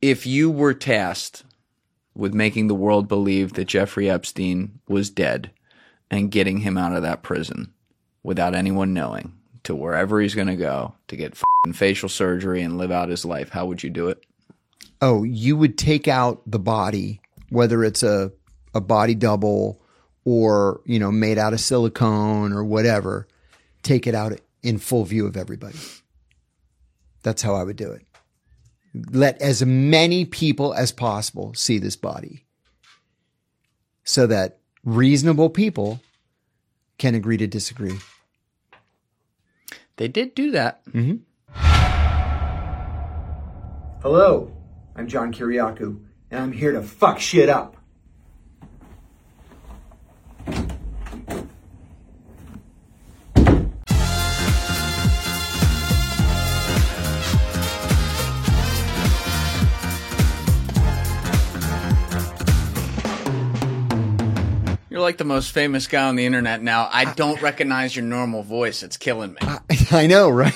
if you were tasked with making the world believe that Jeffrey Epstein was dead and getting him out of that prison without anyone knowing to wherever he's going to go to get facial surgery and live out his life, how would you do it? Oh, you would take out the body, whether it's a, a body double or, you know, made out of silicone or whatever, take it out in full view of everybody. That's how I would do it. Let as many people as possible see this body so that reasonable people can agree to disagree. They did do that. Mm-hmm. Hello, I'm John Kiriakou, and I'm here to fuck shit up. Like the most famous guy on the internet now. I don't recognize your normal voice. It's killing me. I know, right?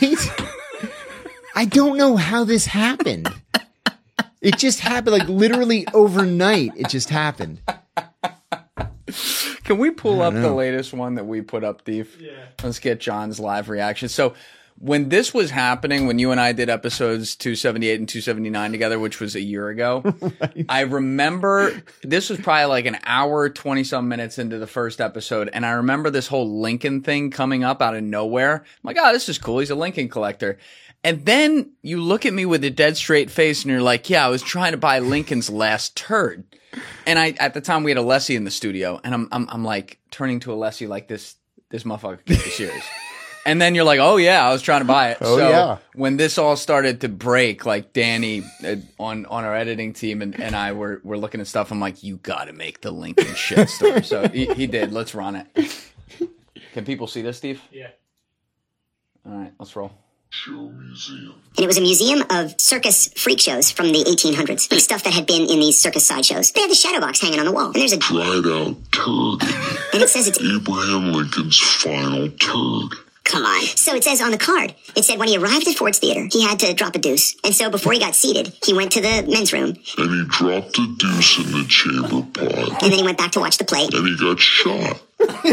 I don't know how this happened. It just happened like literally overnight. It just happened. Can we pull up the latest one that we put up, Thief? Yeah. Let's get John's live reaction. So, when this was happening, when you and I did episodes 278 and 279 together, which was a year ago, I remember this was probably like an hour, 20 some minutes into the first episode. And I remember this whole Lincoln thing coming up out of nowhere. I'm like, oh, this is cool. He's a Lincoln collector. And then you look at me with a dead straight face and you're like, yeah, I was trying to buy Lincoln's last turd. And I, at the time we had Alessi in the studio and I'm, I'm, I'm like turning to Alessi like this, this motherfucker can't be serious. And then you're like, oh yeah, I was trying to buy it. Oh, so yeah. when this all started to break, like Danny uh, on on our editing team and, and I were were looking at stuff, I'm like, you got to make the Lincoln shit story. So he, he did. Let's run it. Can people see this, Steve? Yeah. All right, let's roll. And it was a museum of circus freak shows from the 1800s. Like stuff that had been in these circus sideshows. They had the shadow box hanging on the wall. And there's a dried out turd. and it says it's Abraham Lincoln's final turd. Come on. So it says on the card, it said when he arrived at Ford's Theater, he had to drop a deuce. And so before he got seated, he went to the men's room And he dropped a deuce in the chamber pot. and then he went back to watch the play. And he got shot.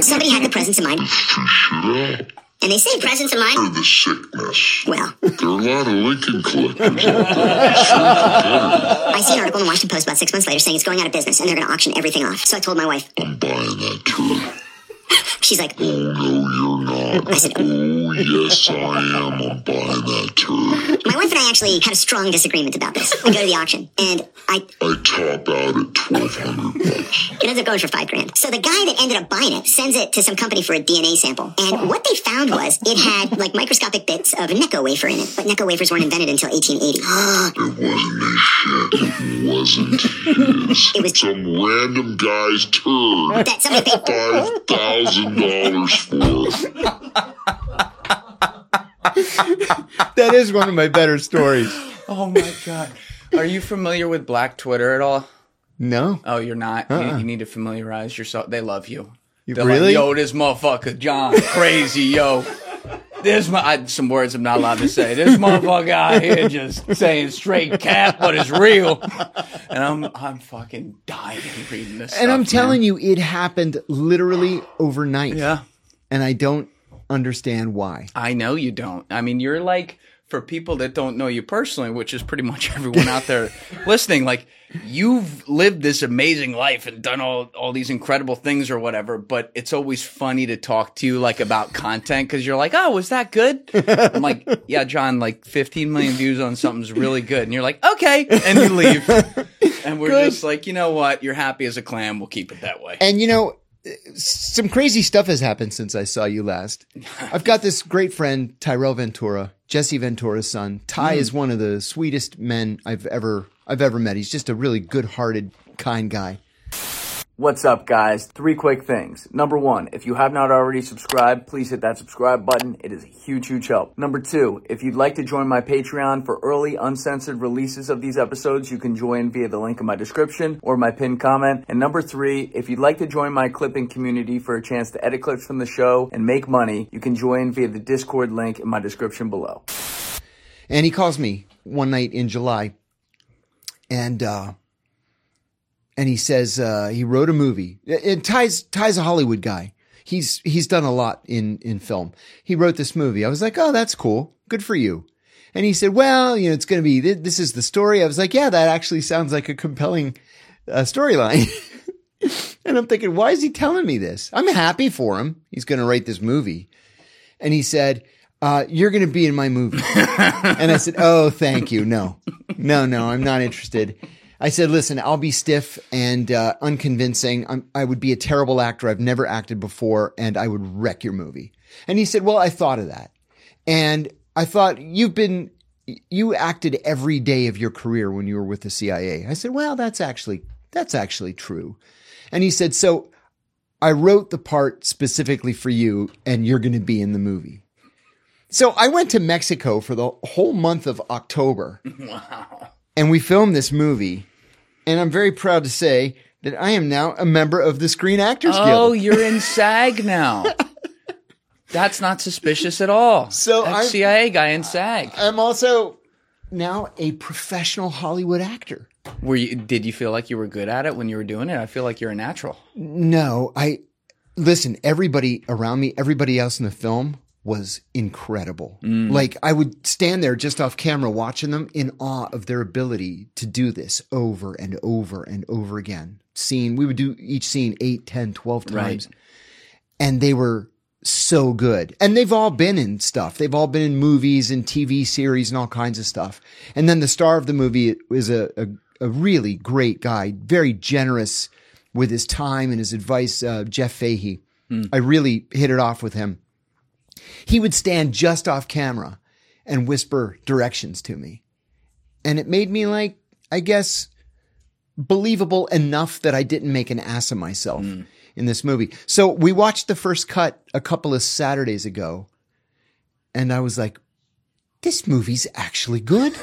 Somebody had the presence of mind. True shit out. And they say presence of mind. Or the sickness. Well, There are a lot of Lincoln collectors out there. It's very competitive. I see an article in the Washington Post about six months later saying it's going out of business and they're going to auction everything off. So I told my wife, I'm buying that turd. she's like, Oh, no, you're not. I said, Oh, yes, I am. I'm buying that turd. my wife and I actually had a strong disagreement about this. We go to the auction and I, I top out at 1200 bucks. it ends up going for five grand. So the guy that ended up buying it sends it to some company for a DNA sample. And what they found was it had like microscopic bits of Necco wafer in it. But Necco wafers weren't invented until 1880. It wasn't his shit. It wasn't his. It was- some random guy's turd. that somebody paid Five thousand dollars for. That is one of my better stories. Oh my god. Are you familiar with Black Twitter at all? No. Oh, you're not. You, uh-uh. you need to familiarize yourself. They love you. You They're really? Like, yo, this motherfucker John, crazy, yo. This my I, some words I'm not allowed to say. This motherfucker out here just saying straight cap, but it's real. And I'm I'm fucking dying reading this. and I'm telling you, it happened literally overnight. yeah, And I don't understand why. I know you don't. I mean, you're like for people that don't know you personally, which is pretty much everyone out there listening. Like you've lived this amazing life and done all all these incredible things or whatever. But it's always funny to talk to you like about content because you're like, oh, was that good? I'm like, yeah, John, like 15 million views on something's really good, and you're like, okay, and you leave. And we're Good. just like, you know what? You're happy as a clam. We'll keep it that way. And you know, some crazy stuff has happened since I saw you last. I've got this great friend, Tyrel Ventura, Jesse Ventura's son. Ty is mm. one of the sweetest men I've ever I've ever met. He's just a really good-hearted, kind guy. What's up, guys? Three quick things. Number one, if you have not already subscribed, please hit that subscribe button. It is a huge, huge help. Number two, if you'd like to join my Patreon for early, uncensored releases of these episodes, you can join via the link in my description or my pinned comment. And number three, if you'd like to join my clipping community for a chance to edit clips from the show and make money, you can join via the Discord link in my description below. And he calls me one night in July. and uh, and he says uh, he wrote a movie. And Ty's Ty's a Hollywood guy. He's he's done a lot in in film. He wrote this movie. I was like, oh, that's cool. Good for you. And he said, well, you know, it's going to be this is the story. I was like, yeah, that actually sounds like a compelling uh, storyline. and I'm thinking, why is he telling me this? I'm happy for him. He's going to write this movie. And he said, uh, you're going to be in my movie. and I said, oh, thank you. No, no, no, I'm not interested. I said, listen, I'll be stiff and uh, unconvincing. I'm, I would be a terrible actor. I've never acted before and I would wreck your movie. And he said, well, I thought of that. And I thought you've been, you acted every day of your career when you were with the CIA. I said, well, that's actually, that's actually true. And he said, so I wrote the part specifically for you and you're going to be in the movie. So I went to Mexico for the whole month of October. Wow. And we filmed this movie. And I'm very proud to say that I am now a member of the Screen Actors oh, Guild. Oh, you're in SAG now. That's not suspicious at all. So I'm, CIA guy in SAG. I'm also now a professional Hollywood actor. Were you? Did you feel like you were good at it when you were doing it? I feel like you're a natural. No, I listen. Everybody around me, everybody else in the film was incredible. Mm. Like I would stand there just off camera watching them in awe of their ability to do this over and over and over again. Scene, we would do each scene 8, 10, 12 times. Right. And they were so good. And they've all been in stuff. They've all been in movies and TV series and all kinds of stuff. And then the star of the movie is a, a, a really great guy, very generous with his time and his advice, uh, Jeff Fahey. Mm. I really hit it off with him he would stand just off camera and whisper directions to me. And it made me like, I guess, believable enough that I didn't make an ass of myself mm. in this movie. So we watched the first cut a couple of Saturdays ago. And I was like, this movie's actually good.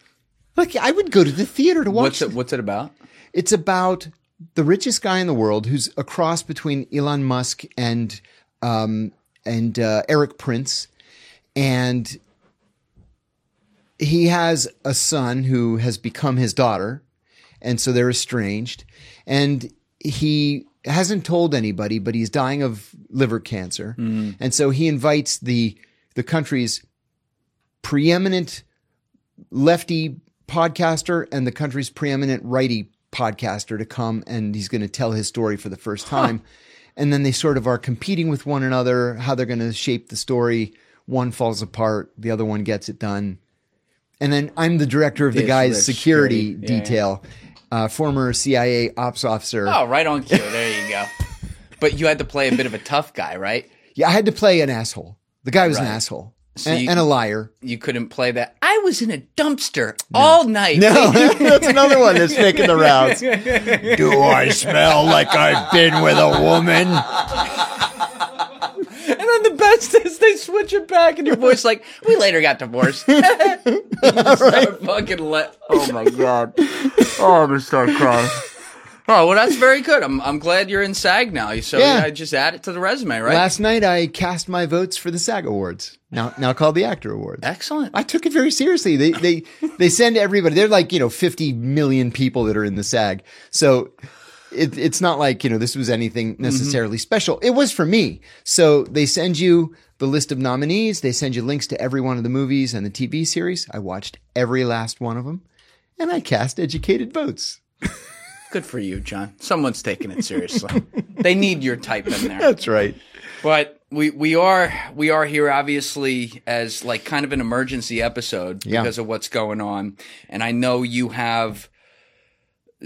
like I would go to the theater to watch what's it. What's it about? It's about the richest guy in the world who's a cross between Elon Musk and um, and uh, Erik Prince, and he has a son who has become his daughter, and so they're estranged, and he hasn't told anybody, but he's dying of liver cancer, mm. and so he invites the the country's preeminent lefty podcaster and the country's preeminent righty podcaster to come and he's going to tell his story for the first time. Huh and then they sort of are competing with one another, how they're going to shape the story. One falls apart, the other one gets it done. And then I'm the director of the guy's security yeah, detail, yeah. Uh, former CIA ops officer. Oh, right on cue. There you go. but you had to play a bit of a tough guy, right? Yeah, I had to play an asshole. The guy was right. an asshole. So and, you, and, a liar. You couldn't play that. I was in a dumpster no. all night. No, that's another one that's making the rounds. Do I smell like I've been with a woman? And then the best is they switch it back, and your voice like, "We later got divorced." right? fucking let. Oh my god! Oh, I'm gonna start crying. Oh well, that's very good. I'm I'm glad you're in SAG now. So yeah. I just add it to the resume, right? Last night I cast my votes for the SAG Awards. Now now called the Actor Awards. Excellent. I took it very seriously. They they they send everybody. They're like you know 50 million people that are in the SAG. So it, it's not like you know this was anything mm-hmm. necessarily mm-hmm. special. It was for me. So they send you the list of nominees. They send you links to every one of the movies and the TV series. I watched every last one of them, and I cast educated votes. Good for you, John. Someone's taking it seriously. they need your type in there. That's right. But we we are we are here obviously as like kind of an emergency episode yeah. because of what's going on. And I know you have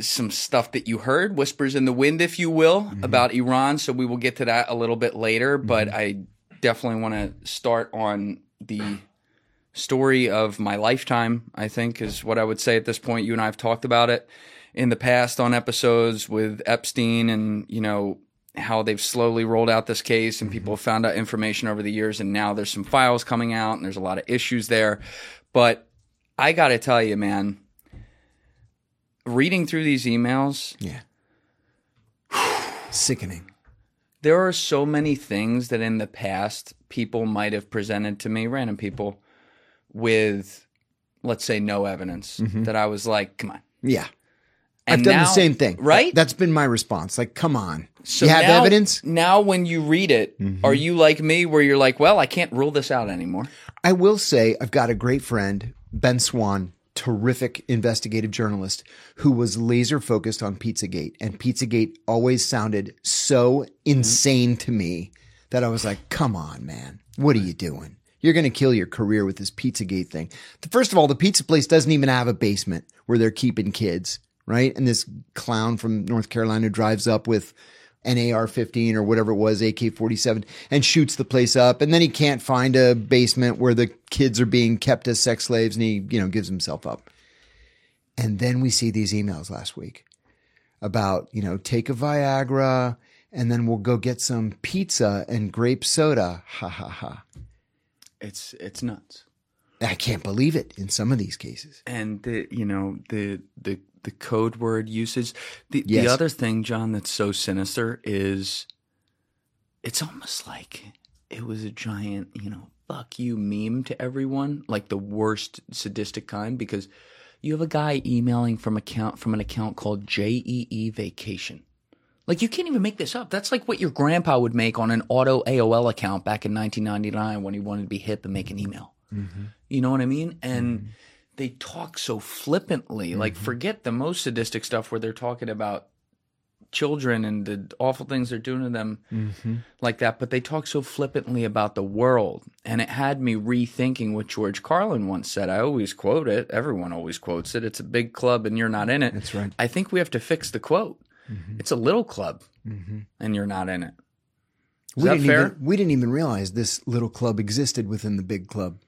some stuff that you heard, whispers in the wind, if you will, mm-hmm. about Iran. So we will get to that a little bit later. Mm-hmm. But I definitely want to start on the story of my lifetime, I think is what I would say at this point. You and I have talked about it in the past on episodes with Epstein and, you know, how they've slowly rolled out this case and people have found out information over the years and now there's some files coming out and there's a lot of issues there. But I got to tell you, man, reading through these emails. Yeah. Sickening. There are so many things that in the past people might have presented to me, random people, with, let's say, no evidence, mm-hmm. that I was like, come on Yeah. And I've done now- the same thing. right? That's been my response. Like, come on. So you have now- evidence? Mm-hmm. Now, when you read it, are you like me, where you're like, "Well, I can't rule this out anymore"? I will say I've got a great friend, Ben Swann, terrific investigative journalist who was laser focused on Pizzagate. And Pizzagate always sounded so insane to me that I was like, come on, man. What are you doing? You're going to kill your career with this Pizzagate thing. First of all, the pizza place doesn't even have a basement where they're keeping kids, right? And this clown from North Carolina drives up with an AR 15 or whatever it was, AK 47, and shoots the place up. And then he can't find a basement where the kids are being kept as sex slaves and he, you know, gives himself up. And then we see these emails last week about, you know, take a Viagra and then we'll go get some pizza and grape soda. Ha ha ha. It's it's nuts. I can't believe it in some of these cases. and the you know the the the code word usage. The Yes. the other thing, John, that's so sinister is it's almost like it was a giant, you know, fuck you meme to everyone, like the worst sadistic kind, because you have a guy emailing from account from an account called JEE Vacation. Like you can't even make this up. That's like what your grandpa would make on an auto AOL account back in 1999 when he wanted to be hip and make an email. Mm-hmm. You know what I mean? And mm-hmm. They talk so flippantly. Like mm-hmm. forget the most sadistic stuff where they're talking about children and the awful things they're doing to them mm-hmm. like that, but they talk so flippantly about the world. And it had me rethinking what George Carlin once said. I always quote it. Everyone always quotes it. It's a big club and you're not in it. That's right. I think we have to fix the quote. Mm-hmm. It's a little club and you're not in it. Is we that didn't fair? Even, we didn't even realize this little club existed within the big club.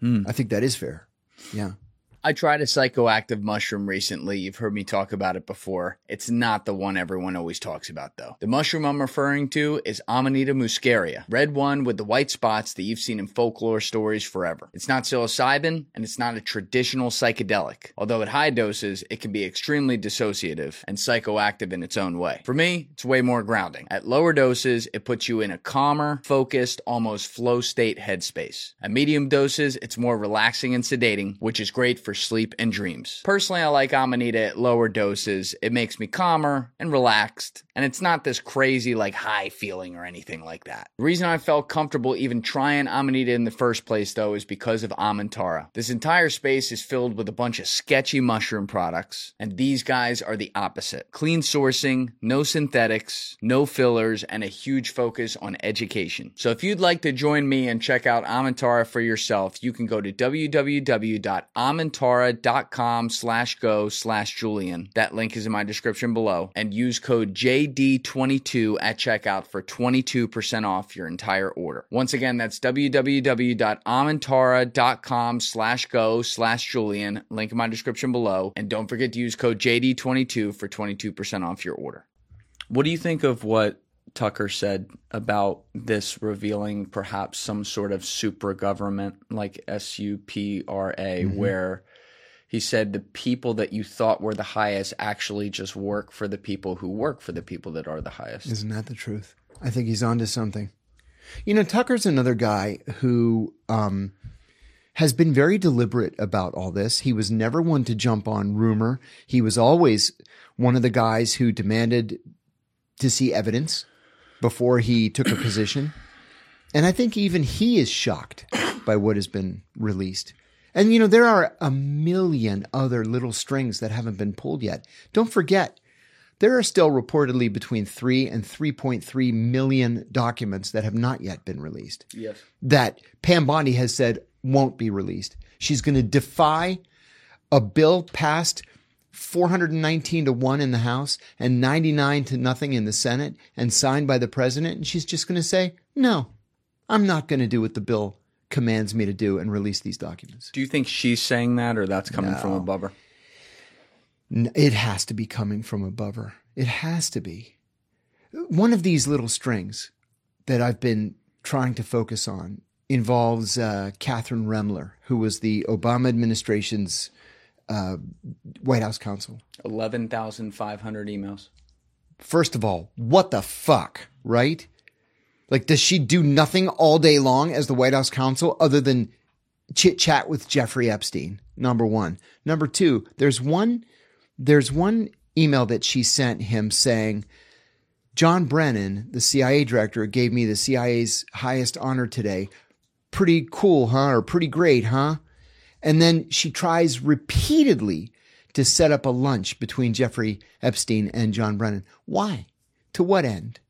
Hmm. I think that is fair. Yeah. I tried a psychoactive mushroom recently. You've heard me talk about it before. It's not the one everyone always talks about, though. The mushroom I'm referring to is Amanita muscaria, red one with the white spots that you've seen in folklore stories forever. It's not psilocybin, and it's not a traditional psychedelic. Although at high doses, it can be extremely dissociative and psychoactive in its own way. For me, it's way more grounding. At lower doses, it puts you in a calmer, focused, almost flow state headspace. At medium doses, it's more relaxing and sedating, which is great for sleep and dreams. Personally, I like Amanita at lower doses. It makes me calmer and relaxed, and it's not this crazy, like high feeling or anything like that. The reason I felt comfortable even trying Amanita in the first place, though, is because of Amantara. This entire space is filled with a bunch of sketchy mushroom products, and these guys are the opposite. Clean sourcing, no synthetics, no fillers, and a huge focus on education. So if you'd like to join me and check out Amantara for yourself, you can go to www.amantara.com slash go slash Julian. That link is in my description below. And use code JD22 at checkout for 22% off your entire order. Once again, that's www.amantara.com slash go slash Julian. Link in my description below. And don't forget to use code JD22 for 22% off your order. What do you think of what Tucker said about this revealing perhaps some sort of supra government like S U P R A, mm-hmm. where he said the people that you thought were the highest actually just work for the people who work for the people that are the highest? Isn't that the truth? I think he's onto something. You know, Tucker's another guy who um, has been very deliberate about all this. He was never one to jump on rumor. He was always one of the guys who demanded to see evidence before he took a position. And I think even he is shocked by what has been released. And, you know, there are a million other little strings that haven't been pulled yet. Don't forget, there are still reportedly between 3 and 3.3 million documents that have not yet been released. Yes. That Pam Bondi has said won't be released. She's going to defy a bill passed 419 to 1 in the House and 99 to nothing in the Senate and signed by the president. And she's just going to say, no, I'm not going to do what the bill commands me to do and release these documents. Do you think she's saying that or that's coming from above her? It has to be coming from above her. It has to be. One of these little strings that I've been trying to focus on involves uh, Kathryn Ruemmler, who was the Obama administration's uh, White House counsel. 11,500 emails. First of all, what the fuck, right? Like, does she do nothing all day long as the White House counsel other than chit chat with Jeffrey Epstein? Number one. Number two, there's one there's one email that she sent him saying, John Brennan, the CIA director, gave me the CIA's highest honor today. Pretty cool, huh? Or pretty great, huh? And then she tries repeatedly to set up a lunch between Jeffrey Epstein and John Brennan. Why? To what end?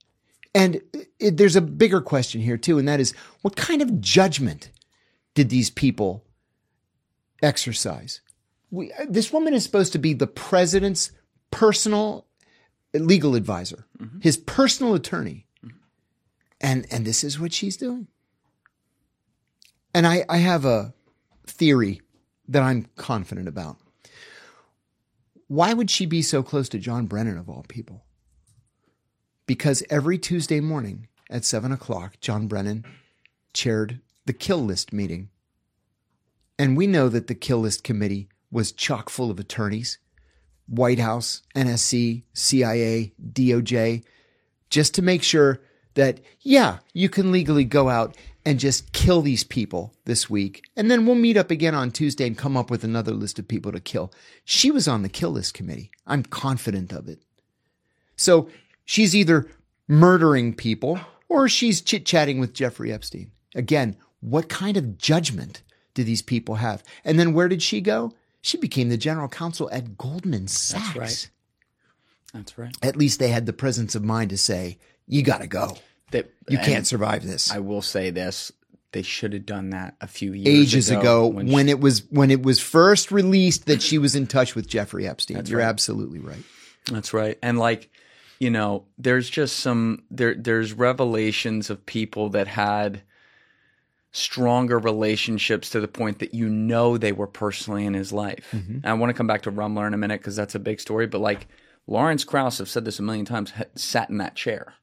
And it, there's a bigger question here, too, and that is what kind of judgment did these people exercise? We, this woman is supposed to be the president's personal legal advisor, mm-hmm. his personal attorney. And, and this is what she's doing. And I, I have a theory that I'm confident about. Why would she be so close to John Brennan of all people? Because every Tuesday morning at seven o'clock, John Brennan chaired the kill list meeting. And we know that the kill list committee was chock full of attorneys, White House, NSC, CIA, DOJ, just to make sure that, yeah, you can legally go out and just kill these people this week. And then we'll meet up again on Tuesday and come up with another list of people to kill. She was on the kill list committee. I'm confident of it. So she's either murdering people or she's chit chatting with Jeffrey Epstein. Again, what kind of judgment do these people have? And then where did she go? She became the general counsel at Goldman Sachs. That's right. That's right. At least they had the presence of mind to say, you got to go. That You can't survive this. I will say this: they should have done that a few years ages ago, when, when, she- it was when it was first released that she was in touch with Jeffrey Epstein. You're absolutely right. That's right. And like, you know, there's just some there there's revelations of people that had stronger relationships to the point that you know they were personally in his life. And I want to come back to Ruemmler in a minute because that's a big story. But like Lawrence Krauss, I've said this a million times, sat in that chair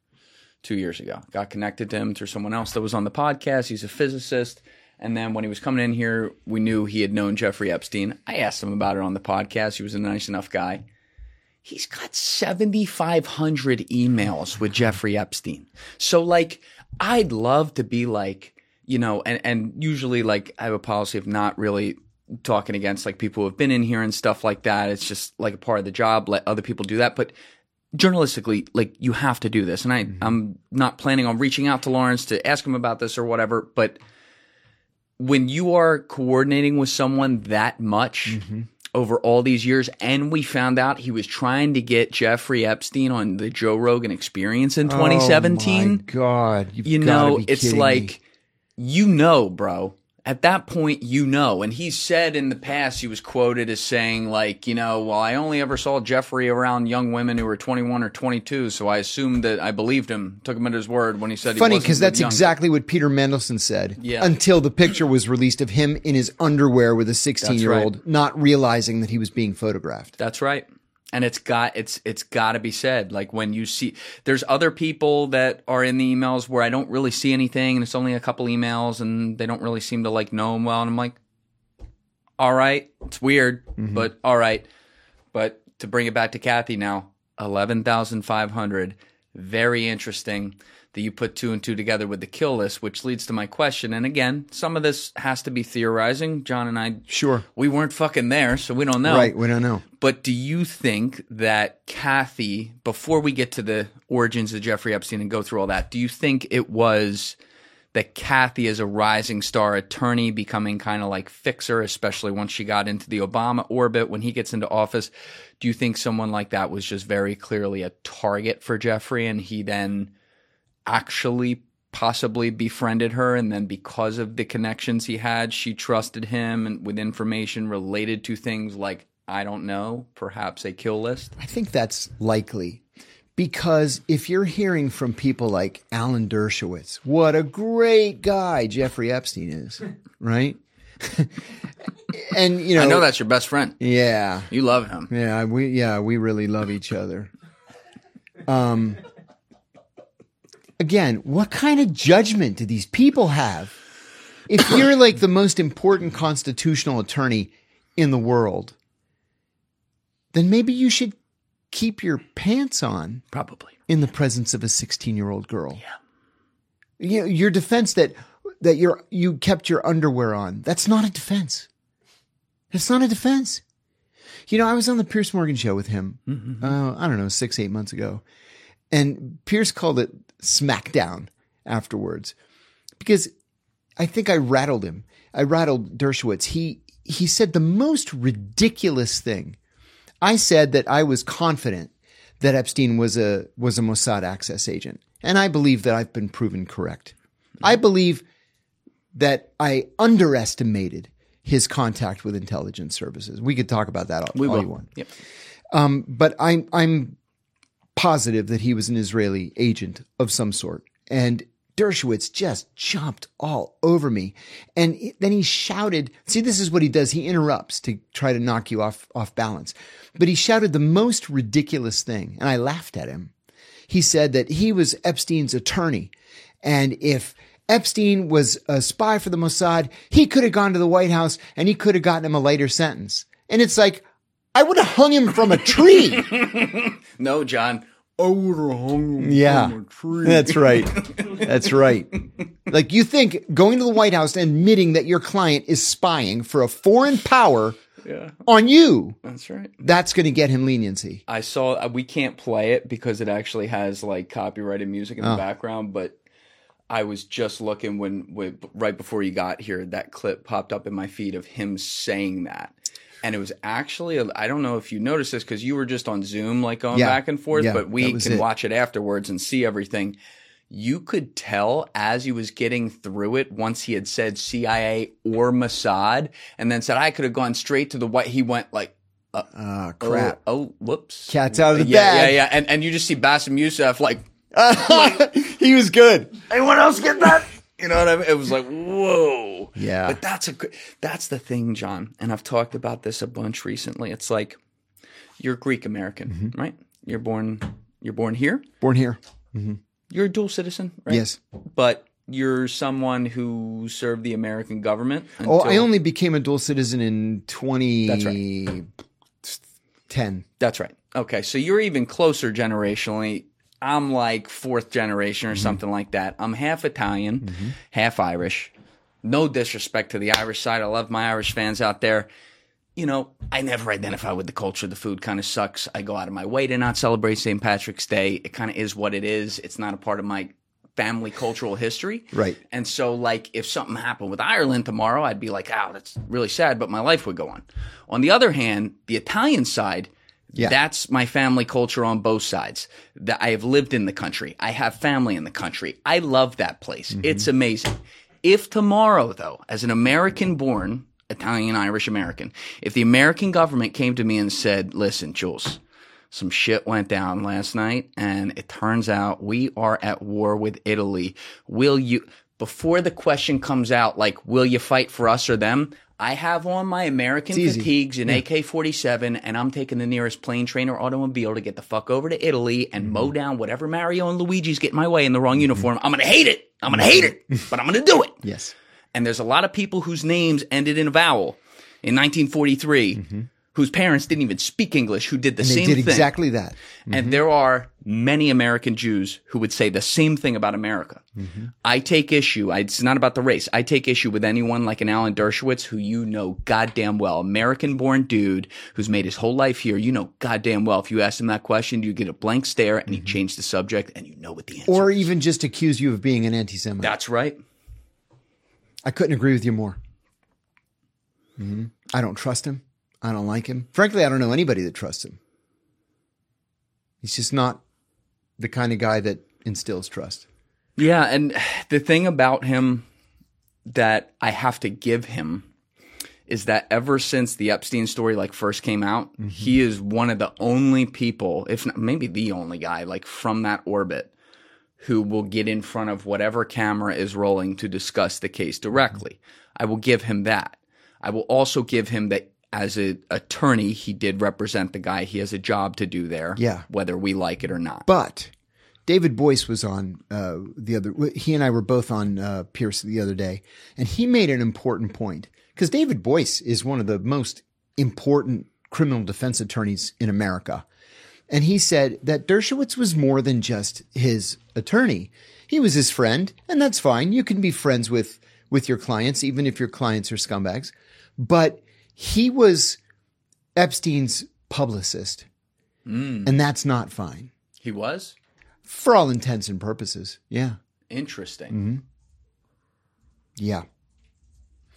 two years ago. Got connected to him through someone else that was on the podcast. He's a physicist. And then when he was coming in here, we knew he had known Jeffrey Epstein. I asked him about it on the podcast. He was a nice enough guy. He's got 7,500 emails with Jeffrey Epstein. So, like, I'd love to be like, you know, and, and usually, like, I have a policy of not really talking against like people who have been in here and stuff like that. It's just like a part of the job. Let other people do that. But journalistically, like, you have to do this. And I, mm-hmm. I'm not planning on reaching out to Lawrence to ask him about this or whatever. But when you are coordinating with someone that much mm-hmm. Over all these years, and we found out he was trying to get Jeffrey Epstein on the Joe Rogan Experience in 2017, Oh my God, you've you know, it's like me. you know, bro. At that point, you know. And he said in the past, he was quoted as saying, like, you know, well, I only ever saw Jeffrey around young women who were 21 or 22, so I assumed that I believed him, took him at his word when he said he funny because that's young. exactly what Peter Mandelson said. Yeah. Until the picture was released of him in his underwear with a 16 year old, not realizing that he was being photographed. That's right. And it's got it's it's got to be said. Like when you see, there's other people that are in the emails where I don't really see anything, and it's only a couple emails, and they don't really seem to like know them well. And I'm like, all right, it's weird, mm-hmm. but all right. But to bring it back to Kathy now, eleven thousand five hundred. Very interesting that you put two and two together with the kill list, which leads to my question. And again, some of this has to be theorizing. John and I, Sure. we weren't fucking there, so we don't know. Right. We don't know. But do you think that Kathy, before we get to the origins of Jeffrey Epstein and go through all that, do you think it was that Kathy, is a rising star attorney, becoming kind of like fixer, especially once she got into the Obama orbit, when he gets into office, do you think someone like that was just very clearly a target for Jeffrey and he then actually possibly befriended her and then because of the connections he had she trusted him and with information related to things like i don't know perhaps a kill list I think that's likely because if you're hearing from people like Alan Dershowitz, what a great guy Jeffrey Epstein is, right? and you know, i know that's your best friend yeah, you love him yeah, we yeah we really love each other. Um, again, what kind of judgment do these people have? If you're like the most important constitutional attorney in the world, then maybe you should keep your pants on probably in the presence of a 16 year old girl. Yeah. You know, your defense that that you're you kept your underwear on. That's not a defense. That's not a defense. You know, I was on the Piers Morgan show with him. Uh, I don't know, six eight months ago, and Piers called it SmackDown afterwards because I think I rattled him. I rattled Dershowitz. He he said the most ridiculous thing. I said that I was confident that Epstein was a was a Mossad access agent, and I believe that I've been proven correct. I believe that I underestimated his contact with intelligence services. We could talk about that all, We all will. you want Yep. Um, but I'm I'm positive that he was an Israeli agent of some sort. And Dershowitz just jumped all over me. And then he shouted, see, this is what he does. He interrupts to try to knock you off, off balance. But he shouted the most ridiculous thing. And I laughed at him. He said that he was Epstein's attorney. And if Epstein was a spy for the Mossad, he could have gone to the White House and he could have gotten him a lighter sentence. And it's like, I would have hung him from a tree. No, John. I would have hung him Yeah. from a tree. That's right. That's right. Like you think going to the White House and admitting that your client is spying for a foreign power Yeah. on you, That's right. that's going to get him leniency. I saw uh, we can't play it because it actually has like copyrighted music in the background, but I was just looking when, when right before you got here that clip popped up in my feed of him saying that. And it was actually I don't know if you noticed this cuz you were just on Zoom like going Yeah. back and forth, Yeah, but we can it. watch it afterwards and see everything. You could tell as he was getting through it once he had said CIA or Mossad and then said I could have gone straight to the white he went like Ah, crap. Oh, oh, whoops. Cat's out of the yeah, bag. Yeah, yeah, and and you just see Bassem Youssef like, he was good. anyone else get that? You know what I mean? It was like, whoa. Yeah. But that's a that's the thing, John. And I've talked about this a bunch recently. It's like you're Greek American, Mm-hmm. right? You're born you're born here. Born here. You're a dual citizen, right? Yes. But you're someone who served the American government. Oh, I only became a dual citizen in 2010. That's right. Okay, so you're even closer generationally. I'm like fourth generation or Mm-hmm. something like that. I'm half Italian, half Irish. No disrespect to the Irish side. I love my Irish fans out there. You know, I never identify with the culture. The food kind of sucks. I go out of my way to not celebrate St. Patrick's Day. It kind of is what it is. It's not a part of my family cultural history. Right. And so, like, if something happened with Ireland tomorrow, I'd be like, oh, that's really sad, but my life would go on. On the other hand, the Italian side, Yeah. that's my family culture on both sides. That I have lived in the country. I have family in the country. I love that place. Mm-hmm. It's amazing. If tomorrow, though, as an American born, Italian, Irish American, if the American government came to me and said, listen, Jules, some shit went down last night and it turns out we are at war with Italy. Will you, before the question comes out, like, will you fight for us or them? I have on my American fatigues and AK 47 and I'm taking the nearest plane, train, or automobile to get the fuck over to Italy and mow mm-hmm. down whatever Mario and Luigi's get my way in the wrong mm-hmm. uniform. I'm going to hate it. I'm going to hate it, mm-hmm. but I'm going to do it. Yes. And there's a lot of people whose names ended in a vowel in 1943 whose parents didn't even speak English who did the Mm-hmm. And they same did thing. exactly that. And there are many American Jews who would say the same thing about America. Mm-hmm. I take issue. I, it's not about the race. I take issue with anyone like an Alan Dershowitz who you know goddamn well, American born dude who's made his whole life here. You know goddamn well. If you ask him that question, you get a blank stare and he change the subject and you know what the answer Mm-hmm. Or is. even just accuse you of being an anti Semite. That's right. I couldn't agree with you more. Mhm. I don't trust him. I don't like him. Frankly, I don't know anybody that trusts him. He's just not the kind of guy that instills trust. Yeah, and the thing about him that I have to give him is that ever since the Epstein story like first came out, mm-hmm. he is one of the only people, if not maybe the only guy, like from that orbit who will get in front of whatever camera is rolling to discuss the case directly. Mm-hmm. I will give him that. I will also give him that as an attorney, he did represent the guy. He has a job to do there, Yeah. whether we like it or not. But David Boies was on uh, the other. He and I were both on uh, Piers the other day, and he made an important point because David Boies is one of the most important criminal defense attorneys in America, and he said that Dershowitz was more than just his attorney. He was his friend, and that's fine. You can be friends with with your clients, even if your clients are scumbags. But he was Epstein's publicist. And that's not fine He was for all intents and purposes. Yeah. interesting. Mm-hmm. Yeah.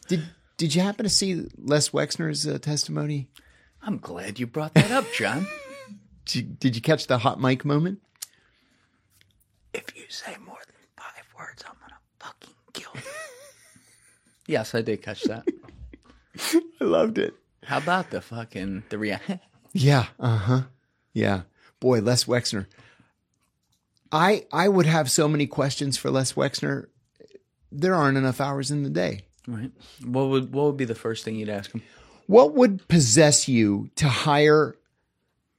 Did Did you happen to see Les Wexner's uh, testimony? I'm glad you brought that up, John. Did you, did you catch the hot mic moment? if you say more than five words, I'm gonna fucking kill you. yes, I did catch that. I loved it. How about the fucking the reaction? Yeah. Uh huh. Yeah. Boy, Les Wexner. I I would have so many questions for Les Wexner. There aren't enough hours in the day. right. What would what would be the first thing you'd ask him? What would possess you to hire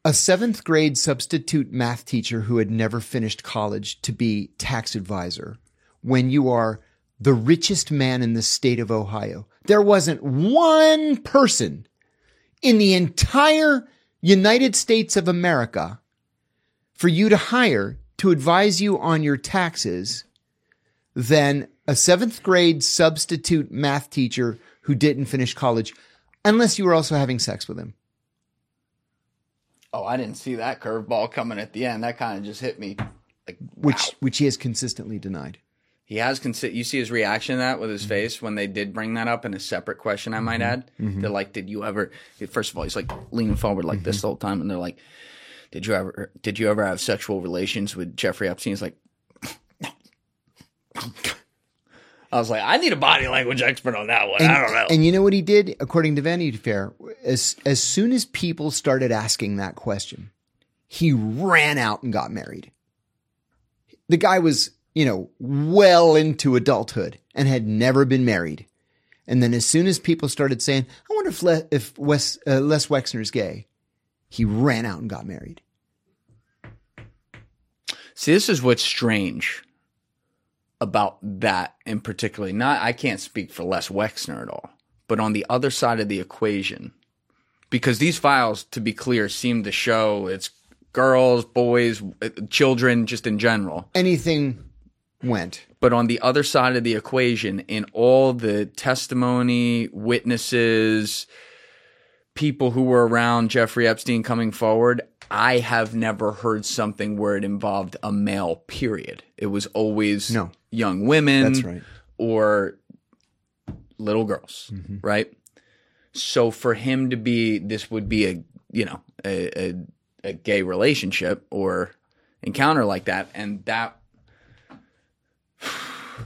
a seventh grade substitute math teacher who had never finished college to be tax advisor when you are the richest man in the state of Ohio? There wasn't one person in the entire United States of America for you to hire to advise you on your taxes than a seventh grade substitute math teacher who didn't finish college, unless you were also having sex with him. Oh, I didn't see that curveball coming at the end. That kind of just hit me. Like which wow. which he has consistently denied. He has consi- You see his reaction to that with his mm-hmm. face when they did bring that up in a separate question. I might mm-hmm. add. Mm-hmm. They're like, "Did you ever?" First of all, he's like leaning forward like this the whole time, and they're like, "Did you ever? Did you ever have sexual relations with Jeffrey Epstein?" He's like. I was like, I need a body language expert on that one. And, I don't know. And you know what he did, according to Vanity Fair, as as soon as people started asking that question, he ran out and got married. The guy was, you know, well into adulthood and had never been married. And then as soon as people started saying, "I wonder if Le- if Wes, uh, Les Wexner's gay," he ran out and got married. See, this is what's strange about that in particular. Not, I can't speak for Les Wexner at all, but on the other side of the equation, because these files, to be clear, seem to show it's girls, boys, children, just in general. Anything went. But on the other side of the equation, in all the testimony, witnesses, people who were around Jeffrey Epstein coming forward, I have never heard something where it involved a male, period. It was always No. young women That's right. or little girls, mm-hmm. right? So for him to be, this would be a, you know, a, a, a gay relationship or encounter like that. And that,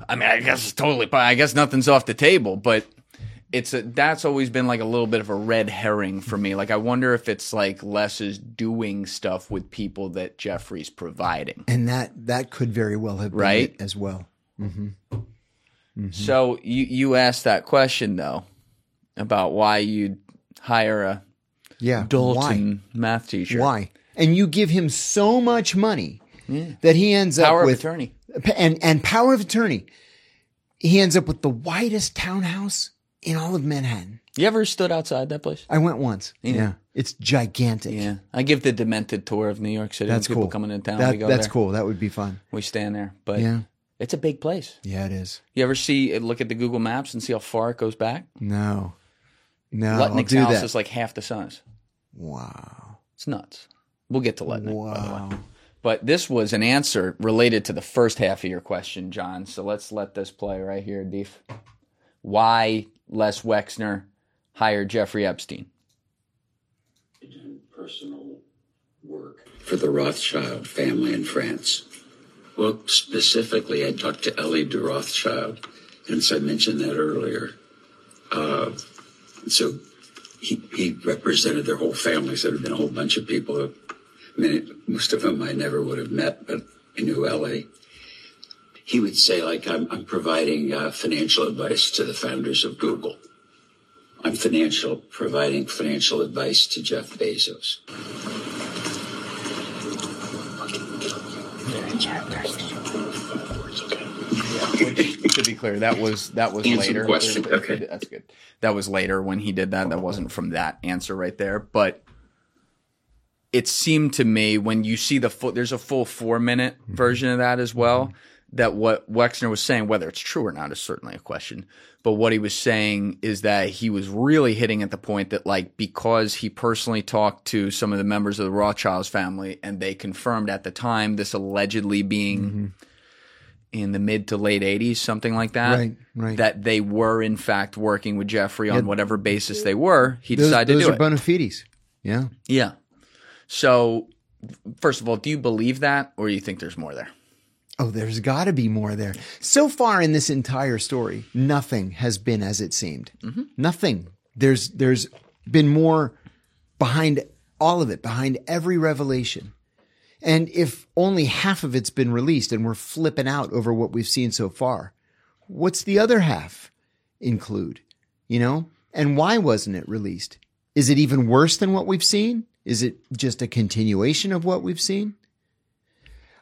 I mean, I guess it's totally, I guess nothing's off the table, but it's a, that's always been like a little bit of a red herring for me. Like, I wonder if it's like Les is doing stuff with people that Jeffrey's providing. And that that could very well have been Right? it as well. Mm-hmm. Mm-hmm. So you you asked that question though about why you'd hire a Yeah. Why? Dalton math teacher. Why? And you give him so much money that he ends Power up of with attorney. And and power of attorney. He ends up with the widest townhouse in all of Manhattan. You ever stood outside that place? I went once. Yeah, it's gigantic. Yeah, I give the demented tour of New York City. that's people cool. coming into town. That- we go that's there. cool. That would be fun. We stand there, but Yeah, it's a big place. yeah, it is. You ever see look at the Google Maps and see how far it goes back? No, no, Lutnick's house that. is like half the size. wow, It's nuts. We'll get to Lutnick. by the way. But this was an answer related to the first half of your question, John. So let's let this play right here, Deef. Why Les Wexner hired Jeffrey Epstein? personal work for the Rothschild family in France. Well, specifically, I talked to Elie de Rothschild, and I mentioned that earlier. Uh, so he, he represented their whole family. So there have been a whole bunch of people. I mean, most of them I never would have met, but I knew Elie. He would say, like, I'm, I'm providing uh, financial advice to the founders of Google. I'm financial, providing financial advice to Jeff Bezos. to be clear, that was that was Answer the later. question. Okay. that's good. That was later when he did that. That wasn't from that answer right there, but it seemed to me when you see the full, there's a full four minute version of that as well. that what Wexner was saying, whether it's true or not, is certainly a question. But what he was saying is that he was really hitting at the point that, like, because he personally talked to some of the members of the Rothschilds family and they confirmed at the time this allegedly being Mm-hmm. in the mid to late 80s, something like that, Right, right. that they were, in fact, working with Jeffrey on whatever basis they were, he Those, decided those to do are it. bona fides. Yeah. yeah. So, first of all, do you believe that or do you think there's more there? Oh, there's got to be more there. So far in this entire story, nothing has been as it seemed. Mm-hmm. Nothing. There's there's been more behind all of it, behind every revelation. And if only half of it's been released and we're flipping out over what we've seen so far, what's the other half include? You know? And why wasn't it released? Is it even worse than what we've seen? Is it just a continuation of what we've seen?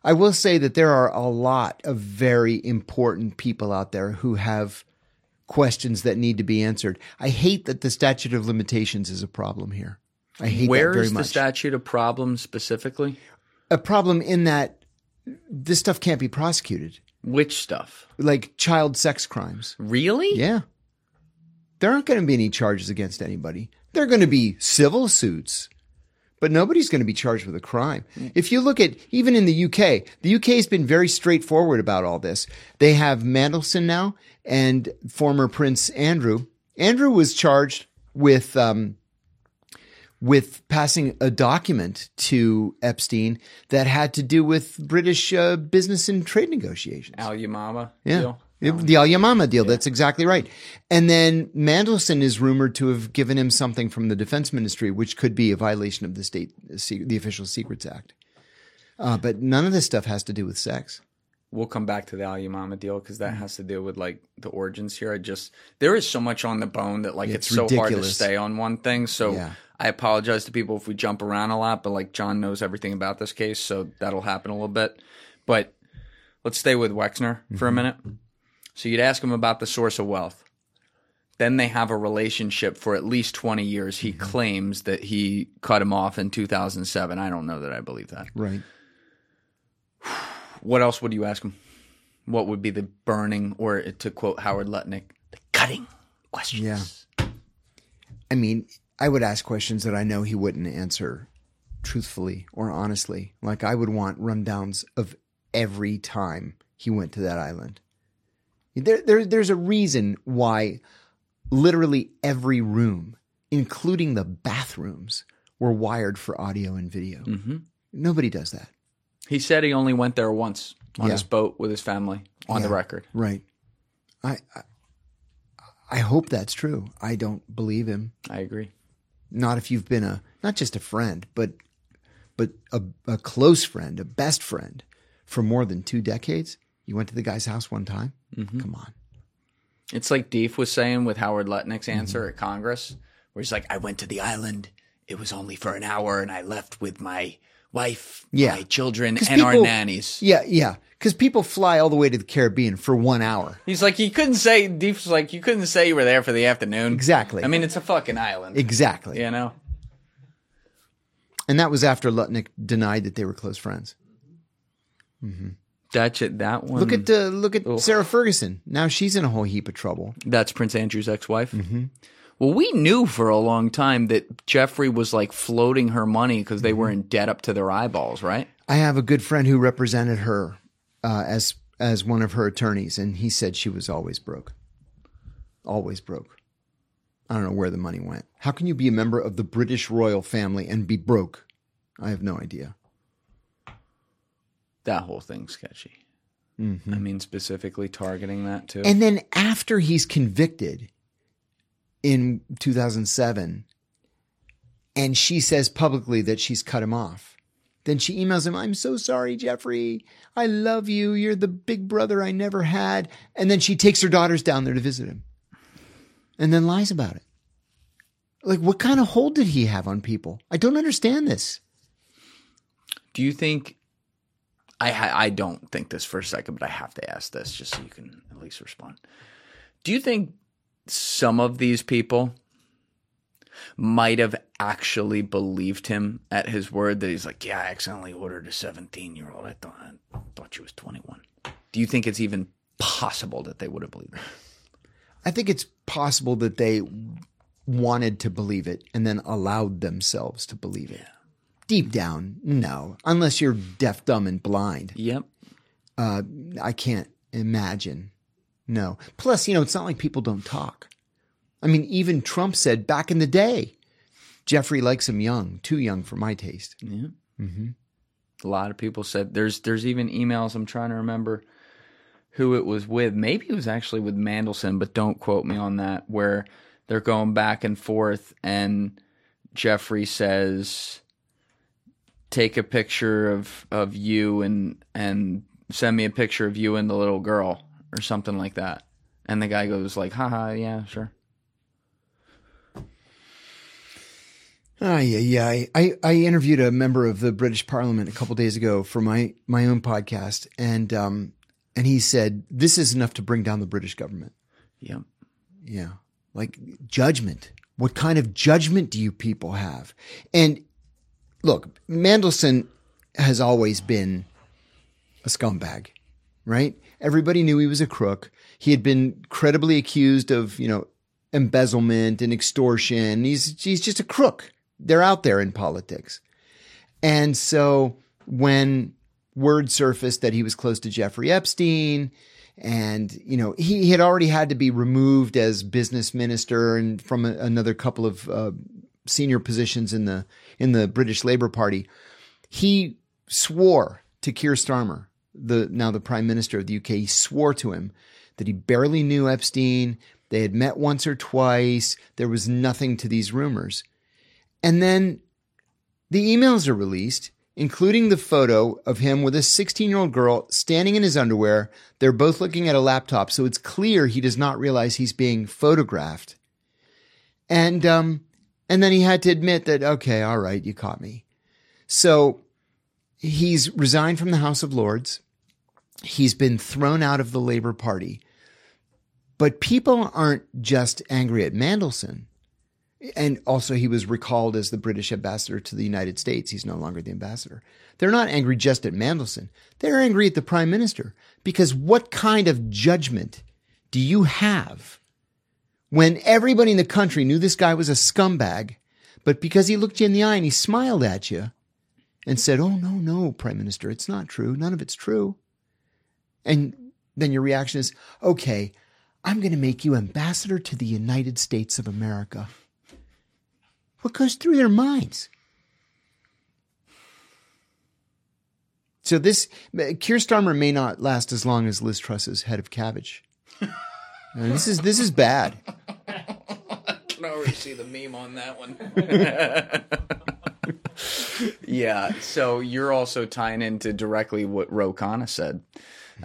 I will say that there are a lot of very important people out there who have questions that need to be answered. I hate that the statute of limitations is a problem here. I hate Where that very is the statute of problem specifically? a problem in that this stuff can't be prosecuted, Which stuff? like child sex crimes. Really? Yeah. There aren't going to be any charges against anybody. There are going to be civil suits, but nobody's going to be charged with a crime. If you look at even in the UK, the UK has been very straightforward about all this. They have Mandelson now and former Prince Andrew. Andrew was charged with um, with passing a document to Epstein that had to do with British uh, business and trade negotiations. Al Yamama Yeah. deal? It- The Al Yamama deal. That's exactly right. And then Mandelson is rumored to have given him something from the defense ministry, which could be a violation of the state, the Official Secrets Act. Uh, but none of this stuff has to do with sex. We'll come back to the Al Yamama deal because that has to do with like the origins here. I just there is so much on the bone that like Yeah, it's, it's so hard to stay on one thing. So Yeah. I apologize to people if we jump around a lot, but like John knows everything about this case, so that'll happen a little bit. But let's stay with Wexner for a Mm-hmm. minute. So you'd ask him about the source of wealth. Then they have a relationship for at least 20 years. He Mm-hmm. claims that he cut him off in 2007. I don't know that I believe that. Right. What else would you ask him? What would be the burning, or to quote Howard Lutnick, the cutting questions? Yeah. I mean, I would ask questions that I know he wouldn't answer truthfully or honestly. Like I would want rundowns of every time he went to that island. There, there, there's a reason why literally every room, including the bathrooms, were wired for audio and video. Mm-hmm. Nobody does that. He said he only went there once on Yeah. his boat with his family on the record. Right. I, I, I hope that's true. I don't believe him. I agree. not if you've been a not just a friend, but but a, a close friend, a best friend for more than two decades. You went to the guy's house one time. Come on, It's like Deef was saying with Howard Lutnick's Mm-hmm. answer at Congress, where he's like, I went to the island. It was only for an hour, and I left with my wife, Yeah. my children, and our nannies. yeah, yeah, because people fly all the way to the Caribbean for one hour. He's like, you couldn't say, Deef's like, you couldn't say you were there for the afternoon. Exactly. I mean, it's a fucking island. Exactly, You know? and that was after Lutnick denied that they were close friends. That's it. That one. Look at uh, look at Sarah Ferguson. Now she's in a whole heap of trouble. That's Prince Andrew's ex-wife. Mm-hmm. Well, we knew for a long time that Jeffrey was like floating her money because they were in debt up to their eyeballs, right? I have a good friend who represented her uh, as as one of her attorneys, and he said she was always broke. Always broke. I don't know where the money went. How can you be a member of the British royal family and be broke? I have no idea. That whole thing's sketchy. Mm-hmm. I mean, specifically targeting that too. And then after he's convicted in 2007, and she says publicly that she's cut him off, then she emails him, I'm so sorry, Jeffrey. I love you. You're the big brother I never had. And then she takes her daughters down there to visit him and then lies about it. Like, what kind of hold did he have on people? I don't understand this. Do you think? I ha- I don't think this for a second, but I have to ask this just so you can at least respond. Do you think some of these people might have actually believed him at his word that he's like, yeah, I accidentally ordered a 17 year old. I thought I thought she was 21. Do you think it's even possible that they would have believed it? I think it's possible that they wanted to believe it and then allowed themselves to believe it. Deep down, no. Unless you're deaf, dumb, and blind. Yep. Uh, I can't imagine. No. Plus, you know, it's not like people don't talk. I mean, even Trump said back in the day, Jeffrey likes him young, too young for my taste. Yeah. Mm-hmm. A lot of people said there's there's even emails. I'm trying to remember who it was with. Maybe it was actually with Mandelson, but don't quote me on that. Where they're going back and forth, and Jeffrey says, "Take a picture of of you and and send me a picture of you and the little girl or something like that." And the guy goes like, "Haha, yeah, sure." Ah, yeah, yeah. I, I interviewed a member of the British Parliament a couple days ago for my my own podcast, and um, and he said this is enough to bring down the British government. Yep. Yeah, like judgment. What kind of judgment do you people have? And look, Mandelson has always been a scumbag, right? Everybody knew he was a crook. He had been credibly accused of, you know, embezzlement and extortion. He's he's just a crook. They're out there in politics. And so when word surfaced that he was close to Jeffrey Epstein and you know he, had already had to be removed as business minister and from a, another couple of uh, senior positions in the in the British Labour Party he swore to Keir Starmer the now the prime minister of the UK he swore to him that he barely knew Epstein they had met once or twice there was nothing to these rumors and then the emails are released including the photo of him with a 16 year old girl standing in his underwear. They're both looking at a laptop, so it's clear he does not realize he's being photographed. And, um, and then he had to admit that, okay, all right, you caught me. So he's resigned from the House of Lords. He's been thrown out of the Labour Party. But people aren't just angry at Mandelson and also he was recalled as the British ambassador to the United States. He's no longer the ambassador. They're not angry just at Mandelson. They're angry at the prime minister because what kind of judgment do you have when everybody in the country knew this guy was a scumbag, but because he looked you in the eye and he smiled at you and said, Oh, no, no, prime minister, it's not true. None of it's true. And then your reaction is, okay, I'm going to make you ambassador to the United States of America what goes through their minds? So this Keir Starmer may not last as long as Liz Truss's head of cabbage. this is this is bad. I can already see the meme on that one. yeah, so you're also tying into directly what Ro Khanna said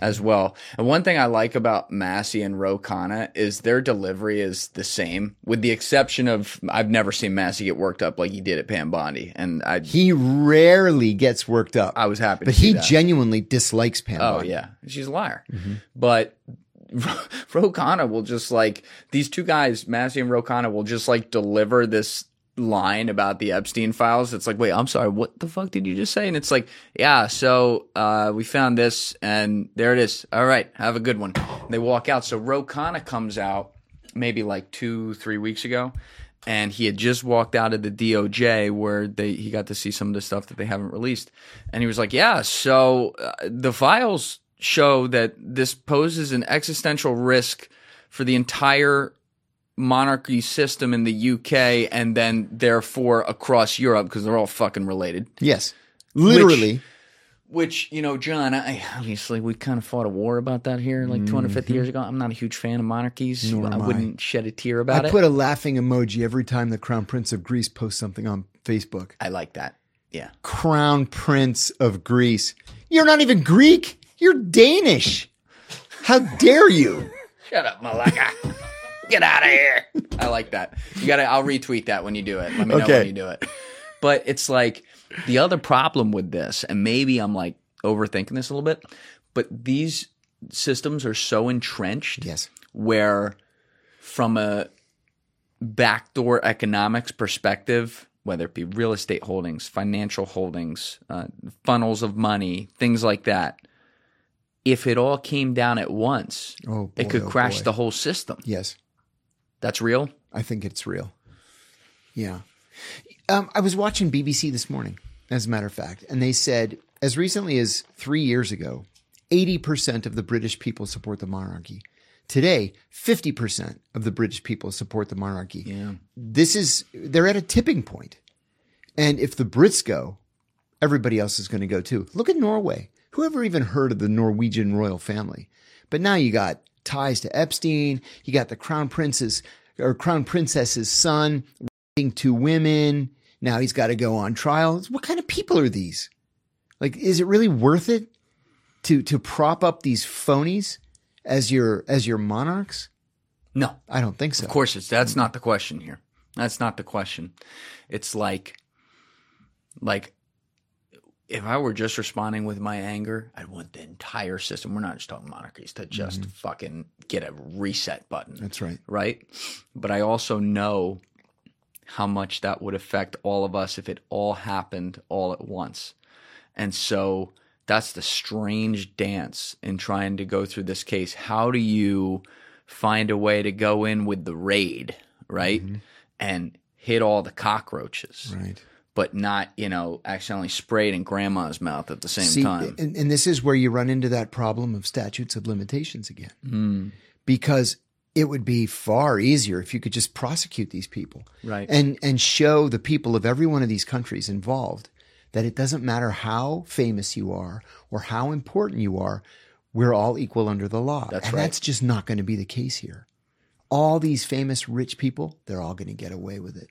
as well. And one thing I like about Massie and Ro Khanna is their delivery is the same, with the exception of I've never seen Massie get worked up like he did at Pam Bondi, and I he rarely gets worked up. I was happy, but he that. genuinely dislikes Pam. Oh Bondi. yeah, she's a liar, mm-hmm. but. Ro Khanna will just like these two guys, Massie and Ro Khanna, will just like deliver this line about the Epstein files. It's like, wait, I'm sorry, what the fuck did you just say? And it's like, yeah, so uh, we found this, and there it is. All right, have a good one. And they walk out. So Ro Khanna comes out maybe like two, three weeks ago, and he had just walked out of the DOJ where they he got to see some of the stuff that they haven't released, and he was like, yeah, so uh, the files show that this poses an existential risk for the entire monarchy system in the UK and then therefore across Europe because they're all fucking related. Yes. Literally. Which, which, you know, John, I obviously we kind of fought a war about that here like 250 mm-hmm. years ago. I'm not a huge fan of monarchies. Nor I wouldn't I. shed a tear about I it. I put a laughing emoji every time the Crown Prince of Greece posts something on Facebook. I like that. Yeah. Crown Prince of Greece. You're not even Greek. You're Danish. How dare you? Shut up, Malaka. Get out of here. I like that. You gotta. I'll retweet that when you do it. Let me know when you do it. But it's like the other problem with this, and maybe I'm like overthinking this a little bit, but these systems are so entrenched. Yes. Where, from a backdoor economics perspective, whether it be real estate holdings, financial holdings, uh, funnels of money, things like that, if it all came down at once, Oh, it could oh, crash boy. the whole system. Yes. That's real. I think it's real. Yeah. Um, I was watching BBC this morning, as a matter of fact, and they said as recently as three years ago, 80% of the British people support the monarchy. Today, 50% of the British people support the monarchy. Yeah. This is, they're at a tipping point. And if the Brits go, everybody else is going to go too. Look at Norway. Whoever even heard of the Norwegian royal family? But now you got ties to Epstein. You got the crown prince's or crown princess's son raping two women. Now he's got to go on trial. What kind of people are these? Like, is it really worth it to to prop up these phonies as your as your monarchs? No, I don't think so. Of course, it's that's not the question here. That's not the question. It's like, like, if I were just responding with my anger, I'd want the entire system. We're not just talking monarchies to just mm-hmm. fucking get a reset button. That's right. right? But I also know how much that would affect all of us if it all happened all at once. And so that's the strange dance in trying to go through this case. How do you find a way to go in with the raid, right? Mm-hmm. And hit all the cockroaches, Right. But not, you know, accidentally sprayed in grandma's mouth at the same See, time. And, and this is where you run into that problem of statutes of limitations again. Hmm. Because it would be far easier if you could just prosecute these people. Right. And and show the people of every one of these countries involved that it doesn't matter how famous you are or how important you are, we're all equal under the law. That's and right. that's just not going to be the case here. All these famous rich people, they're all going to get away with it.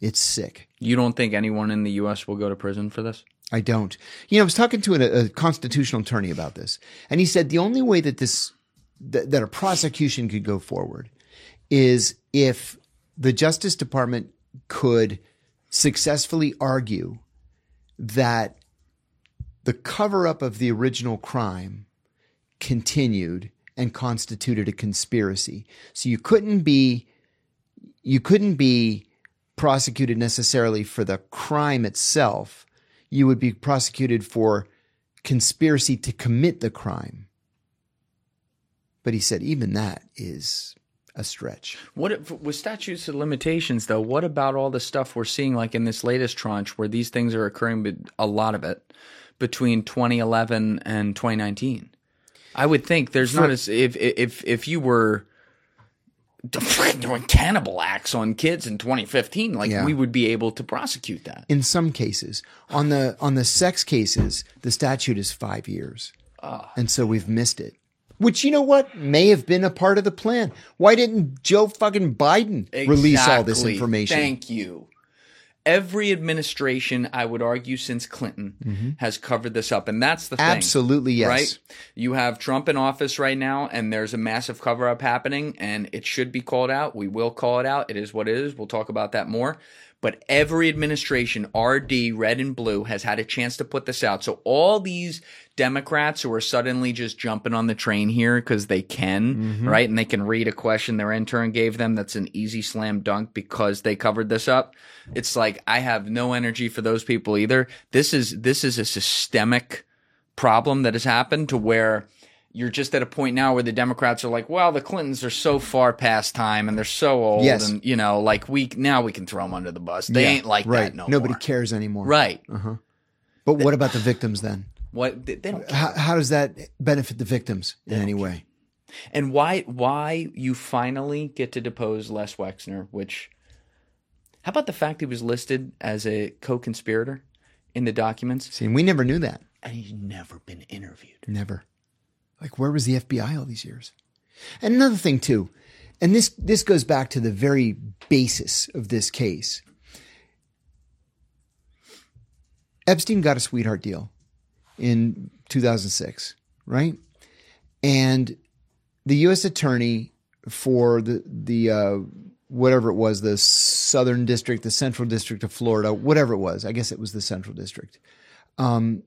It's sick. you don't think anyone in the U.S. will go to prison for this? I don't. You know, I was talking to a, a constitutional attorney about this, and he said the only way that this that, that a prosecution could go forward is if the Justice Department could successfully argue that the cover up of the original crime continued and constituted a conspiracy. So you couldn't be you couldn't be prosecuted necessarily for the crime itself. You would be prosecuted for conspiracy to commit the crime. But he said even that is a stretch. What if, with statutes of limitations, though? What about all the stuff we're seeing, like in this latest tranche, where these things are occurring, but a lot of it between 2011 and 2019? I would think there's not as if if if you were doing cannibal acts on kids in 2015, like Yeah. we would be able to prosecute that. In some cases, on the on the sex cases, the statute is 5 years. Ah. And so we've missed it. Which you know what may have been a part of the plan. Why didn't Joe fucking Biden release all this information? Thank you. Every administration, I would argue, since Clinton has covered this up, and that's the thing. Mm-hmm. Absolutely, yes. Right? You have Trump in office right now, and there's a massive cover up happening, and it should be called out. We will call it out. It is what it is. We'll talk about that more. But every administration, RD, red and blue, has had a chance to put this out. So all these Democrats who are suddenly just jumping on the train here because they can, Mm-hmm. right? And they can read a question their intern gave them that's an easy slam dunk because they covered this up. It's like I have no energy for those people either. This is this is a systemic problem that has happened to where you're just at a point now where the Democrats are like, well, the Clintons are so far past time and they're so old, Yes. and you know, like we now we can throw them under the bus. They Yeah, ain't like right. that no Nobody more. cares anymore. Right? Uh-huh. But what about the victims then? What? They, they How, how does that benefit the victims in any way? And why why you finally get to depose Les Wexner, which how about the fact he was listed as a co-conspirator in the documents See, we never knew that. and he's never been interviewed. Never. Like, where was the FBI all these years? And another thing too, and this this goes back to the very basis of this case. Epstein got a sweetheart deal in 2006, right? And the U.S. attorney for the the uh, whatever it was, the Southern District, the Central District of Florida, whatever it was, I guess it was the Central District, um,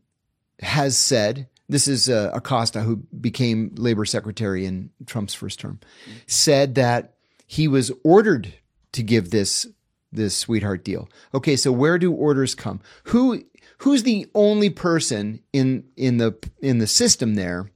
has said this is uh, Acosta, who became labor secretary in Trump's first term, said that he was ordered to give this this sweetheart deal. Okay, so where do orders come? Who who's the only person in in the in the system there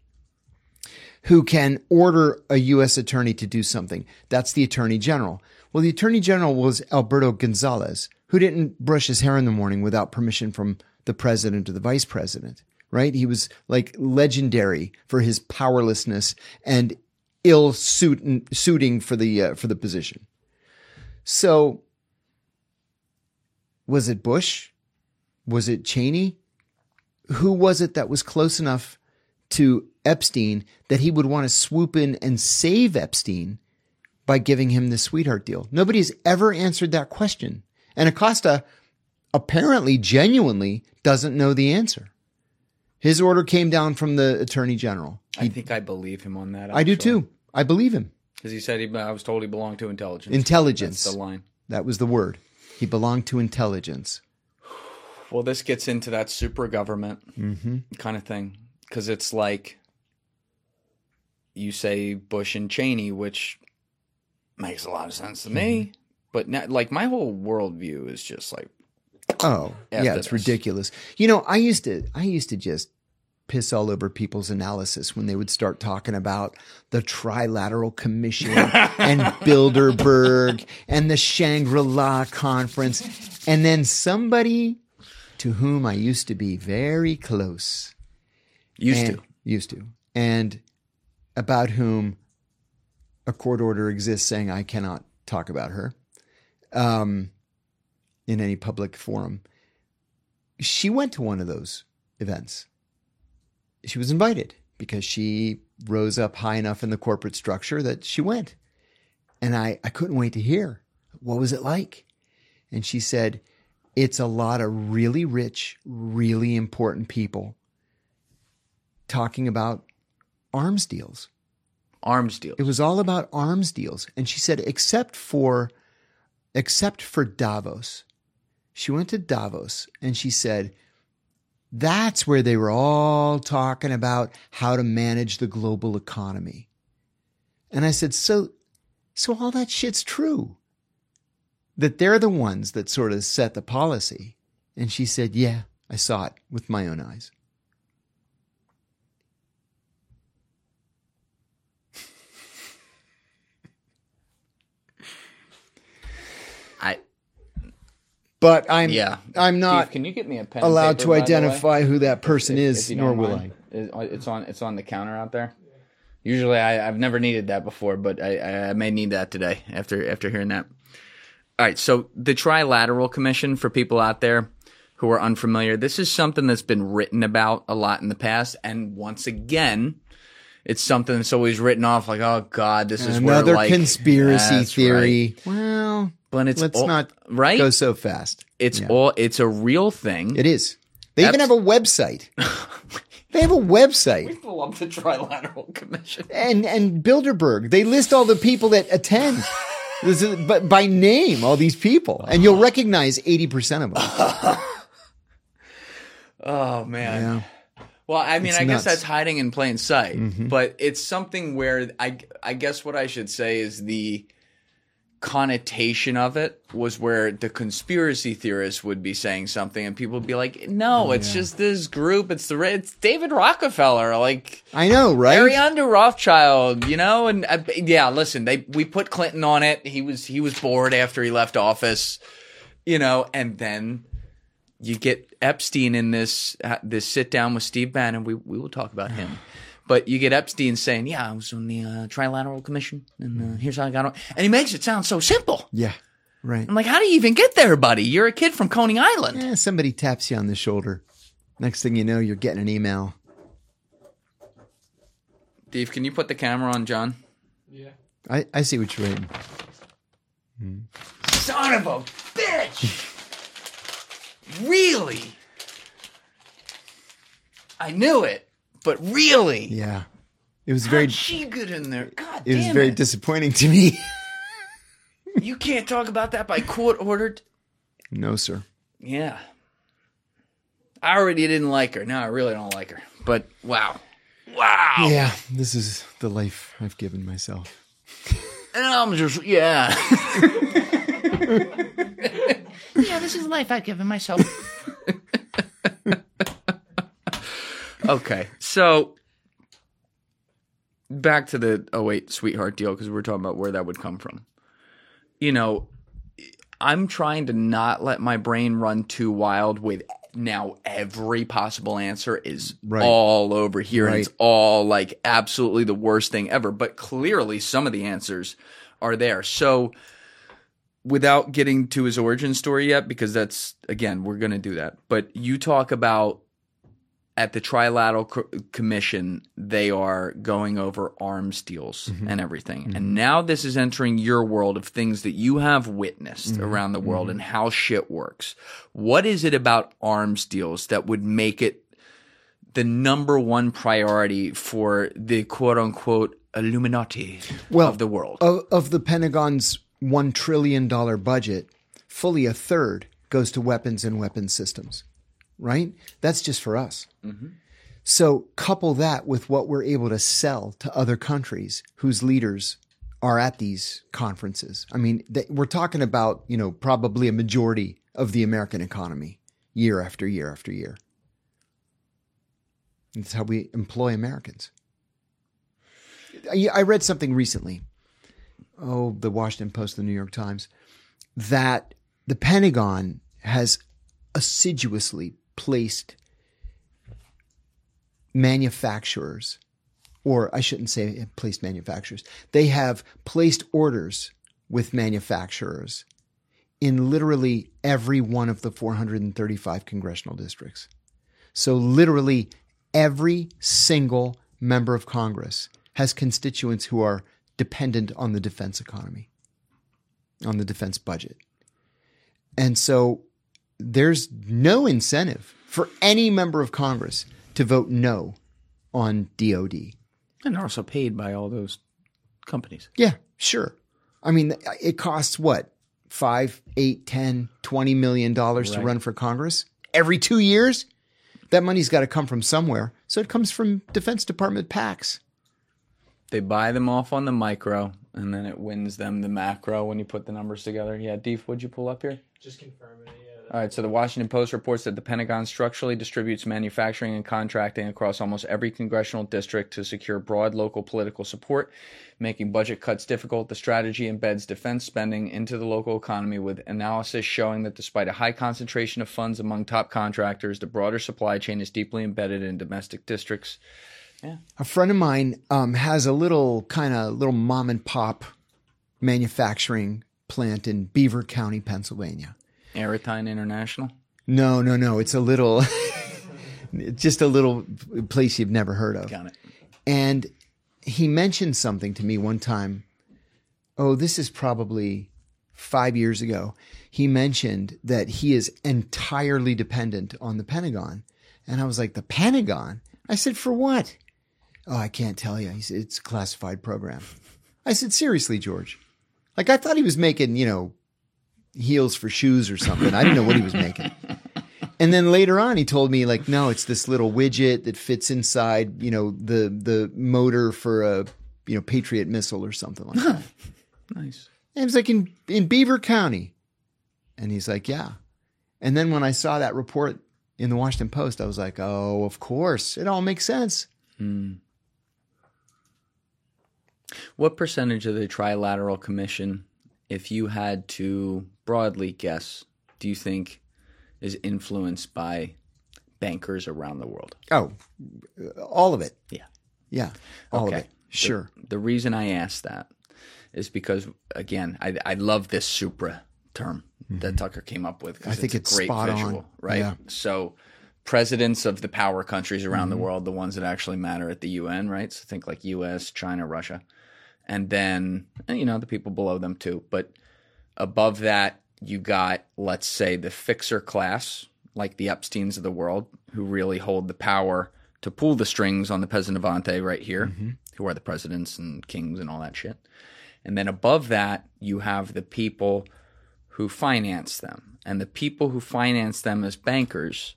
who can order a U.S. attorney to do something? That's the attorney general. Well, the attorney general was Alberto Gonzales, who didn't brush his hair in the morning without permission from the president or the vice president. Right? He was like legendary for his powerlessness and ill suit, suiting for the uh, for the position. So, was it Bush? Was it Cheney? Who was it that was close enough to Epstein that he would want to swoop in and save Epstein by giving him the sweetheart deal? Nobody's ever answered that question. And Acosta apparently genuinely doesn't know the answer. His order came down from the attorney general. I think I believe him on that. I do too. I believe him. Because he said he, I was told he belonged to intelligence. Intelligence. That's the line. That was the word. He belonged to intelligence. Well, this gets into that super government Mm-hmm. kind of thing. Because it's like you say Bush and Cheney, which makes a lot of sense to Mm-hmm. me. But now, like my whole worldview is just like Oh, yeah, it's ridiculous. You know, I used to, I used to just piss all over people's analysis when they would start talking about the Trilateral Commission and Bilderberg and the Shangri-La Conference, and then somebody to whom I used to be very close. Used and, to. used to, and about whom a court order exists saying I cannot talk about her. Um, in any public forum. She went to one of those events. She was invited because she rose up high enough in the corporate structure that she went. And I, I couldn't wait to hear what was it like? And she said, it's a lot of really rich, really important people talking about arms deals. Arms deal. It was all about arms deals. And she said, except for, except for Davos. She went to Davos and she said, that's where they were all talking about how to manage the global economy. And I said, so, so all that shit's true. That they're the ones that sort of set the policy. And she said, yeah, I saw it with my own eyes. But I'm, yeah. I'm not Steve, can you get me a pen? allowed paper, to by the way? identify who that person If- is, if nor don't will mind. It- uh, It's on. It's on the counter out there. Usually, I, I've never needed that before, but I, I may need that today after after hearing that. All right, so the Trilateral Commission for people out there who are unfamiliar, this is something that's been written about a lot in the past, and once again, it's something that's always written off like, oh God, this is Another where like conspiracy That's theory. right. Well, But it's let's all- not right. go so fast. It's Yeah. all. It's a real thing. It is. They even have a website. they have a website. love the Trilateral Commission. And and Bilderberg, they list all the people that attend. This is, but by name, all these people, and you'll recognize eighty percent of them. Oh man. Yeah. Well, I mean, It's I nuts. guess that's hiding in plain sight, Mhm. but it's something where I, I guess what I should say is the connotation of it was where the conspiracy theorists would be saying something and people would be like, no, it's just this group. It's the, it's David Rockefeller, like I know, right? Under Rothschild, you know? And uh, yeah, listen, they, we put Clinton on it. He was, he was bored after he left office, you know, and then you get Epstein in this uh, this sit down with Steve Bannon. We we will talk about him, but you get Epstein saying, "Yeah, I was on the uh, Trilateral Commission, and uh, here's how I got on." And he makes it sound so simple. Yeah, right. I'm like, "How do you even get there, buddy? You're a kid from Coney Island." Yeah, somebody taps you on the shoulder. Next thing you know, you're getting an email. Steve, can you put the camera on John? Yeah. I, I see what you're writing. Son of a bitch! really? I knew it, but really? Yeah, it was very. How'd she get in there? God It was very it. disappointing to me. you can't talk about that by court ordered. no, sir. Yeah. I already didn't like her. Now I really don't like her. But wow. Wow. Yeah, this is the life I've given myself. And I'm just, yeah. yeah, this is the life I've given myself. okay, so back to the 08 sweetheart deal because we were talking about where that would come from. You know, I'm trying to not let my brain run too wild with now every possible answer is Right. all over here and it's all like absolutely the worst thing ever. But clearly some of the answers are there. So without getting to his origin story yet, because that's again, we're going to do that. But you talk about at the Trilateral Co- Commission, they are going over arms deals mm-hmm. and everything. And mm-hmm. now this is entering your world of things that you have witnessed mm-hmm. around the world and how shit works. What is it about arms deals that would make it the number one priority for the quote unquote Illuminati Well, of the world? Of, of the Pentagon's $1 trillion budget, fully a third goes to weapons and weapons systems, right? That's just for us. Mm-hmm. So couple that with what we're able to sell to other countries whose leaders are at these conferences. I mean, they, we're talking about, you know, probably a majority of the American economy year after year after year. That's how we employ Americans. I, I read something recently oh, the Washington Post, the New York Times, that the Pentagon has assiduously placed manufacturers, or I shouldn't say placed manufacturers, they have placed orders with manufacturers in literally every one of the 435 congressional districts. So, literally, every single member of Congress has constituents who are dependent on the defense economy, on the defense budget. And so, there's no incentive for any member of Congress to vote no on DOD. and they're also paid by all those companies. Yeah, sure. I mean, it costs what? Five, eight, ten, twenty million dollars to run for Congress every two years. That money's got to come from somewhere. So it comes from Defense Department PACs. They buy them off on the micro, and then it wins them the macro when you put the numbers together. Yeah, Deef, what'd you pull up here? Just confirming it. Yeah. All right, so the Washington Post reports that the Pentagon structurally distributes manufacturing and contracting across almost every congressional district to secure broad local political support, making budget cuts difficult. The strategy embeds defense spending into the local economy with analysis showing that despite a high concentration of funds among top contractors, the broader supply chain is deeply embedded in domestic districts. Yeah. A friend of mine um, has a little kind of little mom and pop manufacturing plant in Beaver County, Pennsylvania. Aerotyne International. No, no, no. It's a little, just a little place you've never heard of. Got it. And he mentioned something to me one time. Oh, this is probably five years ago. He mentioned that he is entirely dependent on the Pentagon. And I was like, the Pentagon? I said, for what? Oh, I can't tell you. He said, it's a classified program. I said, seriously, George? Like, I thought he was making, you know, heels for shoes or something. I didn't know what he was making. And then later on, he told me like, no, it's this little widget that fits inside, you know, the the motor for a you know Patriot missile or something like that. Nice. and it was like in in Beaver County, and he's like, yeah. And then when I saw that report in the Washington Post, I was like, oh, of course, it all makes sense. Hmm. What percentage of the Trilateral Commission, if you had to broadly guess, do you think is influenced by bankers around the world? Oh, all of it. Yeah. Yeah, all Okay. of it. Sure. The reason I ask that is because, again, I, I love this Supra term that Tucker came up with. Mm-hmm. I think a it's great spot on. visual, right? Yeah. So, presidents of the power countries around Mm-hmm. the world, the ones that actually matter at the UN, right? So think like U.S., China, Russia, and then you know the people below them too. But above that, you got let's say the fixer class, like the Epstein's of the world, who really hold the power to pull the strings on the Avante right here, Mm-hmm. who are the presidents and kings and all that shit. And then above that, you have the people who finance them. And the people who finance them as bankers,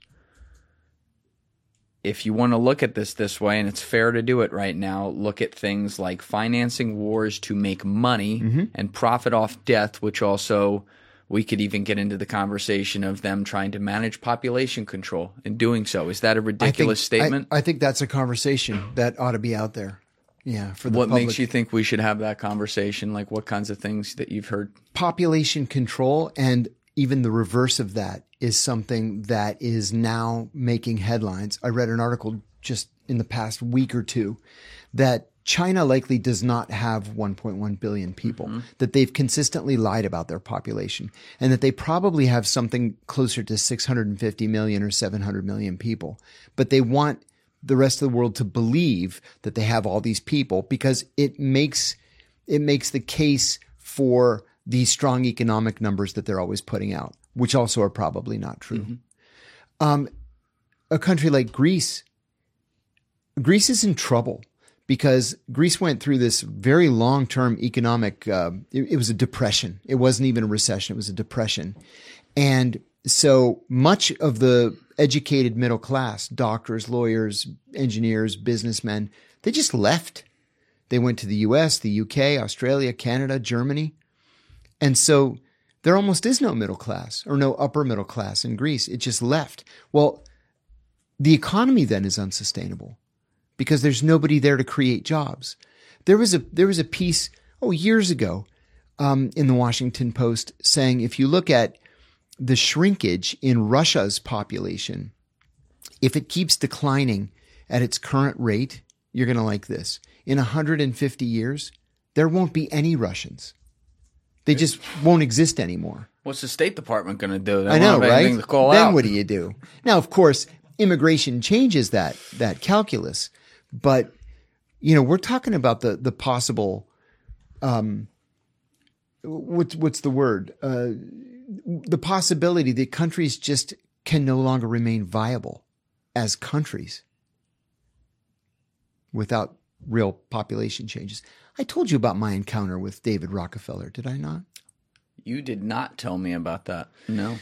if you want to look at this this way, and it's fair to do it right now, look at things like financing wars to make money mm-hmm. and profit off death, which also we could even get into the conversation of them trying to manage population control in doing so. Is that a ridiculous I think, statement? I, I think that's a conversation that ought to be out there. Yeah. For the what public. makes you think we should have that conversation? Like what kinds of things that you've heard? population control and even the reverse of that is something that is now making headlines. I read an article just in the past week or two that China likely does not have 1.1 billion people, mm-hmm. that they've consistently lied about their population, and that they probably have something closer to 650 million or 700 million people. But they want the rest of the world to believe that they have all these people because it makes it makes the case for these strong economic numbers that they're always putting out, which also are probably not true. Um, a country like Greece, Greece is in trouble because Greece went through this very long term economic, uh, it, it was a depression. It wasn't even a recession, it was a depression. And so much of the educated middle class, doctors, lawyers, engineers, businessmen, they just left. They went to the US, the UK, Australia, Canada, Germany. And so there almost is no middle class or no upper middle class in Greece. It just left. Well, the economy then is unsustainable because there's nobody there to create jobs. There was a there was a piece oh years ago um, in the Washington Post saying if you look at the shrinkage in Russia's population, if it keeps declining at its current rate, you're going to like this. In 150 years, there won't be any Russians. They just won't exist anymore. What's the State Department going to do? They I know, right? Then out. what do you do? Now, of course, immigration changes that that calculus, but you know, we're talking about the the possible. Um, what's what's the word? Uh, the possibility that countries just can no longer remain viable as countries without real population changes. I told you about my encounter with David Rockefeller, did I not? You did not tell me about that. No.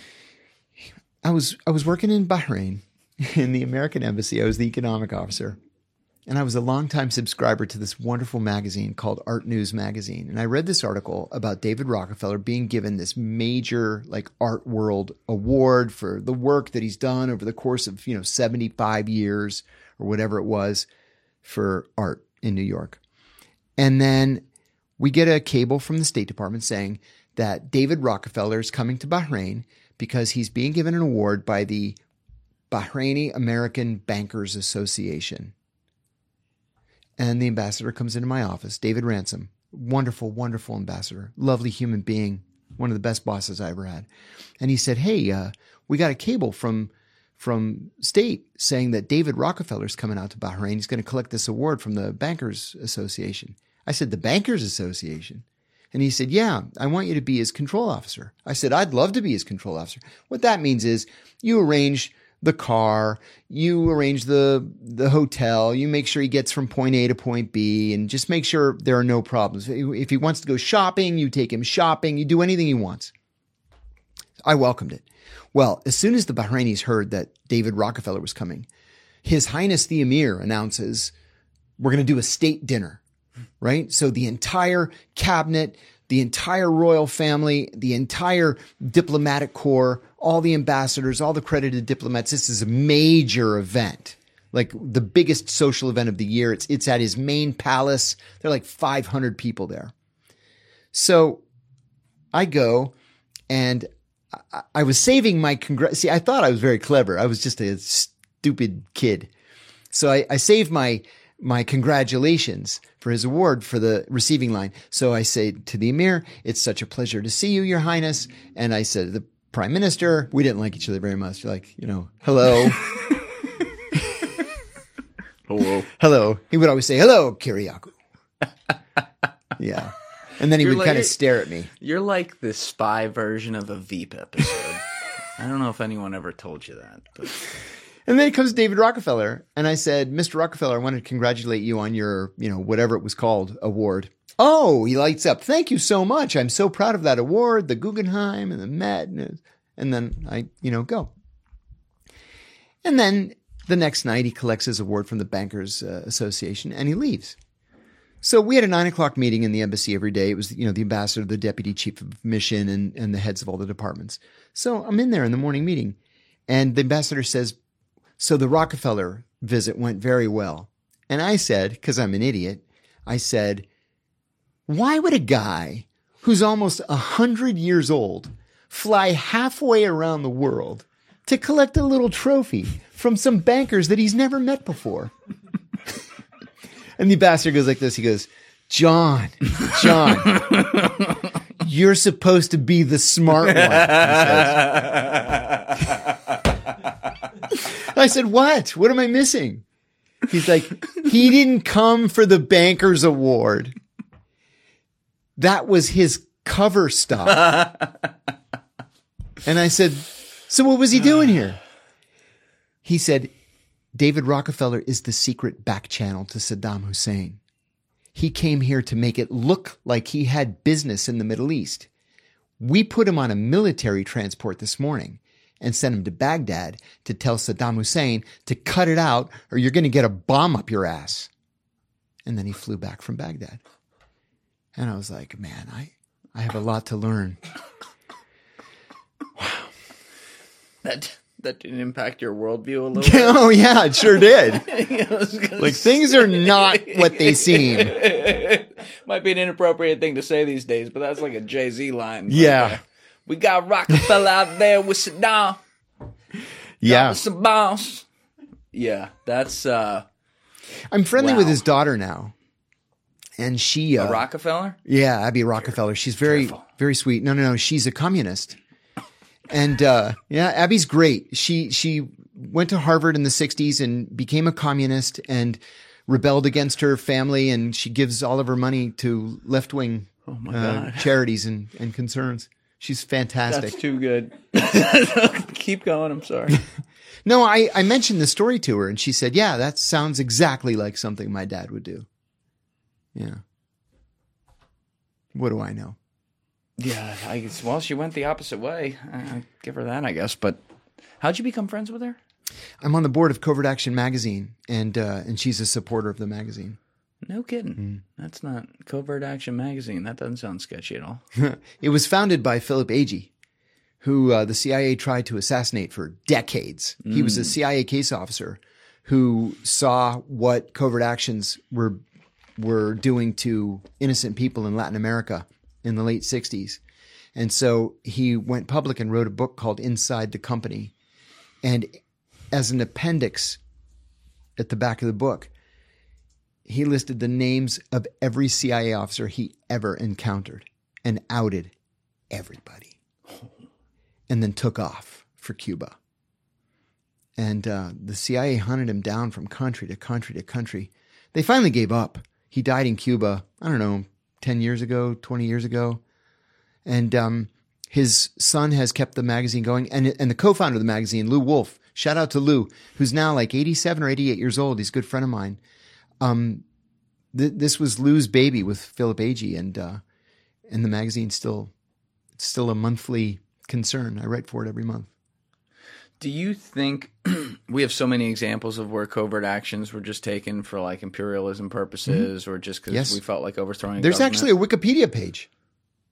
I was I was working in Bahrain in the American embassy. I was the economic officer. And I was a longtime subscriber to this wonderful magazine called Art News Magazine. And I read this article about David Rockefeller being given this major like art world award for the work that he's done over the course of, you know, 75 years or whatever it was for art in New York. And then we get a cable from the State Department saying that David Rockefeller is coming to Bahrain because he's being given an award by the Bahraini American Bankers Association. And the ambassador comes into my office, David Ransom, wonderful, wonderful ambassador, lovely human being, one of the best bosses I ever had. And he said, "Hey, uh, we got a cable from from state saying that David Rockefeller's coming out to Bahrain. He's going to collect this award from the Bankers Association." I said, "The Bankers Association." And he said, Yeah, I want you to be his control officer. I said, I'd love to be his control officer. What that means is you arrange the car, you arrange the the hotel, you make sure he gets from point A to point B, and just make sure there are no problems. If he wants to go shopping, you take him shopping, you do anything he wants. I welcomed it. Well, as soon as the Bahrainis heard that David Rockefeller was coming, His Highness the Emir announces, we're going to do a state dinner, right? So the entire cabinet, the entire royal family, the entire diplomatic corps, all the ambassadors, all the credited diplomats. This is a major event, like the biggest social event of the year. It's, it's at his main palace. There are like 500 people there. So I go and I, was saving my congr. See, I thought I was very clever. I was just a stupid kid. So I, I saved my my congratulations for his award for the receiving line. So I say to the emir, "It's such a pleasure to see you, Your Highness." And I said, "The Prime Minister." We didn't like each other very much. Like you know, hello, Hello. hello. He would always say, "Hello, Kiriakou." yeah, and then he You're would kind of stare at me. You're like the spy version of a Veep episode. I don't know if anyone ever told you that, but And then comes David Rockefeller, and I said, "Mr. Rockefeller, I want to congratulate you on your, you know, whatever it was called, award." Oh, he lights up. Thank you so much. I'm so proud of that award, the Guggenheim and the Met, and, and then I, you know, go. And then the next night, he collects his award from the Bankers uh, Association, and he leaves. So we had a nine o'clock meeting in the embassy every day. It was, you know, the ambassador, the deputy chief of mission, and, and the heads of all the departments. So I'm in there in the morning meeting, and the ambassador says, So the Rockefeller visit went very well. And I said, because I'm an idiot, I said, Why would a guy who's almost a hundred years old fly halfway around the world to collect a little trophy from some bankers that he's never met before? And the ambassador goes like this. He goes, John, John, you're supposed to be the smart one. I said, what? What am I missing? He's like, he didn't come for the Bankers Award. That was his cover stop. and I said, so what was he doing here? He said, David Rockefeller is the secret back channel to Saddam Hussein. He came here to make it look like he had business in the Middle East. We put him on a military transport this morning and sent him to Baghdad to tell Saddam Hussein to cut it out or you're going to get a bomb up your ass. And then he flew back from Baghdad. And I was like, man, I, I have a lot to learn. Wow. That that didn't impact your worldview a little oh, bit. oh, yeah, it sure did. I was gonna Like things are not what they seem. Might be an inappropriate thing to say these days, but that's like a Jay Z line. Yeah. We got Rockefeller out there with Saddam. Yeah. With some bombs. Yeah, that's uh, I'm friendly Wow. with his daughter now. And she, uh, a Rockefeller. yeah, Abby Rockefeller. She's very, Careful. very sweet. No, no, no. She's a communist. And, uh, yeah, Abby's great. She, she went to Harvard in the sixties and became a communist and rebelled against her family. And she gives all of her money to left wing Oh my uh, god, charities and, and concerns. She's fantastic. that's too good. Keep going. I'm sorry. No, I, I mentioned the story to her and she said, yeah, that sounds exactly like something my dad would do. Yeah. What do I know? Yeah, I guess. Well, she went the opposite way. I give her that, I guess. But how'd you become friends with her? I'm on the board of Covert Action Magazine and, uh, and she's a supporter of the magazine. No kidding. That's not Covert Action Magazine. That doesn't sound sketchy at all. It was founded by Philip Agee, who uh, the CIA tried to assassinate for decades. He was a CIA case officer who saw what covert actions were were doing to innocent people in Latin America in the late 60s. And so he went public and wrote a book called Inside the Company. And as an appendix at the back of the book, he listed the names of every CIA officer he ever encountered and outed everybody. And then took off for Cuba. And uh, the CIA hunted him down from country to country to country. They finally gave up. He died in Cuba, I don't know, 10 years ago, 20 years ago. And um, his son has kept the magazine going. And, and the co founder of the magazine, Lou Wolf, shout out to Lou, who's now like 87 or 88 years old. He's a good friend of mine. Um, th- this was Lou's baby with Philip Agee, and uh, and the magazine still it's still a monthly concern. I write for it every month. Do you think we have so many examples of where covert actions were just taken for like imperialism purposes or just because Yes. we felt like overthrowing? There's government? actually a Wikipedia page.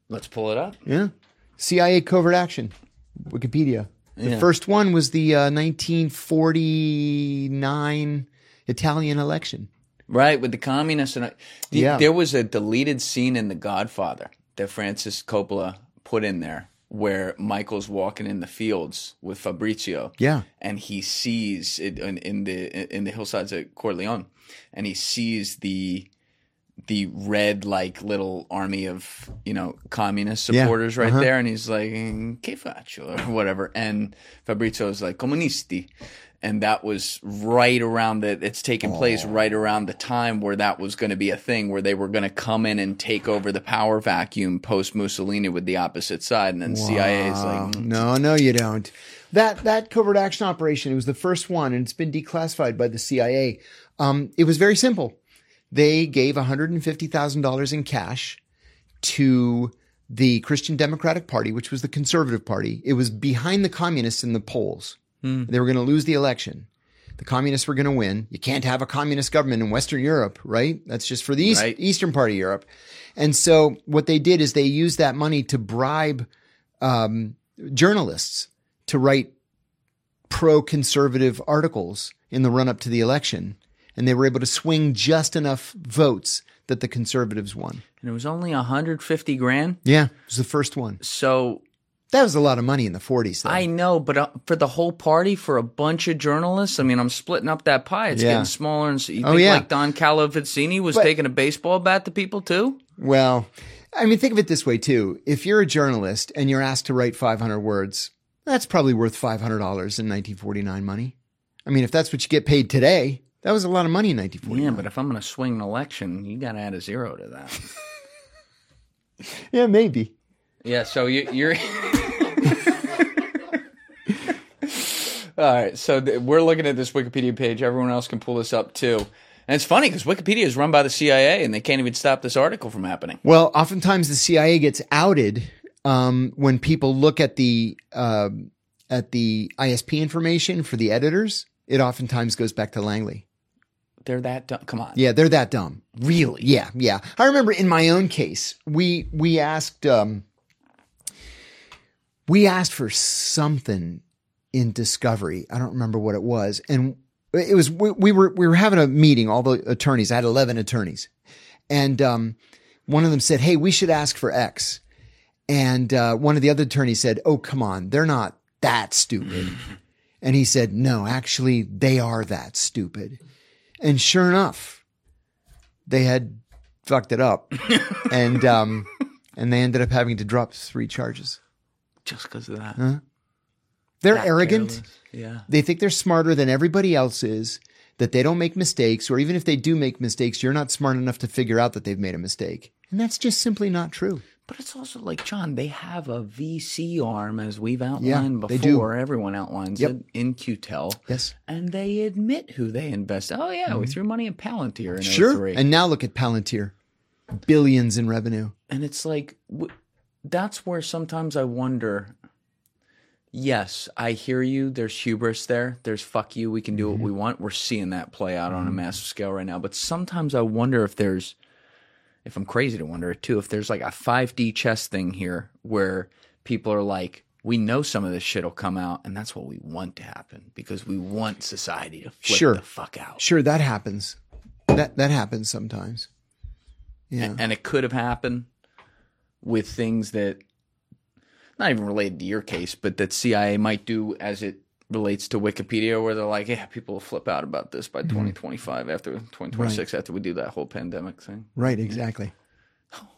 Let's pull it up. Yeah, CIA covert action, Wikipedia. The Yeah. first one was the uh, 1949 Italian election. Right, with the communists and the, Yeah. there was a deleted scene in The Godfather that Francis Coppola put in there where Michael's walking in the fields with Fabrizio. Yeah. and he sees it in, in the in the hillsides of Corleone, and he sees the the red like little army of you know communist Yeah, supporters right uh-huh. there, and he's like "Che faccio?" or whatever, and Fabrizio is like "Comunisti," and that was right around the it's taking place right around the time where that was going to be a thing where they were going to come in and take over the power vacuum post Mussolini with the opposite side, and then CIA is like "Mm, No, no, you don't. That that covert action operation, it was the first one, and it's been declassified by the CIA. Um, it was very simple. They gave $150,000 in cash to the Christian Democratic Party, which was the conservative party. It was behind the communists in the polls. They were going to lose the election. The communists were going to win. You can't have a communist government in Western Europe, right? That's just for the east, Right. eastern part of Europe. And so what they did is they used that money to bribe um, journalists to write pro-conservative articles in the run-up to the election, and they were able to swing just enough votes that the conservatives won. And it was only 150 grand. Yeah, it was the first one. So That was a lot of money in the 40s. Though. I know, but uh, for the whole party, for a bunch of journalists, I mean, I'm splitting up that pie. It's Yeah. getting smaller. And s- you Oh, think yeah. like Don Calavizzini was But- taking a baseball bat to people too? Well, I mean, think of it this way too. If you're a journalist and you're asked to write 500 words, that's probably worth $500 in 1949 money. I mean, if that's what you get paid today, that was a lot of money in 1949. Yeah, but if I'm going to swing an election, you got to add a zero to that. yeah, maybe. yeah, so you, you're. All right, so th- we're looking at this Wikipedia page. Everyone else can pull this up too. And it's funny because Wikipedia is run by the CIA and they can't even stop this article from happening. Well, oftentimes the CIA gets outed um, when people look at the um at the ISP information for the editors. It oftentimes goes back to Langley. They're that dumb. Come on. Yeah, they're that dumb. Really? Yeah, yeah. I remember in my own case, we we asked um we asked for something in Discovery. I don't remember what it was, and it was we, we were we were having a meeting. All the attorneys. I had eleven attorneys, and um, one of them said, "Hey, we should ask for X," and uh, one of the other attorneys said, "Oh, come on, they're not that stupid." and he said, "No, actually, they are that stupid." And sure enough, they had fucked it up, and um, and they ended up having to drop three charges. Just because of that. They're That arrogant. careless. Yeah. They think they're smarter than everybody else is. That they don't make mistakes, or even if they do make mistakes, you're not smart enough to figure out that they've made a mistake, and that's just simply not true. But it's also like John, they have a VC arm as we've outlined they before. Everyone outlines Yep. it In-Q-Tel. Yes. And they admit who they invest. Oh yeah, we threw money in Palantir in Mm-hmm. Sure. 03. And now look at Palantir, billions in revenue. And it's like that's where sometimes I wonder. Yes, I hear you. There's hubris there. There's fuck you. We can do what mm-hmm. we want. We're seeing that play out on a mm-hmm. massive scale right now. But sometimes I wonder if there's, if I'm crazy to wonder it too, if there's like a 5D chess thing here where people are like, we know some of this shit will come out, and that's what we want to happen because we want society to flip Sure. the fuck out. Sure, that happens. That that happens sometimes. Yeah. and it could have happened with things that not even related to your case, but that CIA might do as it relates to Wikipedia, where they're like, "Yeah, people will flip out about this by mm-hmm. 2025 after 2026 after we do that whole pandemic thing." Right. Exactly.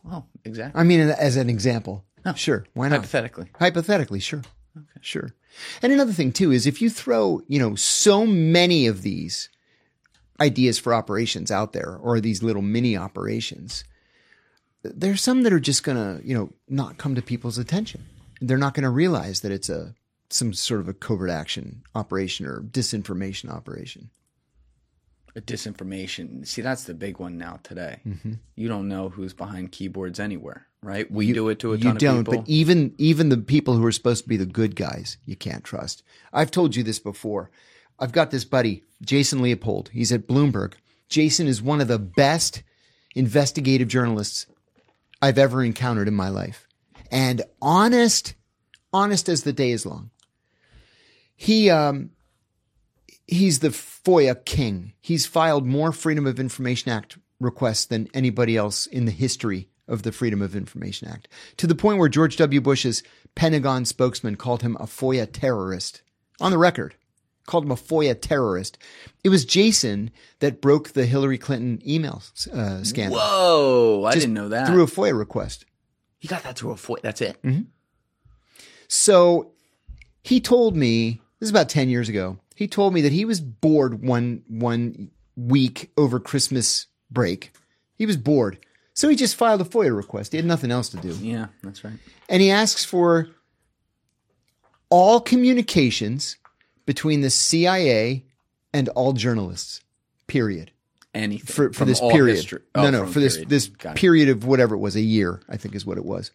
Oh, exactly. I mean, as an example, sure. Why not? Hypothetically, Hypothetically, sure. Okay. Sure. And another thing too is if you throw, you know, so many of these ideas for operations out there or these little mini operations, there's some that are just going to, you know, not come to people's attention. They're not going to realize that it's a some sort of a covert action operation or disinformation operation. a disinformation. See, that's the big one now today. Mm-hmm. You don't know who's behind keyboards anywhere, right? We do it to a ton you don't, people. but even even the people who are supposed to be the good guys, you can't trust. I've told you this before. I've got this buddy, Jason Leopold. He's at Bloomberg. Jason is one of the best investigative journalists I've ever encountered in my life. And honest, honest as the day is long. He um he's the FOIA king. He's filed more Freedom of Information Act requests than anybody else in the history of the Freedom of Information Act, to the point where George W. Bush's Pentagon spokesman called him a FOIA terrorist. On the record, called him a FOIA terrorist. It was Jason that broke the Hillary Clinton email uh, scandal Whoa, I didn't know that. through a FOIA request. He got that through a FOIA. That's it. So he told me this is about 10 years ago. He told me that he was bored one one week over Christmas break. He was bored. So he just filed a FOIA request. He had nothing else to do. Yeah, that's right. And he asks for all communications between the CIA and all journalists. Period. Anything For for from this period. history. no, Oh, no, for this period. this Got it. period of whatever it was, a year, I think is what it was.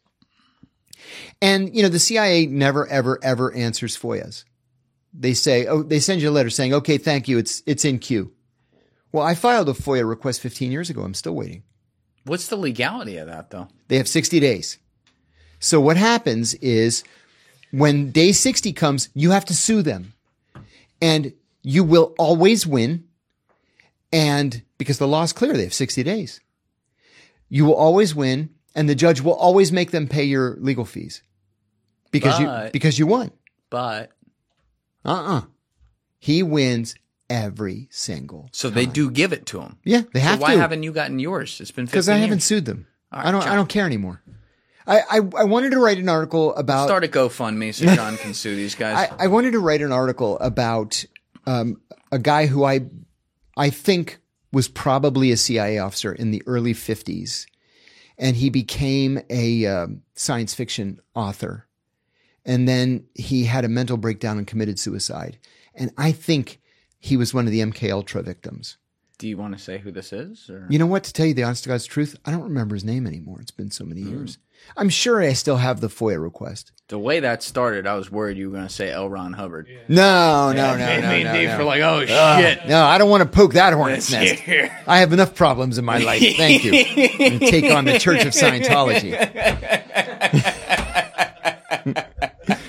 And you know, the CIA never ever ever answers FOIAs. they say, oh, they send you a letter saying, okay, thank you. It's, it's in queue. Well, I filed a FOIA request 15 years ago. I'm still waiting. What's the legality of that though? They have 60 days. So what happens is when day 60 comes, you have to sue them and you will always win. And because the law is clear, they have 60 days. You will always win and the judge will always make them pay your legal fees because you, because you won. But Uh-uh. He wins every single. so they do give it to him. Yeah, they have so why to. haven't you gotten yours? It's been because 15 I haven't sued them. right, I don't. I don't care anymore. I, I I wanted to write an article about. Start a GoFundMe so John can sue these guys. I, I wanted to write an article about um, a guy who I I think was probably a CIA officer in the early fifties, and he became a um, science fiction author, and then he had a mental breakdown and committed suicide. And I think he was one of the MK Ultra victims. Do you want to say who this is? Or? You know what? To tell you the honest to God's truth, I don't remember his name anymore. It's been so many Hmm. years. I'm sure I still have the FOIA request. The way that started, I was worried you were going to say L. Ron Hubbard. No, no, no, Made no, me no, Dave no. were like, oh shit. No, I don't want to poke that hornet's nest. I have enough problems in my life. Thank you. And take on the Church of Scientology.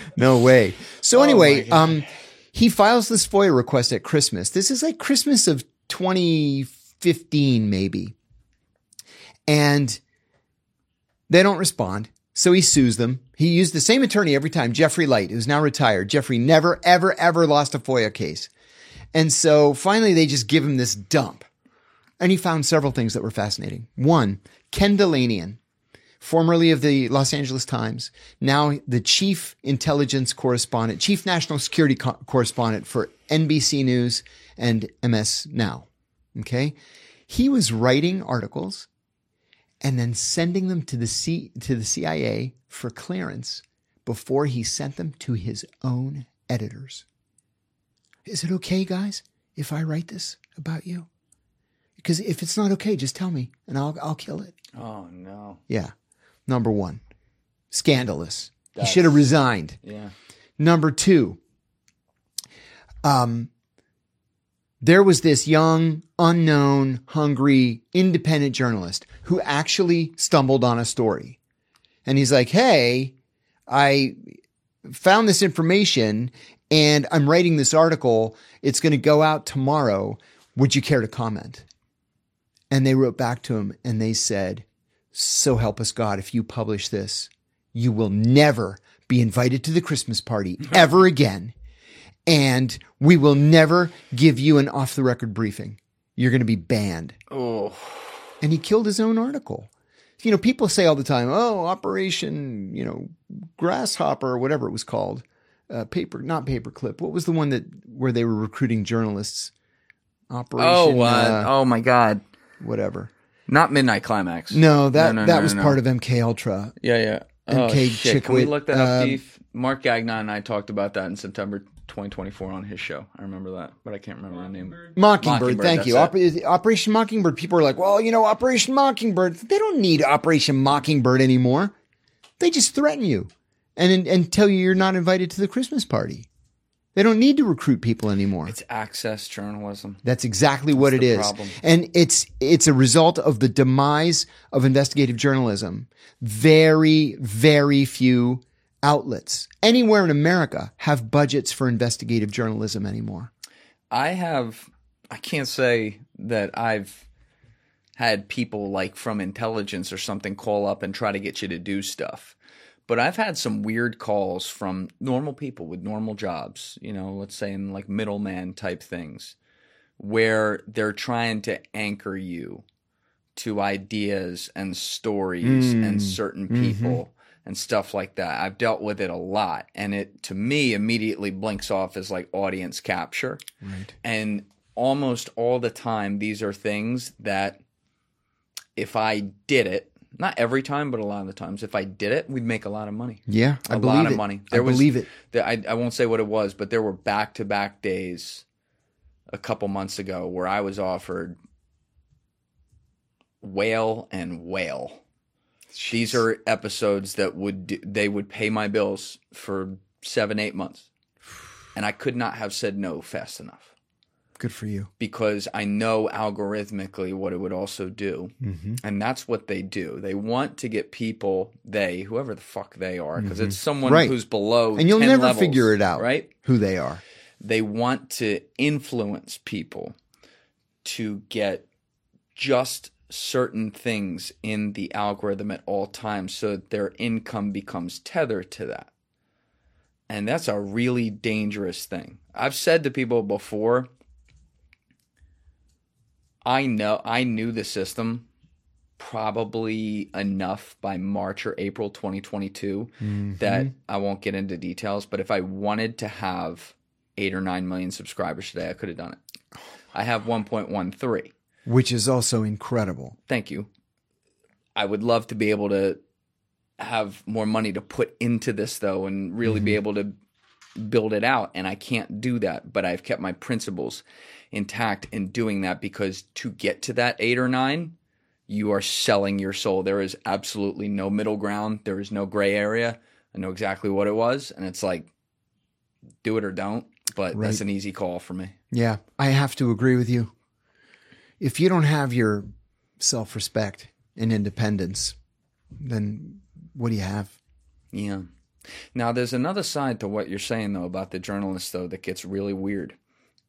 no way. So anyway, um, he files this FOIA request at Christmas. This is like Christmas of 2015, maybe. And they don't respond. So he sues them. He used the same attorney every time, Jeffrey Light, who's now retired. Jeffrey never, ever, ever lost a FOIA case. And so finally they just give him this dump. And he found several things that were fascinating. One, Ken Dilanian, formerly of the Los Angeles Times, now the chief intelligence correspondent, chief national security co- correspondent for NBC News and MS Now. Okay. He was writing articles and then sending them to the C, to the CIA for clearance before he sent them to his own editors. Is it okay, guys, if I write this about you? Because if it's not okay, just tell me and I'll I'll kill it. Oh no. Yeah. Number one, scandalous. he should have resigned. Yeah. Number two, um, there was this young, unknown, hungry, independent journalist who actually stumbled on a story. And he's like, Hey, I found this information and I'm writing this article. It's going to go out tomorrow. Would you care to comment? And they wrote back to him and they said, So help us God, if you publish this, you will never be invited to the Christmas party ever again. And we will never give you an off the record briefing. You're going to be banned. Oh. And he killed his own article. You know, people say all the time, oh, Operation, you know, Grasshopper or whatever it was called. Uh, paper, not paperclip. What was the one that where they were recruiting journalists? Operation, Oh, uh, uh, oh my God. whatever. Not Midnight Climax. No, that no, that no, was no. part of MK Ultra. Yeah, yeah. Oh, MK shit. Can we Chickwit, look that up, um, Beef? Mark Gagnon and I talked about that in September 2024 on his show. I remember that, but I can't remember the name. Mockingbird, Mockingbird, thank you. that's Operation Mockingbird. People are like, well, you know, Operation Mockingbird. They don't need Operation Mockingbird anymore. They just threaten you and and tell you you're not invited to the Christmas party. They don't need to recruit people anymore. It's access journalism. That's exactly what it is. problem. And it's it's a result of the demise of investigative journalism. Very, very few outlets anywhere in America have budgets for investigative journalism anymore. I have, I can't say that I've had people like from intelligence or something call up and try to get you to do stuff. But I've had some weird calls from normal people with normal jobs, you know, let's say in like middleman type things, where they're trying to anchor you to ideas and stories and mm. certain mm-hmm. people and stuff like that. I've dealt with it a lot and it to me immediately blinks off as like audience capture. Right. And almost all the time these are things that if I did it, not every time, but a lot of the times, if I did it, we'd make a lot of money. Yeah, I a lot of it. money. I believe it. there- I, I won't say what it was, but there were back to back days a couple months ago where I was offered whale and whale. These are episodes that would do, they would pay my bills for seven eight months. and I could not have said no fast enough Good for you. because I know algorithmically what it would also do. Mm-hmm. And that's what they do. They want to get people, they, whoever the fuck they are, because it's someone Mm-hmm. Right. who's below. And you'll 10 never levels, figure it out, Right? Who they are. They want to influence people to get just certain things in the algorithm at all times so that their income becomes tethered to that. And that's a really dangerous thing. I've said to people before, I know I knew the system probably enough by March or April 2022 mm-hmm. that I won't get into details, but if I wanted to have 8 or 9 million subscribers today, I could have done it. Oh I have 1.13. Which is also incredible. Thank you. I would love to be able to have more money to put into this though and really be mm-hmm. able to build it out and I can't do that, but I've kept my principles intact in doing that because to get to that 8 or 9, you are selling your soul. There is absolutely no middle ground. There is no gray area. I know exactly what it was and it's like do it or don't, but that's an easy call for me. Yeah, I have to agree with you. If you don't have your self respect and independence, then what do you have? Yeah. Now, there's another side to what you're saying, though, about the journalists, though, that gets really weird.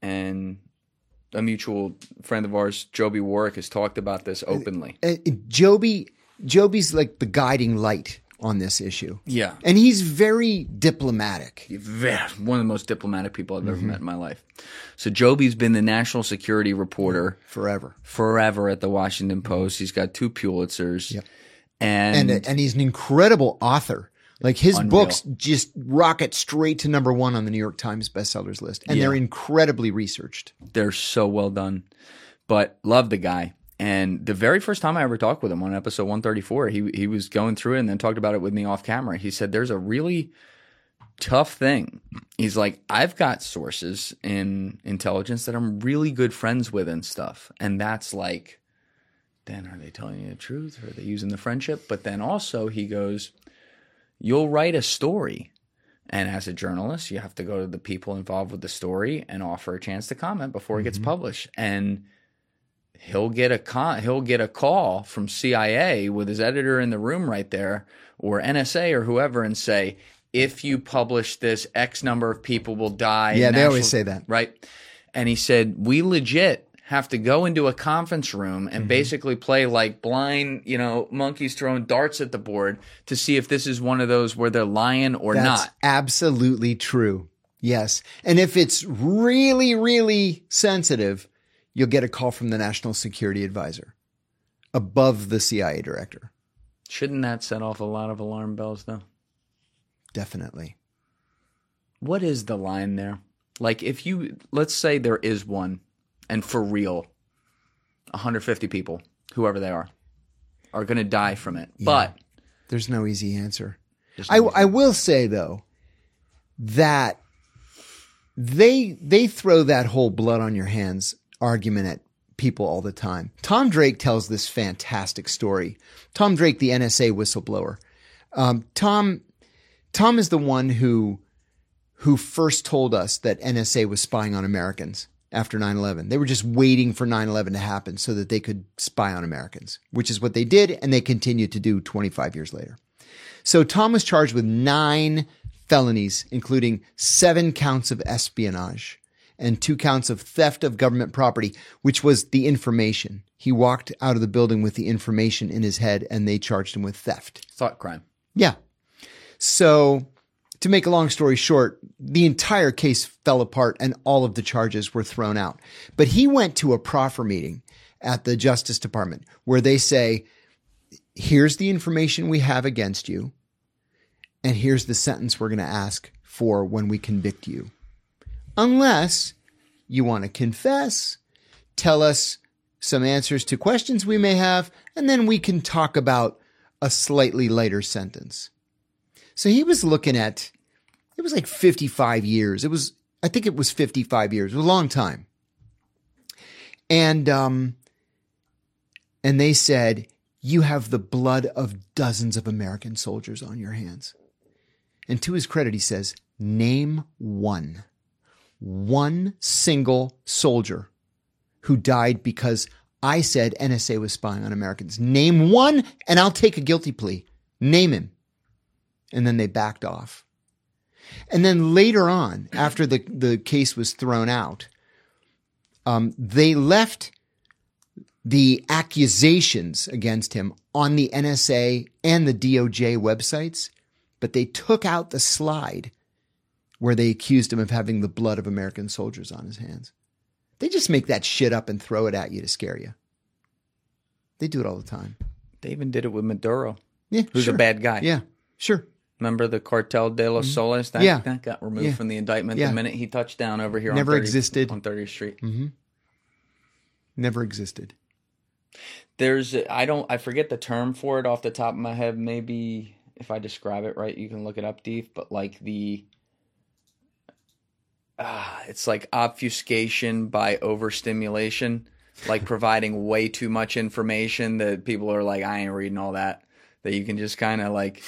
And a mutual friend of ours, Joby Warrick, has talked about this openly. Uh, Joby, Joby's like the guiding light on this issue. Yeah. And he's very diplomatic. One of the most diplomatic people I've ever mm-hmm. met in my life. So, Joby's been the national security reporter Forever. forever at the Washington Post. He's got two Pulitzers. And, And and he's an incredible author. Like his Unreal. books just rocket straight to number one on the New York Times bestsellers list. And Yeah. they're incredibly researched. they're so well done. But love the guy. And the very first time I ever talked with him on episode 134, he he was going through it and then talked about it with me off camera. He said there's a really tough thing. He's like, I've got sources in intelligence that I'm really good friends with and stuff. And that's like, then are they telling you the truth or are they using the friendship? But then also he goes, You'll write a story. And as a journalist, you have to go to the people involved with the story and offer a chance to comment before it gets mm-hmm. published. And he'll get a con- he'll get a call from CIA with his editor in the room right there, or NSA or whoever, and say, if you publish this, X number of people will die. Yeah, they always say that. right? And he said, we legit have to go into a conference room Mm-hmm. and basically play like blind, you know, monkeys throwing darts at the board to see if this is one of those where they're lying or That's not. absolutely true. Yes. And if it's really, really sensitive, you'll get a call from the National Security Advisor above the CIA director. Shouldn't that set off a lot of alarm bells, though? Definitely. What is the line there? Like, if you, let's say there is one, and for real, 150 people, whoever they are, are going to die from it. But There's no easy answer. There's I, no I will say though that they they throw that whole blood on your hands argument at people all the time. Tom Drake tells this fantastic story. Tom Drake, the NSA whistleblower. Um, Tom Tom is the one who who first told us that NSA was spying on Americans after 9/11. They were just waiting for 9/11 to happen so that they could spy on Americans, which is what they did and they continued to do 25 years later. So Tom was charged with nine felonies, including seven counts of espionage and two counts of theft of government property, which was the information. He walked out of the building with the information in his head and they charged him with theft. thought crime. Yeah. So to make a long story short, the entire case fell apart and all of the charges were thrown out. But he went to a proffer meeting at the Justice Department where they say, here's the information we have against you, and here's the sentence we're going to ask for when we convict you. Unless you want to confess, tell us some answers to questions we may have, and then we can talk about a slightly lighter sentence. So he was looking at, it was like 55 years. It was, I think it was 55 years. It was a long time. And, um, and they said, you have the blood of dozens of American soldiers on your hands. And to his credit, he says, name one. One single soldier who died because I said NSA was spying on Americans. Name one, and I'll take a guilty plea. Name him. And then they backed off. And then later on, after the, the case was thrown out, um, they left the accusations against him on the NSA and the DOJ websites, but they took out the slide where they accused him of having the blood of American soldiers on his hands. They just make that shit up and throw it at you to scare you. They do it all the time. They even did it with Maduro, Yeah, who's sure. a bad guy. Yeah, sure. Remember the Cartel de los Soles? That, Mm-hmm. Yeah. that got removed Yeah. from the indictment Yeah. the minute he touched down over here. Never on 30, existed. on 30th Street. Never existed. There's I don't I forget the term for it off the top of my head. Maybe if I describe it right, you can look it up, Deep. But like the ah, it's like obfuscation by overstimulation, like providing way too much information that people are like, I ain't reading all that. That you can just kind of like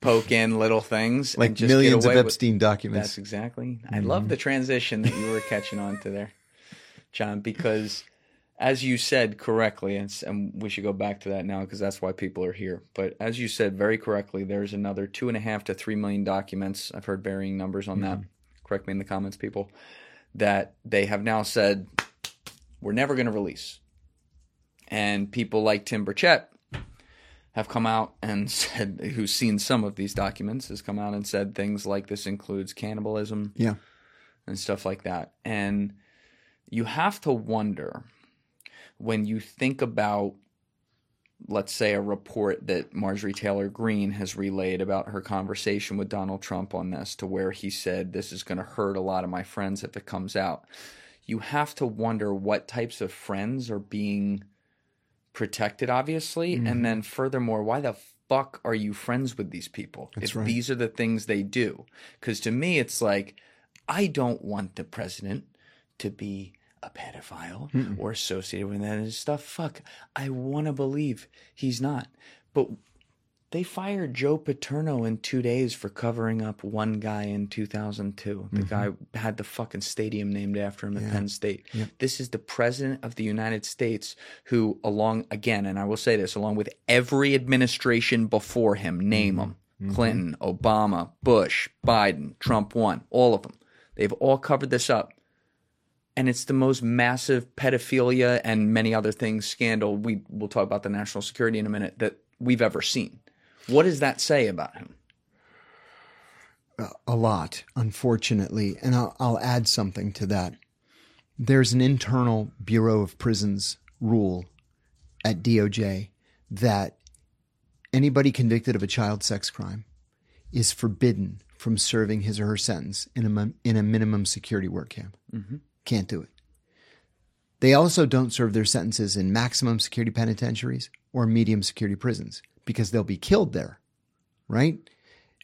poke in little things, Like and just millions get of away with- Epstein documents. That's exactly. I love the transition that you were catching on to there, John, because as you said correctly, and, and we should go back to that now because that's why people are here. But as you said very correctly, there's another two and a half to three million documents. I've heard varying numbers on that. Correct me in the comments, people. That they have now said we're never going to release. And people like Tim Burchett have come out and said, who's seen some of these documents, has come out and said things like this includes cannibalism yeah. and stuff like that. And you have to wonder when you think about, let's say, a report that Marjorie Taylor Greene has relayed about her conversation with Donald Trump on this, to where he said, This is going to hurt a lot of my friends if it comes out. You have to wonder what types of friends are being protected, obviously. And mm-hmm. then, furthermore, why the fuck are you friends with these people if right. these are the things they do? Because to me, it's like, I don't want the president to be a pedophile or associated with that stuff. Fuck. I want to believe he's not. But they fired Joe Paterno in two days for covering up one guy in 2002. The mm-hmm. guy had the fucking stadium named after him at Penn State. This is the president of the United States who, along, again, and I will say this, along with every administration before him, name mm-hmm. them mm-hmm. Clinton, Obama, Bush, Biden, Trump one, all of them. They've all covered this up and it's the most massive pedophilia and many other things scandal we will talk about the national security in a minute that we've ever seen what does that say about him a lot, unfortunately. And I'll, I'll add something to that. There's an internal Bureau of Prisons rule at DOJ that anybody convicted of a child sex crime is forbidden from serving his or her sentence in a, in a minimum security work camp. Mm-hmm. Can't do it. They also don't serve their sentences in maximum security penitentiaries or medium security prisons because they'll be killed there, right?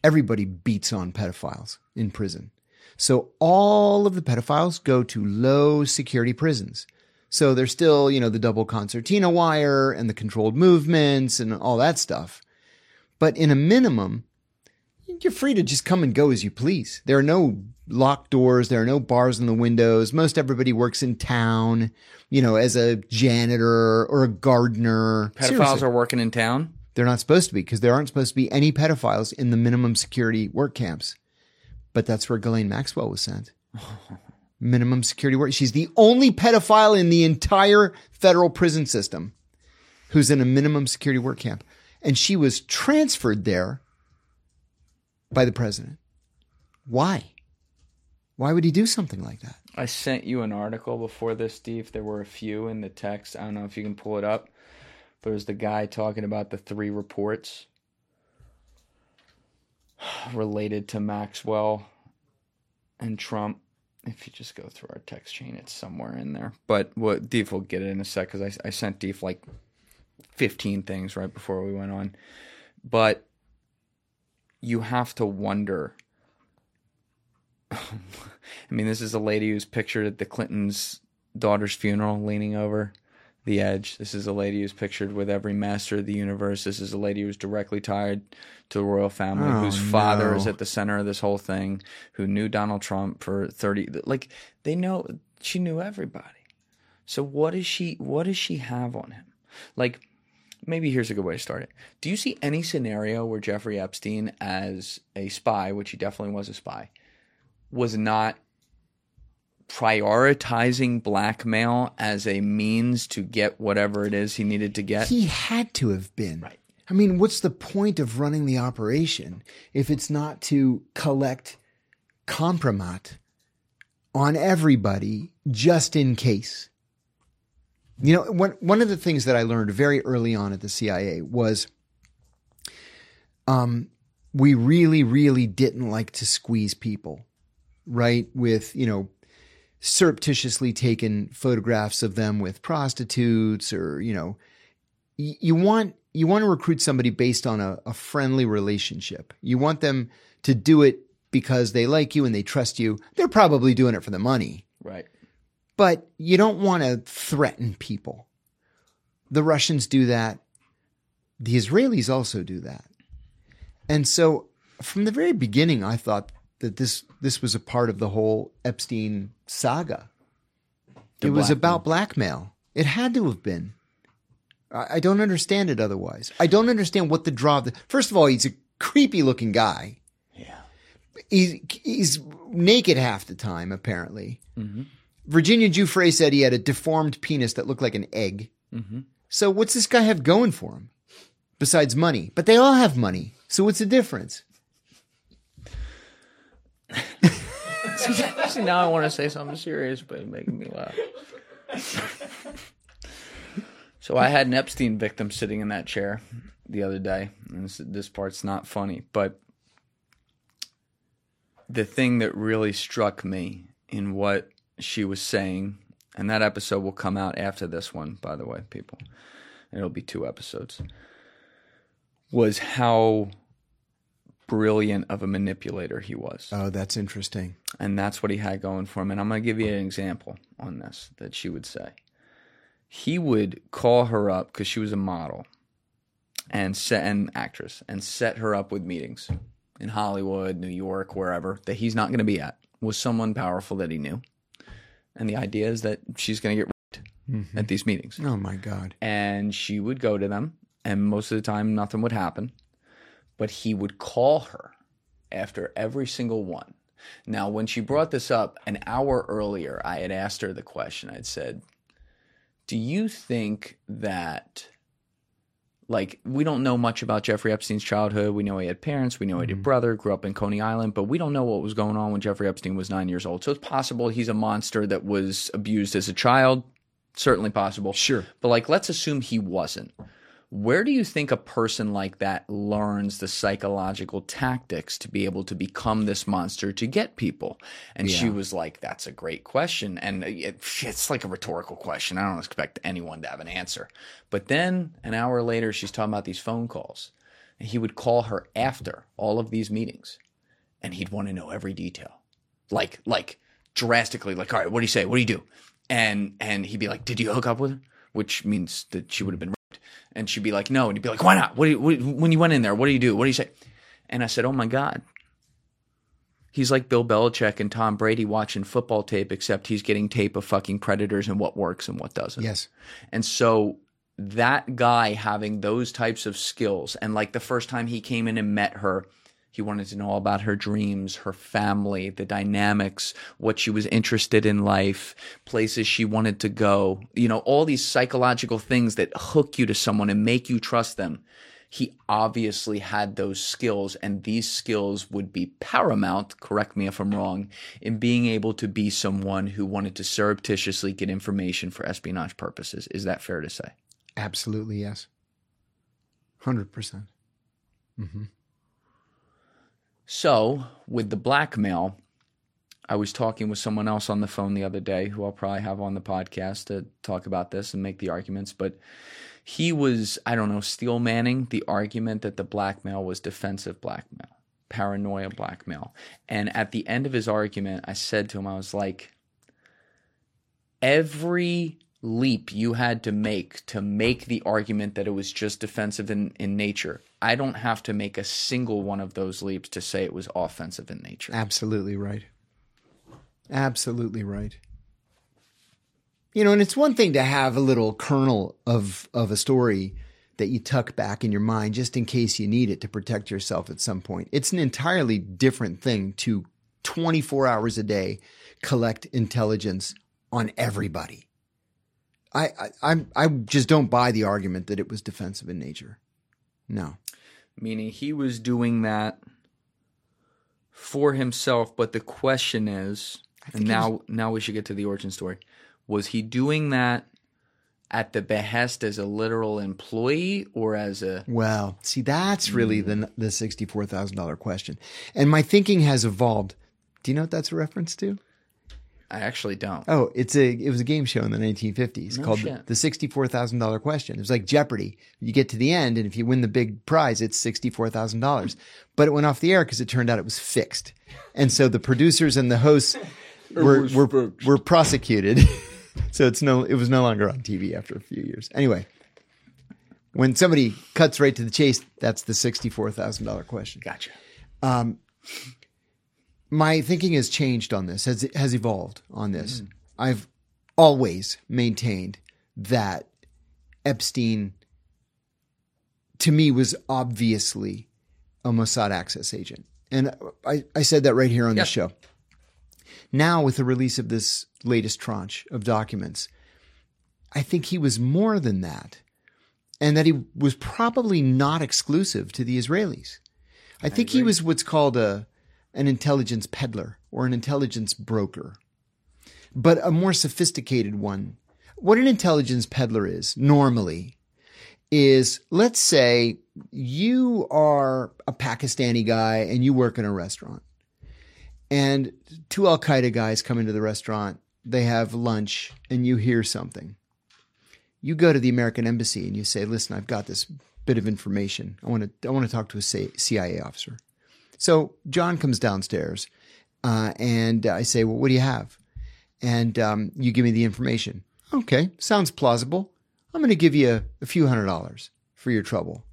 everybody beats on pedophiles in prison. So all of the pedophiles go to low security prisons. So there's still, you know, the double concertina wire and the controlled movements and all that stuff. But in a minimum, you're free to just come and go as you please. There are no locked doors. There are no bars in the windows. Most everybody works in town, you know, as a janitor or a gardener. pedophiles Seriously. are working in town They're not supposed to be because there aren't supposed to be any pedophiles in the minimum security work camps. But that's where Ghislaine Maxwell was sent. minimum security work. She's the only pedophile in the entire federal prison system who's in a minimum security work camp. And she was transferred there by the president. Why? Why would he do something like that? i sent you an article before this steve there were a few in the text i don't know if you can pull it up was the guy talking about the three reports related to maxwell and trump if you just go through our text chain it's somewhere in there but what Deef will get it in a sec because I, I sent Deef like 15 things right before we went on but you have to wonder I mean, this is a lady who's pictured at the Clintons' daughter's funeral, leaning over The Edge. This is a lady who's pictured with every master of the universe. This is a lady who's directly tied to the royal family, Oh, whose father no. is at the center of this whole thing, who knew Donald Trump for 30 like they know she knew everybody. So what does she what does she have on him? Like maybe here's a good way to start it. Do you see any scenario where Jeffrey Epstein as a spy, which he definitely was a spy, was not prioritizing blackmail as a means to get whatever it is he needed to get? He had to have been. Right. I mean, what's the point of running the operation if it's not to collect compromat on everybody just in case? You know, one one of the things that I learned very early on at the CIA was um we really really didn't like to squeeze people, right? With, you know, surreptitiously taken photographs of them with prostitutes or, you know, y- you want you want to recruit somebody based on a, a friendly relationship. You want them to do it because they like you and they trust you. They're probably doing it for the money, Right. But you don't want to threaten people. The Russians do that. The Israelis also do that. And so from the very beginning, I thought that this this was a part of the whole Epstein saga. The it was blackmail. about blackmail. It had to have been. I, I don't understand it otherwise. I don't understand what the draw. Of the, first of all, he's a creepy looking guy. Yeah. He's he's naked half the time apparently. Mm-hmm. Virginia Giuffre said he had a deformed penis that looked like an egg. Mm-hmm. So what's this guy have going for him? Besides money, but they all have money. So what's the difference? See, now I want to say something serious, but it's making me laugh. so I had an Epstein victim sitting in that chair the other day, and this, this part's not funny, but the thing that really struck me in what she was saying, and that episode will come out after this one, by the way, people. It'll be two episodes. Was how brilliant of a manipulator he was Oh, that's interesting. and that's what he had going for him. And I'm going to give you an example on this that she would say. He would call her up because she was a model and set an actress and set her up with meetings in Hollywood, New York, wherever that he's not going to be at with someone powerful that he knew. And the idea is that she's going to get raped mm-hmm. at these meetings. Oh my God. and she would go to them and most of the time nothing would happen but he would call her after every single one. Now when she brought this up an hour earlier i had asked her the question. I'd said do you think that like we don't know much about jeffrey epstein's childhood. We know he had parents. We know he had a mm-hmm. brother grew up in coney island but we don't know what was going on when jeffrey epstein was nine years old. So it's possible he's a monster that was abused as a child. Certainly possible. Sure. but like, let's assume he wasn't. Where do you think a person like that learns the psychological tactics to be able to become this monster to get people? And she was like, "That's a great question." And uh, it, it's like a rhetorical question. I don't expect anyone to have an answer. But then an hour later, she's talking about these phone calls, and he would call her after all of these meetings, and he'd want to know every detail, like like drastically. Like, all right, what do you say? What do you do? And and he'd be like, "Did you hook up with her?" Which means that she would have been. And she'd be like, "No," and he'd be like, "Why not? What do you, what, when you went in there? What do you do? What do you say?" And I said, "Oh my god." He's like Bill Belichick and Tom Brady watching football tape, except he's getting tape of fucking predators and what works and what doesn't. Yes. And so that guy having those types of skills, and like the first time he came in and met her, he wanted to know all about her dreams, her family, the dynamics, what she was interested in life, places she wanted to go, you know, all these psychological things that hook you to someone and make you trust them. He obviously had those skills, and these skills would be paramount, correct me if I'm wrong, in being able to be someone who wanted to surreptitiously get information for espionage purposes. Is that fair to say? Absolutely, yes. 100%. So, with the blackmail, I was talking with someone else on the phone the other day who I'll probably have on the podcast to talk about this and make the arguments. But he was, I don't know, steel manning the argument that the blackmail was defensive blackmail, paranoia blackmail. And at the end of his argument, I said to him, I was like, every leap you had to make to make the argument that it was just defensive in, in nature. I don't have to make a single one of those leaps to say it was offensive in nature. Absolutely right. Absolutely right. You know, and it's one thing to have a little kernel of of a story that you tuck back in your mind just in case you need it to protect yourself at some point. It's an entirely different thing to 24 hours a day collect intelligence on everybody. I I I'm- I just don't buy the argument that it was defensive in nature. No. Meaning he was doing that for himself, but the question is, and now now we should get to the origin story. Was he doing that at the behest as a literal employee or as a Well, see, that's really hmm. the the sixty four thousand dollar question, and my thinking has evolved. Do you know what that's a reference to? I actually don't. Oh, it's a it was a game show in the nineteen fifties called the, shit. the sixty four thousand dollar question. It was like Jeopardy. You get to the end, and if you win the big prize, it's sixty four thousand dollars. But it went off the air because it turned out it was fixed, and so the producers and the hosts were were, were prosecuted. so it's no it was no longer on TV after a few years. Anyway, when somebody cuts right to the chase, that's the sixty four thousand dollar question Gotcha. Um, my thinking has changed on this, has has evolved on this. Mm. I've always maintained that Epstein, to me, was obviously a Mossad access agent, and I, I said that right here on Yeah. the show. Now, with the release of this latest tranche of documents, I think he was more than that, and that he was probably not exclusive to the Israelis. I think he was what's called a an intelligence peddler or an intelligence broker, but a more sophisticated one. What an intelligence peddler is normally is let's say you are a Pakistani guy and you work in a restaurant, and two Al Qaeda guys come into the restaurant. They have lunch, and you hear something. You go to the American embassy and you say, "Listen, I've got this bit of information. I want to. I want to talk to a CIA officer." So John comes downstairs, uh, and I say, "Well, what do you have?" And um, you give me the information. Okay, sounds plausible. I'm going to give you a, a few hundred dollars for your trouble.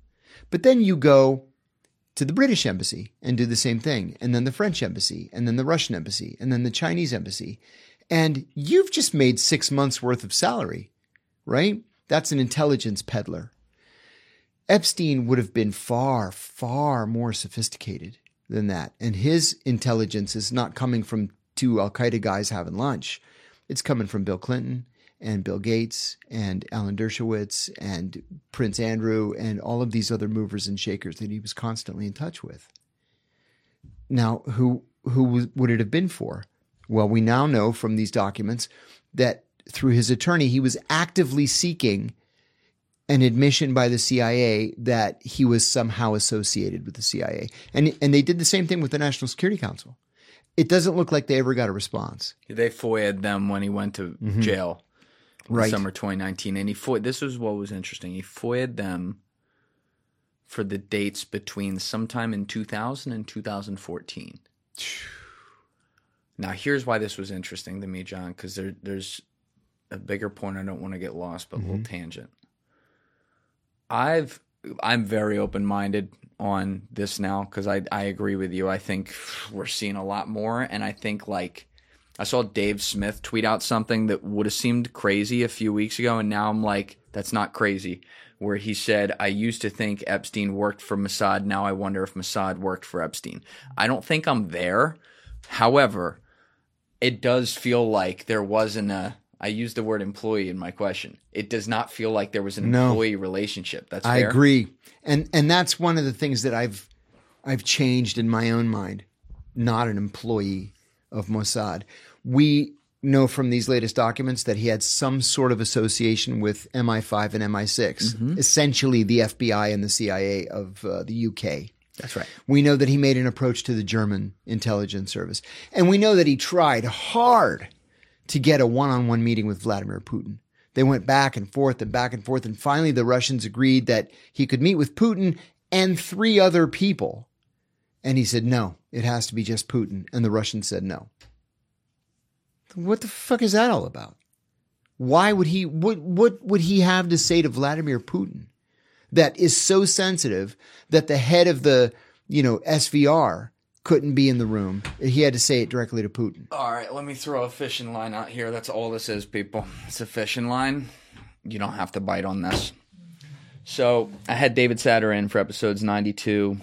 But then you go to the British embassy and do the same thing, and then the French embassy, and then the Russian embassy, and then the Chinese embassy, and you've just made six months worth of salary, right? That's an intelligence peddler. Epstein would have been far, far more sophisticated than that. And his intelligence is not coming from two Al Qaeda guys having lunch. It's coming from Bill Clinton and Bill Gates and Alan Dershowitz and Prince Andrew and all of these other movers and shakers that he was constantly in touch with. Now, who who would it have been for? Well, we now know from these documents that through his attorney, he was actively seeking an admission by the CIA that he was somehow associated with the CIA. And and they did the same thing with the National Security Council. It doesn't look like they ever got a response. They foiled them when he went to mm-hmm. jail in Right. summer 2019. And he foiled, this is what was interesting. He foiled them for the dates between sometime in 2000 and 2014. Now, here's why this was interesting to me, John, because there, there's a bigger point. I don't want to get lost, but a little mm-hmm. tangent. I've I'm very open minded on this now because I I agree with you. I think we're seeing a lot more, and I think like I saw Dave Smith tweet out something that would have seemed crazy a few weeks ago, and now I'm like, that's not crazy. Where he said, I used to think Epstein worked for Mossad. Now I wonder if Mossad worked for Epstein. I don't think I'm there. However, it does feel like there wasn't a. I used the word employee in my question. It does not feel like there was an No. employee relationship. That's I fair. agree. And and that's one of the things that I've I've changed in my own mind. Not an employee of Mossad. We know from these latest documents that he had some sort of association with MI5 and MI6, essentially the FBI and the CIA of uh, the UK. That's right. We know that he made an approach to the German intelligence service. And we know that he tried hard to get a one on one meeting with Vladimir Putin. They went back and forth and back and forth. And finally, the Russians agreed that he could meet with Putin and three other people. And he said, no, it has to be just Putin. And the Russians said no. What the fuck is that all about? Why would he? What what would he have to say to Vladimir Putin that is so sensitive that the head of the you know SVR couldn't be in the room? He had to say it directly to Putin. All right, let me throw a fishing line out here. That's all this is, people. It's a fishing line. You don't have to bite on this. So I had David Satter in for episodes 92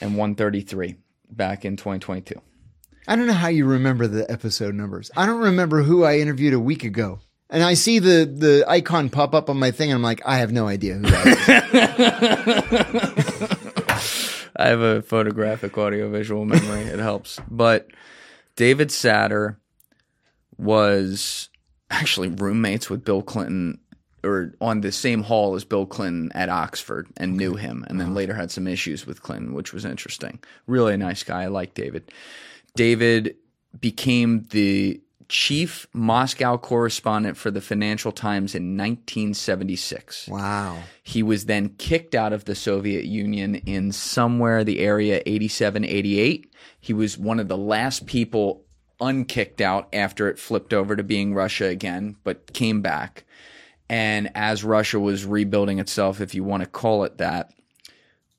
and 133 back in 2022. I don't know how you remember the episode numbers. I don't remember who I interviewed a week ago. And I see the, the icon pop up on my thing, and I'm like, I have no idea who that is. I have a photographic audiovisual memory. It helps. But David Satter was actually roommates with Bill Clinton or on the same hall as Bill Clinton at Oxford and knew him and then uh-huh. later had some issues with Clinton, which was interesting. Really a nice guy. I like David. David became the chief Moscow correspondent for the Financial Times in 1976. wow. He was then kicked out of the Soviet Union in somewhere the area 87, 88. He was one of the last people unkicked out after it flipped over to being Russia again, but came back. And as Russia was rebuilding itself, if you want to call it that,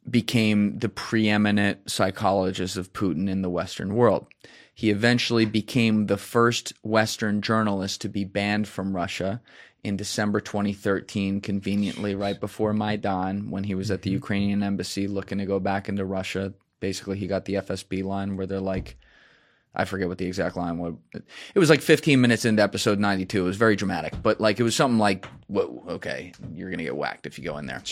became the preeminent psychologist of Putin in the Western world. He eventually became the first Western journalist to be banned from Russia in December 2013, conveniently right before Maidan, when he was at the mm-hmm. Ukrainian embassy looking to go back into Russia. Basically, he got the FSB line where they're like, I forget what the exact line was. It was like 15 minutes into episode 92. It was very dramatic, but like it was something like, "Whoa, okay, you're gonna get whacked if you go in there."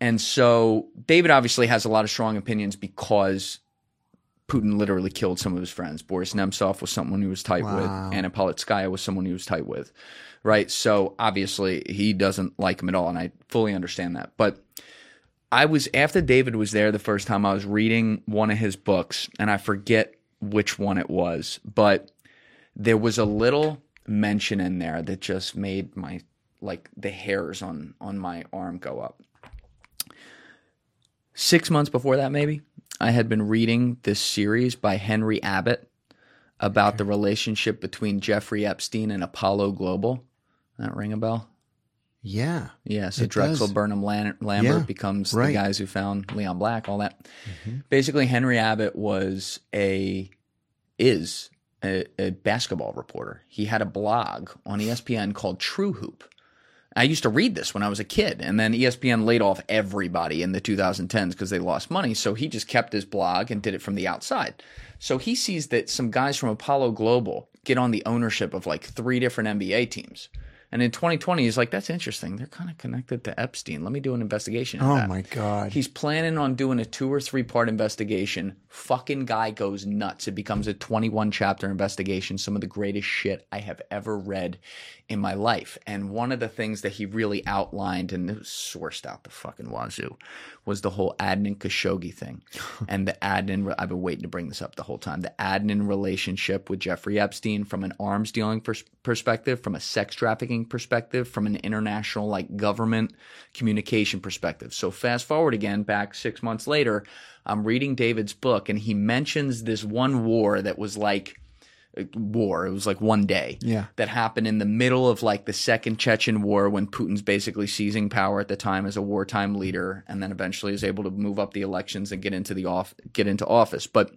And so David obviously has a lot of strong opinions because Putin literally killed some of his friends. Boris Nemtsov was someone he was tight Wow. with. Anna Politskaya was someone he was tight with, right? So obviously he doesn't like him at all, and I fully understand that. But I was after David was there the first time. I was reading one of his books, and I forget which one it was, but there was a little mention in there that just made my like the hairs on on my arm go up. Six months before that, maybe I had been reading this series by Henry Abbott about the relationship between Jeffrey Epstein and Apollo Global. That ring a bell? Yeah. Yeah, so Drexel does. Burnham Lan- Lambert Yeah, becomes right. the guys who found Leon Black, all that. Mm-hmm. Basically, Henry Abbott was a is a, a basketball reporter. He had a blog on ESPN called True Hoop. I used to read this when I was a kid, and then ESPN laid off everybody in the 2010s because they lost money. So he just kept his blog and did it from the outside. So he sees that some guys from Apollo Global get on the ownership of like three different NBA teams. And in 2020, he's like, that's interesting. They're kind of connected to Epstein. Let me do an investigation. Oh that." my God. He's planning on doing a two or three part investigation. Fucking guy goes nuts. It becomes a 21 chapter investigation. Some of the greatest shit I have ever read in my life. And one of the things that he really outlined, and it was sourced out the fucking wazoo, was the whole Adnan Khashoggi thing. and the Adnan, I've been waiting to bring this up the whole time. The Adnan relationship with Jeffrey Epstein from an arms dealing pers- perspective, from a sex trafficking perspective, from an international like government communication perspective. So fast forward again, back six months later, I'm reading David's book, and he mentions this one war that was like war. It was like one day. Yeah. That happened in the middle of like the second Chechen war when Putin's basically seizing power at the time as a wartime leader and then eventually is able to move up the elections and get into the off get into office. But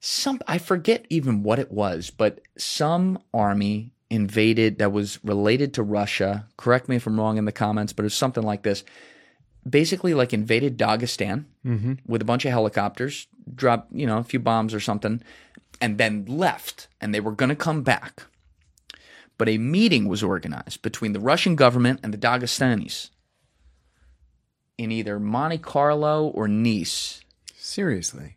some I forget even what it was, but some army invaded that was related to Russia. Correct me if I'm wrong in the comments, but it was something like this. Basically, like invaded Dagestan mm-hmm. with a bunch of helicopters, dropped you know a few bombs or something, and then left. And they were going to come back, but a meeting was organized between the Russian government and the Dagestanis in either Monte Carlo or Nice Seriously.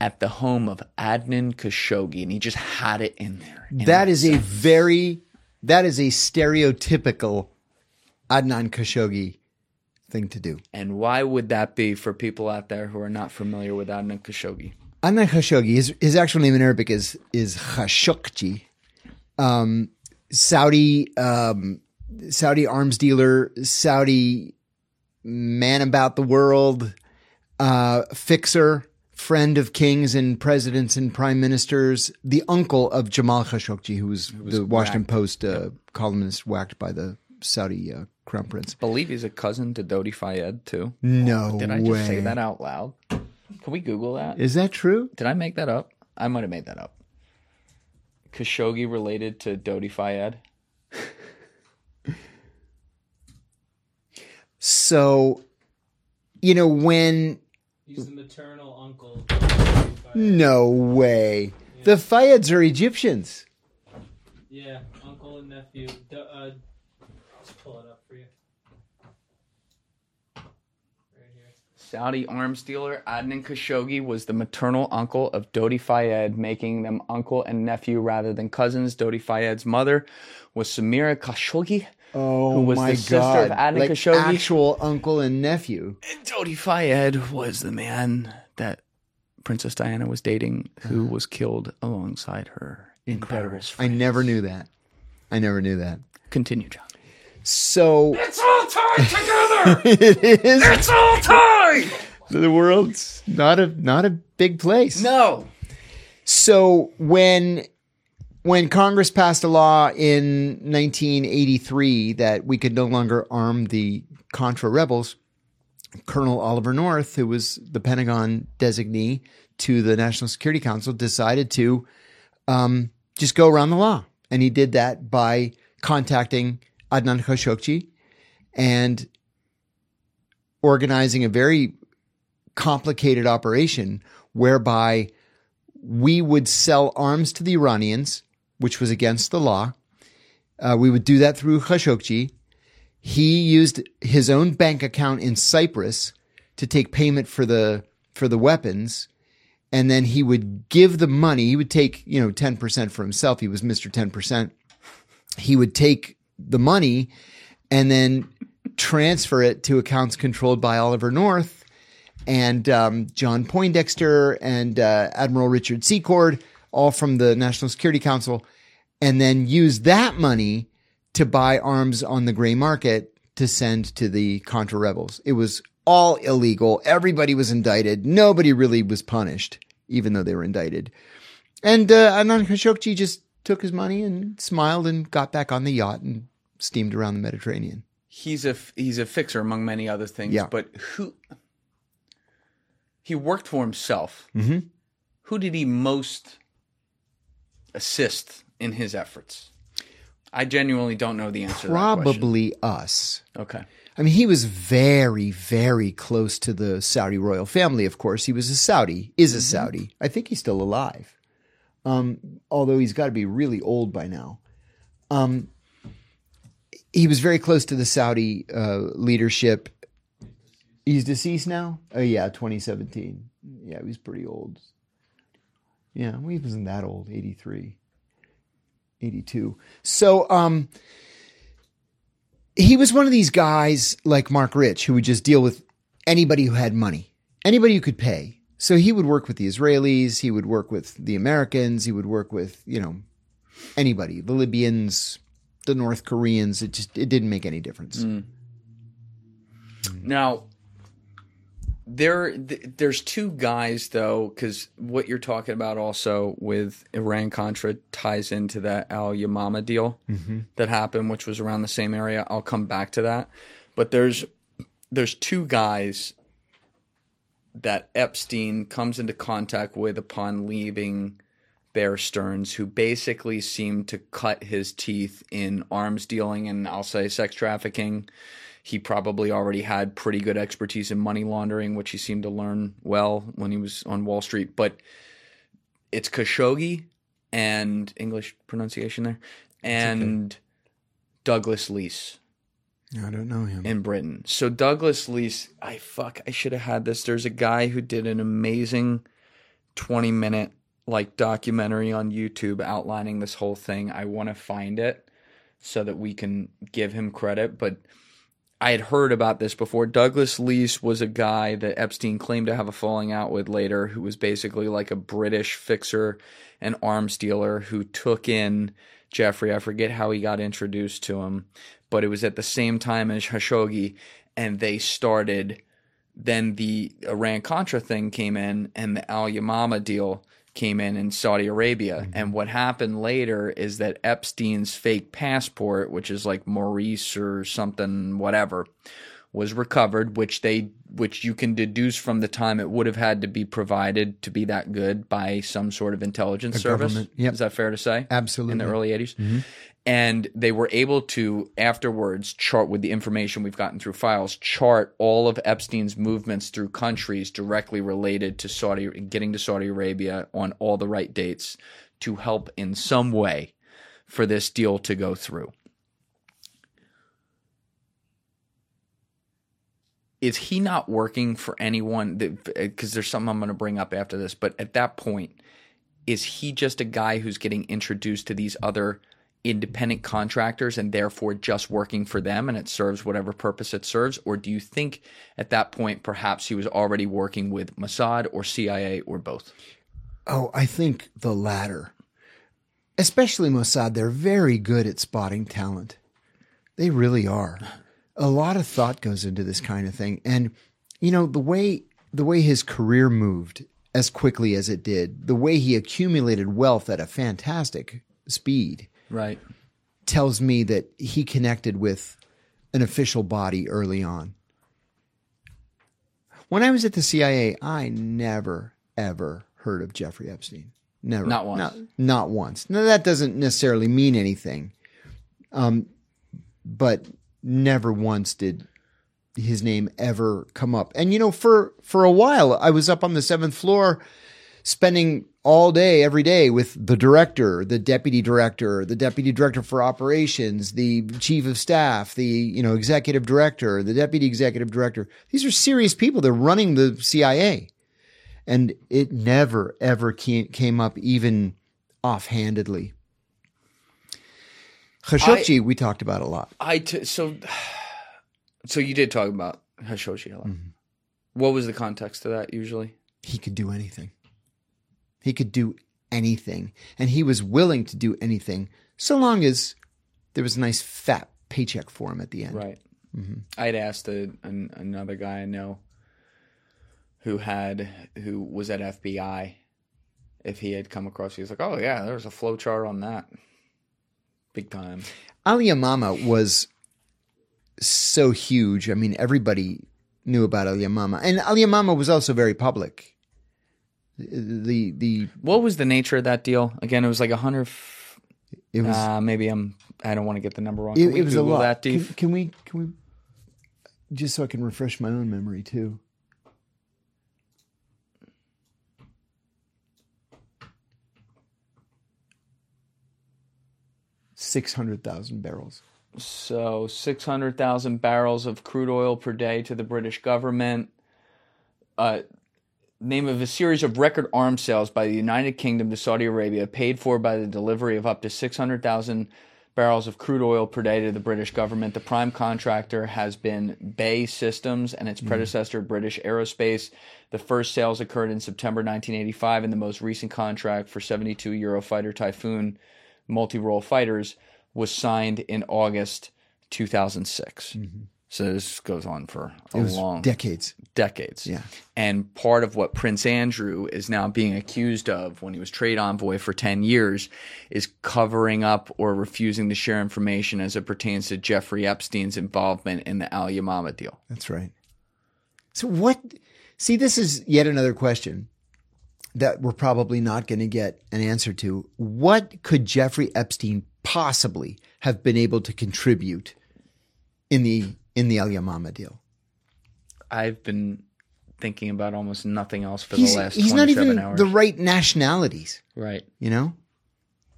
at the home of Adnan Khashoggi, and he just had it in there. And That is a very that is a stereotypical Adnan Khashoggi thing to do. And why would that be for people out there who are not familiar with Adnan Khashoggi? Adnan Khashoggi, his, his actual name in Arabic is is Khashoggi. Um, Saudi um, Saudi arms dealer, Saudi man about the world, uh, fixer, friend of kings and presidents and prime ministers, the uncle of Jamal Khashoggi, who was, the Washington whacked. Post uh, columnist whacked by the Saudi uh, crown prince. believe he's a cousin to Dodi Fayed too. No Did I way. just say that out loud? Can we Google that? Is that true? Did I make that up? I might have made that up. Khashoggi related to Dodi Fayed. So, you know, when He's the maternal uncle. no way. The Fayeds are Egyptians. Yeah, uncle and nephew. D- uh, let's pull it up for you. Right here. Saudi arms dealer Adnan Khashoggi was the maternal uncle of Dodi Fayed, making them uncle and nephew rather than cousins. Dodi Fayed's mother was Samira Khashoggi, Oh who was the sister god! of Adnan like Khashoggi. actual uncle and nephew. And Dodi Fayed was the man that Princess Diana was dating, who uh-huh. was killed alongside her. in Incredible. Paris, I never knew that. I never knew that. Continue, John. So It's all tied together. it is. it's all tied. The world's not a not a big place. No. So when when Congress passed a law in 1983 that we could no longer arm the Contra rebels, Colonel Oliver North, who was the Pentagon designee to the National Security Council, decided to um, just go around the law, and he did that by contacting Adnan Khashoggi and organizing a very complicated operation whereby we would sell arms to the Iranians, which was against the law. Uh, we would do that through Khashoggi. He used his own bank account in Cyprus to take payment for the for the weapons, and then he would give the money. He would take you know ten percent for himself. He was Mister Ten Percent. He would take the money and then transfer it to accounts controlled by Oliver North and um, John Poindexter and uh, Admiral Richard Secord, all from the National Security Council, and then use that money to buy arms on the gray market to send to the Contra rebels. It was all illegal. Everybody was indicted. Nobody really was punished, even though they were indicted. And uh, Adnan Khashoggi just took his money and smiled and got back on the yacht and steamed around the Mediterranean. He's a he's a fixer among many other things. Yeah. But who he worked for himself. Mhm. Who did he most assist in his efforts? I genuinely don't know the answer. to that. Probably us. Okay. I mean, he was very, very close to the Saudi royal family, of course. He was a Saudi, is a Saudi. I think he's still alive. Um, although he's got to be really old by now. Um, he was very close to the Saudi uh, leadership. He's deceased now? Oh, yeah, 2017. Yeah, he was pretty old. Yeah, he wasn't that old, 83, 82. So, um, he was one of these guys like Marc Rich who would just deal with anybody who had money, anybody who could pay. So he would work with the Israelis, he would work with the Americans, he would work with, you know, anybody, the Libyans, the North Koreans. It just it didn't make any difference. Mm. Now, there, th- there's two guys though, because what you're talking about also with Iran Contra ties into that Al Yamamah deal mm-hmm. that happened, which was around the same area. I'll come back to that, but there's there's two guys that Epstein comes into contact with upon leaving Bear Stearns, who basically seemed to cut his teeth in arms dealing and I'll say sex trafficking. He probably already had pretty good expertise in money laundering, which he seemed to learn well when he was on Wall Street. But it's Khashoggi and English pronunciation there, and Douglas Leese I don't know him. in Britain. So Douglas Leese, I fuck, I should have had this. There's a guy who did an amazing 20 minute like documentary on YouTube outlining this whole thing. I want to find it so that we can give him credit, but I had heard about this before. Douglas Leese was a guy that Epstein claimed to have a falling out with later, who was basically like a British fixer and arms dealer who took in Jeffrey. I forget how he got introduced to him, but it was at the same time as Khashoggi, and they started then the Iran Contra thing came in and the Al Yamamah deal came in in Saudi Arabia. Mm-hmm. And what happened later is that Epstein's fake passport, which is like Maurice or something, whatever, was recovered, which they which you can deduce from the time it would have had to be provided to be that good by some sort of intelligence service. government, yep. Is that fair to say? Absolutely. In the early 80s. Mm-hmm. And they were able to afterwards chart with the information we've gotten through files, chart all of Epstein's movements through countries directly related to Saudi getting to Saudi Arabia on all the right dates to help in some way for this deal to go through. Is he not working for anyone because uh, there's something i'm going to bring up after this but at that point is he just a guy who's getting introduced to these other independent contractors and therefore just working for them and it serves whatever purpose it serves or do you think at that point perhaps he was already working with Mossad or CIA or both Oh, I think the latter. Especially Mossad, they're very good at spotting talent. They really are. A lot of thought goes into this kind of thing. And you know, the way the way his career moved as quickly as it did, the way he accumulated wealth at a fantastic speed right tells me that he connected with an official body early on. When I was at the CIA, I never ever heard of Jeffrey Epstein. Never. Not once. Not, not once. Now that doesn't necessarily mean anything. Um, but never once did his name ever come up. And you know, for for a while, I was up on the seventh floor, spending all day, every day with the director, the deputy director, the deputy director for operations, the chief of staff, the you know executive director, the deputy executive director. These are serious people. They're running the CIA, and it never ever came, came up even offhandedly. Khashoggi, we talked about a lot. I t- so so you did talk about Khashoggi a lot mm-hmm. what was the context to that usually he could do anything. He could do anything. And he was willing to do anything so long as there was a nice fat paycheck for him at the end. Right. Mm-hmm. I'd asked a, an, another guy I know who had who was at FBI if he had come across. He was like, "Oh yeah, there was a flow chart on that, big time." Al Yamamah was so huge. I mean, everybody knew about Al Yamamah. And Al Yamamah was also very public. The the What was the nature of that deal? Again, it was like a hundred. f- it was Uh, maybe I'm. I don't want to get the number wrong. it, it was a Google lot. That Can, can we can we just so I can refresh my own memory too. Six hundred thousand barrels. So 600,000 barrels of crude oil per day to the British government. Uh, name of a series of record arms sales by the United Kingdom to Saudi Arabia, paid for by the delivery of up to 600,000 barrels of crude oil per day to the British government. The prime contractor has been BAE Systems and its predecessor, British Aerospace. The first sales occurred in September 1985, and the most recent contract for 72 Eurofighter Typhoon multi role fighters was signed in August 2006. Mm-hmm. So this goes on for a long decades. decades. Yeah. And part of what Prince Andrew is now being accused of when he was trade envoy for 10 years is covering up or refusing to share information as it pertains to Jeffrey Epstein's involvement in the Al Yamamah deal. That's right. So what? See, this is yet another question that we're probably not going to get an answer to. What could Jeffrey Epstein possibly have been able to contribute in the in the Al Yamamah deal? I've been thinking about almost nothing else for He's the last he's not even hours. the right nationalities. right. You know,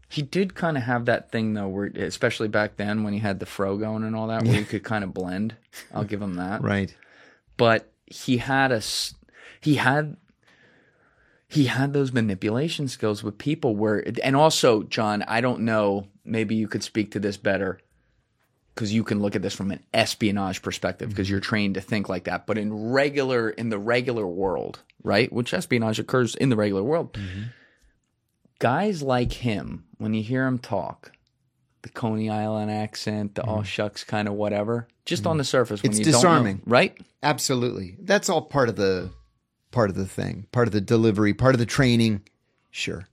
He did kind of have that thing though, where especially back then when he had the fro going and all that, where you could kind of blend. I'll give him that. right? but he had a he had he had those manipulation skills with people where and also John I don't know maybe you could speak to this better because you can look at this from an espionage perspective because you're mm-hmm. trained to think like that but in regular in the regular world right which espionage occurs in the regular world mm-hmm. guys like him when you hear him talk the Coney Island accent, the all shucks kind of whatever. Just on the surface, when Mm-hmm. It's disarming. know, right? Absolutely. That's all part of the part of the thing, part of the delivery, part of the training. Sure.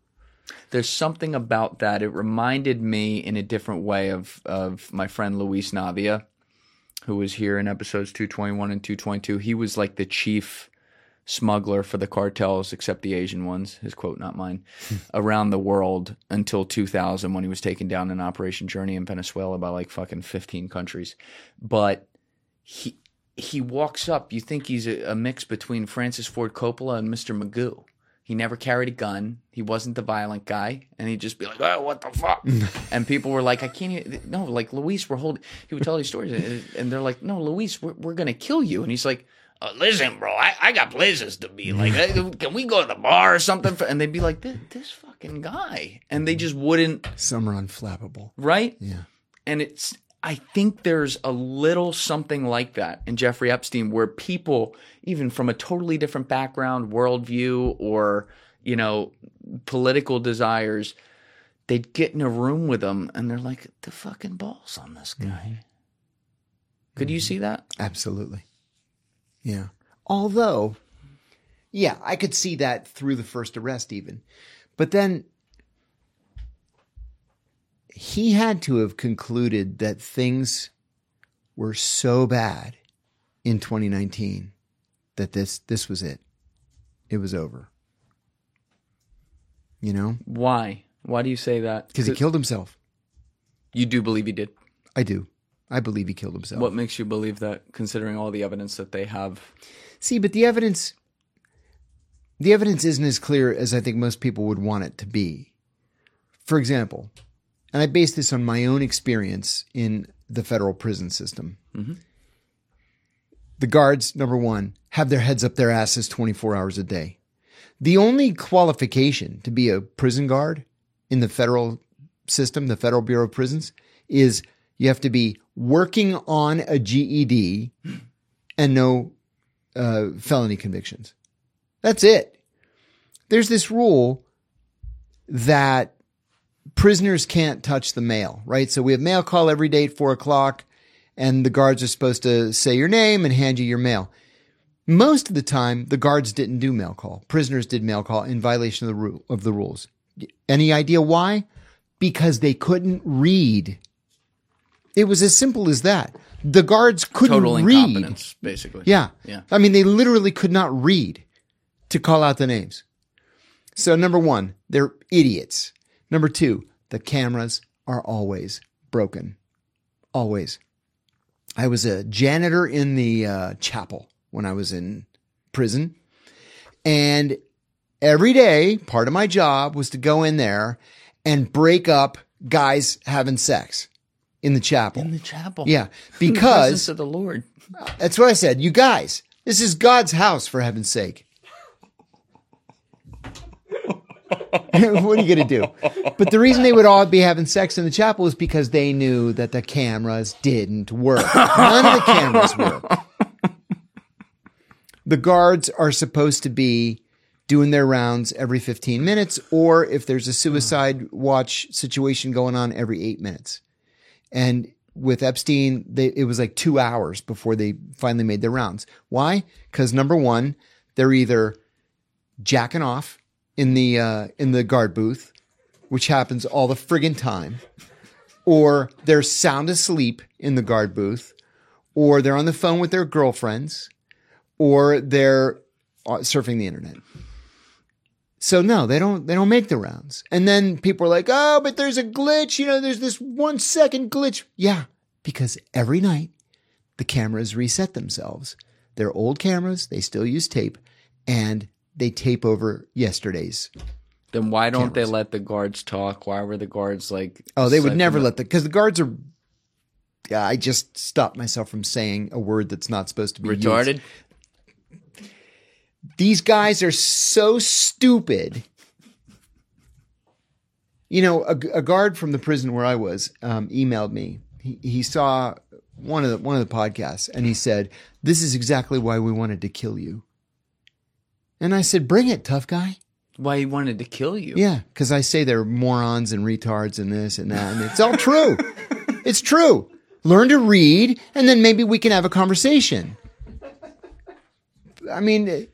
There's something about that. It reminded me in a different way of of my friend Luis Navia, who was here in episodes 221 and 222. He was like the chief smuggler for the cartels, except the Asian ones. His quote, not mine, around the world until 2000 when he was taken down in Operation Journey in Venezuela by like fucking 15 countries. But he he walks up. You think he's a, a mix between Francis Ford Coppola and Mr. Magoo. He never carried a gun. He wasn't the violent guy, and he'd just be like, "Oh, what the fuck?" and people were like, "I can't." Even, no, like Luis, we're holding. He would tell these stories, and- and they're like, "No, Luis, we're we're gonna kill you." And he's like, uh, "Listen, bro, I, I got places to be. Like, uh, can we go to the bar or something?" And they'd be like, "This, this fucking guy," and they just wouldn't Some are unflappable. right? Yeah. And it's I think there's a little something like that in Jeffrey Epstein where people, even from a totally different background, worldview, or, you know, political desires, they'd get in a room with him and they're like, the fucking balls on this guy. Mm-hmm. Could you mm-hmm. see that? Absolutely. Yeah. Although, yeah, I could see that through the first arrest, even. But then he had to have concluded that things were so bad in 2019 that this this was it. It was over. You know, Why? Why do you say that? because he killed himself. You do believe he did. I do. I believe he killed himself. What makes you believe that, considering all the evidence that they have? See, but the evidence the evidence isn't as clear as I think most people would want it to be. For example, and I base this on my own experience in the federal prison system. The guards, number one, have their heads up their asses 24 hours a day. The only qualification to be a prison guard in the federal system, the Federal Bureau of Prisons, is you have to be working on a GED and no uh, felony convictions. That's it. There's this rule that prisoners can't touch the mail, right? So we have mail call every day at four o'clock, and the guards are supposed to say your name and hand you your mail. Most of the time, the guards didn't do mail call. Prisoners did mail call in violation of the rule of the rules. Any idea why? Because they couldn't read. It was as simple as that. The guards couldn't Total read. incompetence, basically. Yeah. Yeah. I mean, they literally could not read to call out the names. So, number one, they're idiots. Number two, the cameras are always broken. Always. I was a janitor in the uh, chapel when I was in prison. And every day, part of my job was to go in there and break up guys having sex in the chapel. In the chapel. yeah. Because of the Lord. that's what I said. You guys, this is God's house for heaven's sake. what are you going to do? But the reason they would all be having sex in the chapel is because they knew that the cameras didn't work. None of the cameras work. The guards are supposed to be doing their rounds every 15 minutes, or if there's a suicide watch situation going on, every eight minutes. And with Epstein, they, it was like two hours before they finally made their rounds. Why? Because number one, they're either jacking off in the uh, in the guard booth, which happens all the friggin' time, or they're sound asleep in the guard booth, or they're on the phone with their girlfriends, or they're uh, surfing the internet. So no, they don't they don't make the rounds. And then people are like, "Oh, but there's a glitch, you know, there's this 1 second glitch." Yeah, because every night the cameras reset themselves. They're old cameras, they still use tape, and they tape over yesterday's. Then why don't they let the guards talk? Why were the guards like? Oh, they would never them? let the because the guards are. Yeah, I just stopped myself from saying a word that's not supposed to be used. retarded. These guys are so stupid. You know, a, a guard from the prison where I was um, emailed me. He, he saw one of the one of the podcasts, and he said, "This is exactly why we wanted to kill you." And I said, "Bring it, tough guy. Why he wanted to kill you? Yeah, because I say they're morons and retards and this and that, and it's all true. it's true. Learn to read, and then maybe we can have a conversation. I mean,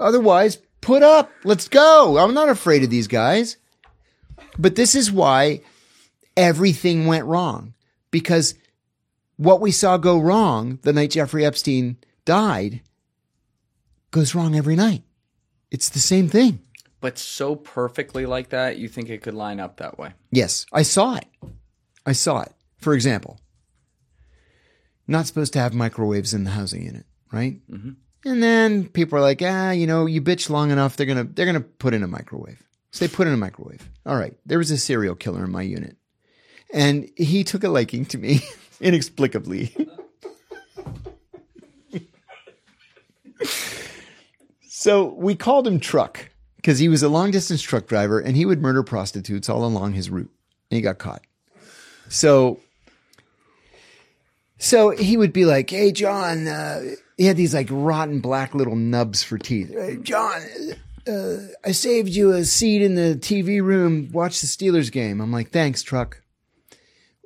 otherwise, put up. Let's go. I'm not afraid of these guys. But this is why everything went wrong because what we saw go wrong the night Jeffrey Epstein died goes wrong every night. It's the same thing. But so perfectly like that, you think it could line up that way? Yes, I saw it. I saw it. For example, not supposed to have microwaves in the housing unit, right? Mm-hmm. And then people are like, ah, you know, you bitch long enough, they're gonna they're gonna put in a microwave. So they put in a microwave. All right, there was a serial killer in my unit, and he took a liking to me inexplicably. so we called him Truck because he was a long distance truck driver and he would murder prostitutes all along his route. And he got caught. So, so he would be like, "Hey, John," uh, he had these like rotten black little nubs for teeth. Hey, John, uh, I saved you a seat in the TV room. Watch the Steelers game. I'm like, thanks, truck.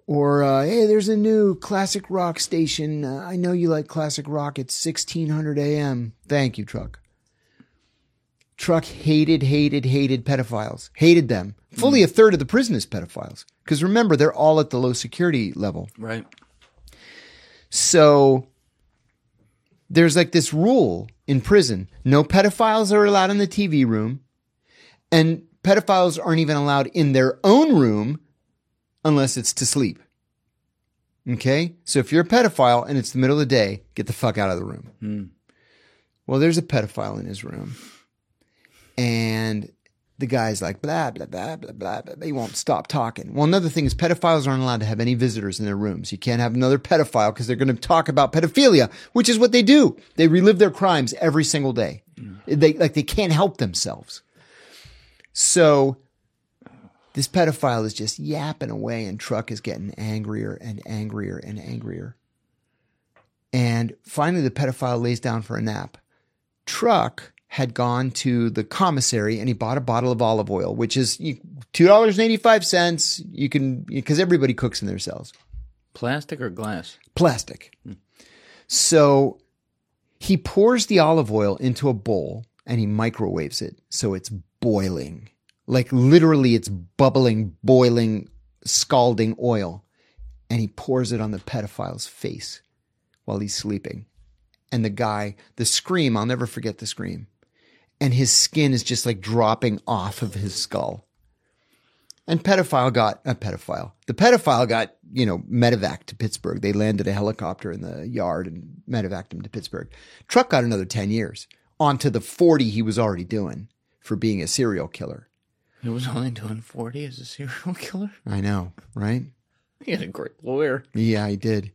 Or, uh, hey, there's a new classic rock station. Uh, I know you like classic rock. It's 1600 AM. Thank you, truck. Truck hated, hated, hated pedophiles. Hated them. Fully a third of the prison is pedophiles. Because remember, they're all at the low security level. Right. So there's like this rule in prison no pedophiles are allowed in the TV room, and pedophiles aren't even allowed in their own room unless it's to sleep. Okay? So if you're a pedophile and it's the middle of the day, get the fuck out of the room. Hmm. Well, there's a pedophile in his room. And the guy's like, blah, blah, blah, blah, blah, blah. He won't stop talking. Well, another thing is pedophiles aren't allowed to have any visitors in their rooms. You can't have another pedophile because they're going to talk about pedophilia, which is what they do. They relive their crimes every single day. They, like, they can't help themselves. So this pedophile is just yapping away and Truck is getting angrier and angrier and angrier. And finally, the pedophile lays down for a nap. Truck had gone to the commissary and he bought a bottle of olive oil, which is $2.85. You can, because everybody cooks in their cells. Plastic or glass? Plastic. So he pours the olive oil into a bowl and he microwaves it so it's boiling. Like literally, it's bubbling, boiling, scalding oil. And he pours it on the pedophile's face while he's sleeping. And the guy, the scream, I'll never forget the scream. And his skin is just like dropping off of his skull. And pedophile got a pedophile. The pedophile got, you know, medevac to Pittsburgh. They landed a helicopter in the yard and medevac him to Pittsburgh. Truck got another 10 years onto the 40 he was already doing for being a serial killer. He was only doing 40 as a serial killer? I know, right? He had a great lawyer. Yeah, he did.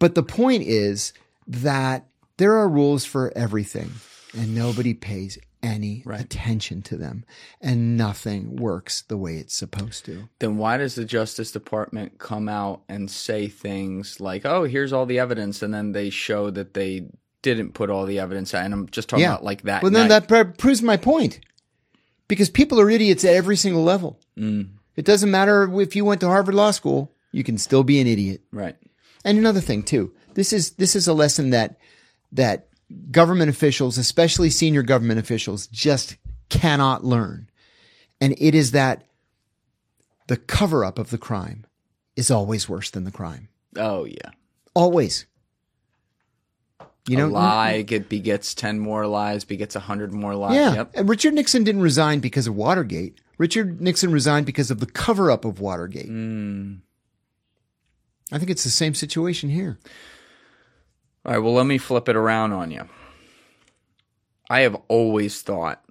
But the point is that there are rules for everything and nobody pays any attention to them and nothing works the way it's supposed to. Then why does the Justice Department come out and say things like, oh, here's all the evidence, and then they show that they didn't put all the evidence out? And I'm just talking about like that. Well, then night. that proves my point. Because people are idiots at every single level. Mm. It doesn't matter if you went to Harvard Law School, you can still be an idiot. Right. And another thing too, this is this is a lesson that that government officials, especially senior government officials, just cannot learn. And it is that the cover up of the crime is always worse than the crime. Oh, yeah. Always. You know, a lie get, begets 10 more lies, begets 100 more lies. Yeah. Yep. And Richard Nixon didn't resign because of Watergate. Richard Nixon resigned because of the cover up of Watergate. Hmm. I think it's the same situation here. All right, well, let me flip it around on you. I have always thought,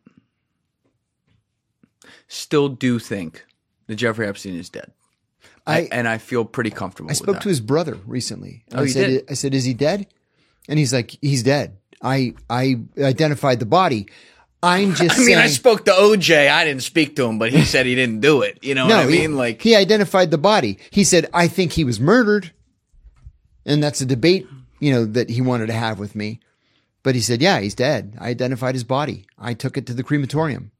still do think that Jeffrey Epstein is dead. I- and I feel pretty comfortable I spoke that. to his brother recently. Oh, I said, did? I said, is he dead? And he's like, he's dead. I, I identified the body. I'm just I mean, saying. I spoke to OJ. I didn't speak to him, but he said he didn't do it. You know no, what I he- mean? Like, he identified the body. He said, I think he was murdered. And that's a debate, you know, that he wanted to have with me. But he said, yeah, he's dead. I identified his body. I took it to the crematorium.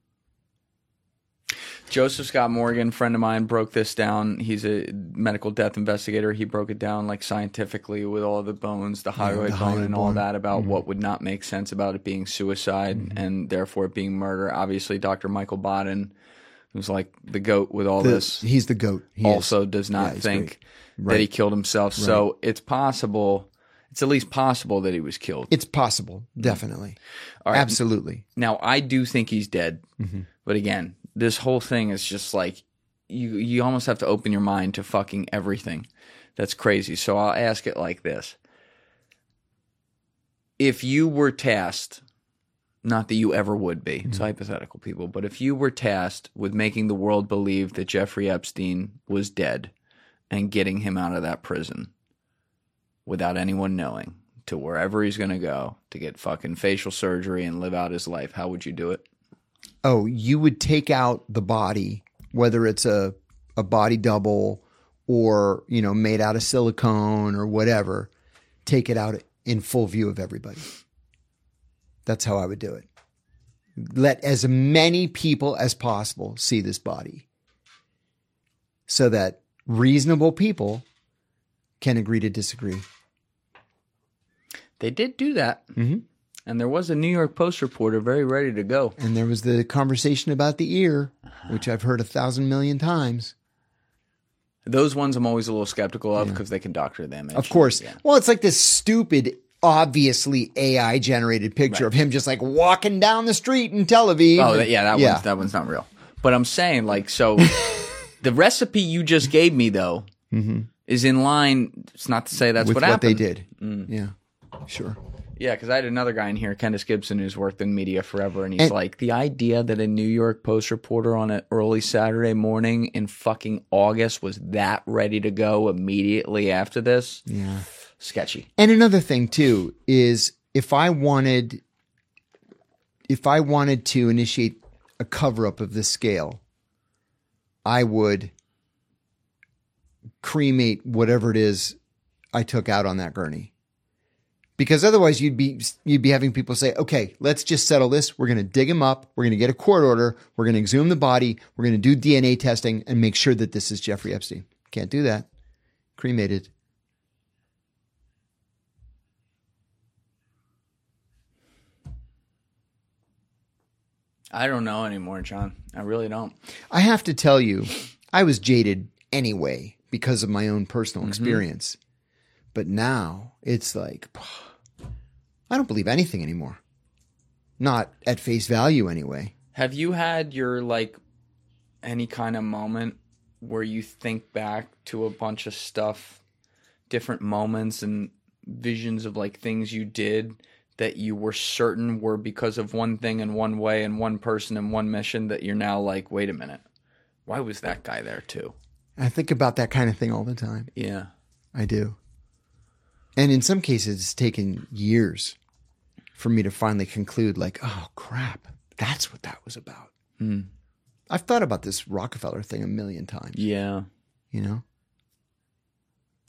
Joseph Scott Morgan, friend of mine, broke this down. He's a medical death investigator. He broke it down like scientifically with all the bones, the hyoid the bone, and all bone. that about mm-hmm. what would not make sense about it being suicide mm-hmm. and therefore it being murder. Obviously, Dr. Michael Baden, who's like the goat with all The- this, he's the goat. He is. also does not Yeah, think great. that he killed himself. So it's possible. It's at least possible that he was killed. It's possible, definitely, right. absolutely. Now I do think he's dead, Mm-hmm. but again, this whole thing is just like you. You almost have to open your mind to fucking everything. That's crazy. So I'll ask it like this: If you were tasked, not that you ever would be, Mm-hmm. it's hypothetical, people, but if you were tasked with making the world believe that Jeffrey Epstein was dead and getting him out of that prison without anyone knowing to wherever he's going to go to get fucking facial surgery and live out his life, how would you do it? Oh, you would take out the body, whether it's a a body double or you know made out of silicone or whatever. Take it out in full view of everybody. That's how I would do it. Let as many people as possible see this body, so that reasonable people can agree to disagree. They did do that. Mm-hmm. And there was a New York Post reporter very ready to go. And there was the conversation about the ear, uh-huh. which I've heard a thousand million times. Those ones I'm always a little skeptical of because they can doctor them. Of course. Yeah. Well, it's like this stupid, obviously AI generated picture of him just like walking down the street in Tel Aviv. Oh, that, yeah, that Yeah. one's that one's not real. But I'm saying, like, so the recipe you just gave me though mm-hmm. is in line. It's not to say that's with what, what, happened. they did. Mm. Yeah, sure. Yeah, because I had another guy in here, Candace Gibson, who's worked in media forever, and he's And- like, the idea that a New York Post reporter on an early Saturday morning in fucking August was that ready to go immediately after this, Yeah. sketchy. And another thing too is if I wanted, if I wanted to initiate a cover up of this scale, I would cremate whatever it is I took out on that gurney. Because otherwise you'd be you'd be having people say, "Okay, let's just settle this. We're going to dig him up. We're going to get a court order. We're going to exhume the body. We're going to do DNA testing and make sure that this is Jeffrey Epstein." Can't do that. Cremated. I don't know anymore, John. I really don't. I have to tell you, I was jaded anyway because of my own personal mm-hmm. experience. But now it's like, I don't believe anything anymore. Not at face value, anyway. Have you had your like any kind of moment where you think back to a bunch of stuff, different moments and visions of like things you did that you were certain were because of one thing and one way and one person and one mission that you're now like, wait a minute, why was that guy there too? I think about that kind of thing all the time. Yeah. I do. And in some cases, it's taken years for me to finally conclude, like, oh, crap, that's what that was about. Hmm. I've thought about this Rockefeller thing a million times. Yeah. you know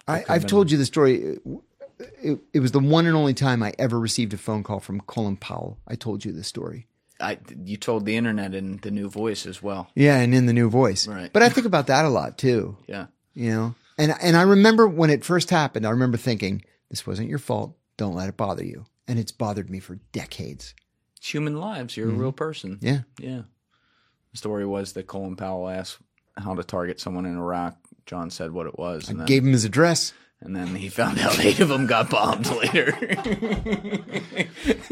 I, i've told you the story it, it was the one and only time i ever received a phone call from colin powell i told you this story I you told the internet in the new voice as well. yeah and in the new voice Right. but i think about that a lot too Yeah. you know and and i remember when it first happened i remember thinking this wasn't your fault don't let it bother you and it's bothered me for decades It's human lives. You're a real person. yeah Yeah. The story was that Colin Powell asked how to target someone in Iraq. John said what it was, and then, gave him his address and then he found out eight of them got bombed later.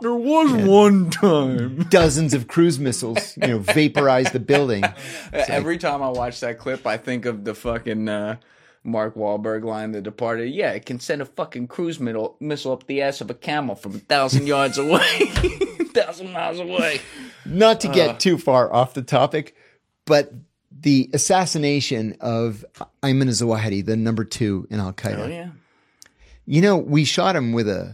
there was one time. dozens of cruise missiles you know vaporized the building Every time I watch that clip, I think of the fucking uh, Mark Wahlberg line, "The Departed." Yeah, it can send a fucking cruise missile missile up the ass of a camel from a thousand yards away, a thousand miles away. not to Uh. get too far off the topic, but the assassination of Ayman Zawahiri, the number two in Al Qaeda. Oh yeah. You know, we shot him with a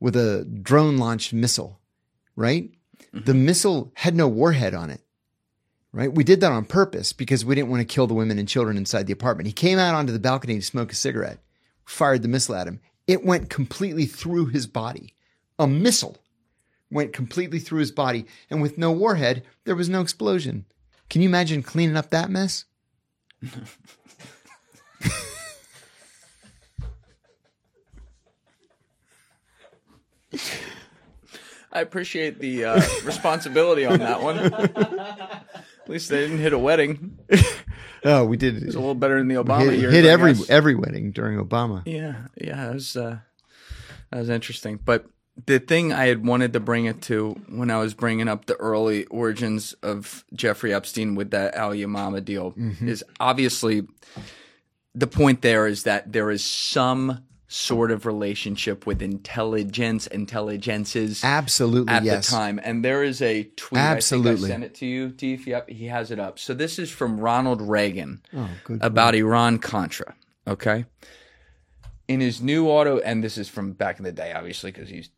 with a drone launched missile, right? Mm-hmm. The missile had no warhead on it. Right? We did that on purpose because we didn't want to kill the women and children inside the apartment. He came out onto the balcony to smoke a cigarette, fired the missile at him. It went completely through his body. A missile went completely through his body, and with no warhead, there was no explosion. Can you imagine cleaning up that mess? I appreciate the uh, responsibility on that one. At least they didn't hit a wedding. Oh, we did. It was a little better than the Obama hit, years. hit every every wedding during Obama. Yeah, yeah, that was uh, that was interesting. But the thing I had wanted to bring it to when I was bringing up the early origins of Jeffrey Epstein with that Al Yamamah deal Mm-hmm. is obviously the point there is that there is some sort of relationship with intelligence, intelligences Absolutely, at yes. the time. And there is a tweet. Absolutely. I think I sent it to you, Deef. Yep, he has it up. So this is from Ronald Reagan Oh, about Iran Contra. Okay. In his new auto, and this is from back in the day, obviously, because he's.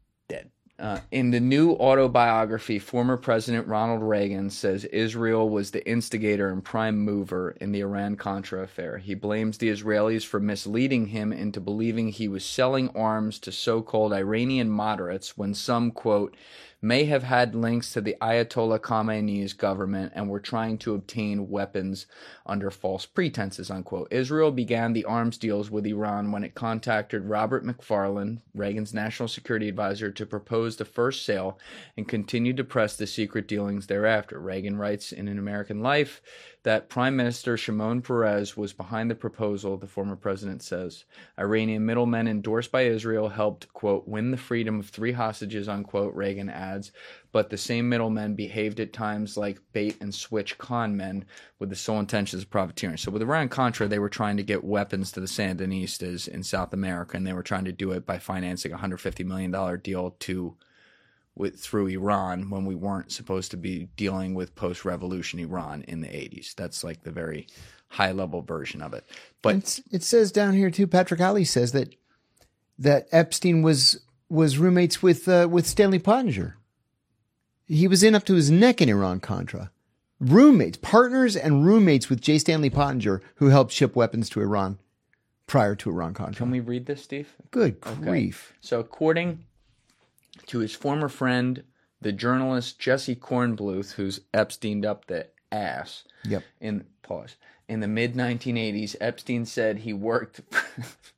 Uh, in the new autobiography, former President Ronald Reagan says Israel was the instigator and prime mover in the Iran Contra affair. He blames the Israelis for misleading him into believing he was selling arms to so called Iranian moderates when some, quote, may have had links to the Ayatollah Khamenei's government and were trying to obtain weapons under false pretenses, unquote. Israel began the arms deals with Iran when it contacted Robert McFarlane, Reagan's national security advisor, to propose the first sale and continued to press the secret dealings thereafter. Reagan writes in An American Life that Prime Minister Shimon Peres was behind the proposal, the former president says. Iranian middlemen endorsed by Israel helped, quote, win the freedom of three hostages, unquote, Reagan adds. But the same middlemen behaved at times like bait and switch con men with the sole intentions of profiteering. So with Iran Contra, they were trying to get weapons to the Sandinistas in South America, and they were trying to do it by financing a $150 million deal to with through Iran when we weren't supposed to be dealing with post-revolution Iran in the 80s. That's like the very high level version of it. But It's, it says down here too. Patrick Ali says that that Epstein was was roommates with uh, with Stanley Pottinger. He was in up to his neck in Iran Contra. Roommates, partners, and roommates with J. Stanley Pottinger, who helped ship weapons to Iran prior to Iran Contra. can we read this, Steve? Good grief! So, according to his former friend, the journalist Jesse Kornbluth, who's Epsteined up the ass. Yep. In pause. In the mid 1980s, Epstein said he worked.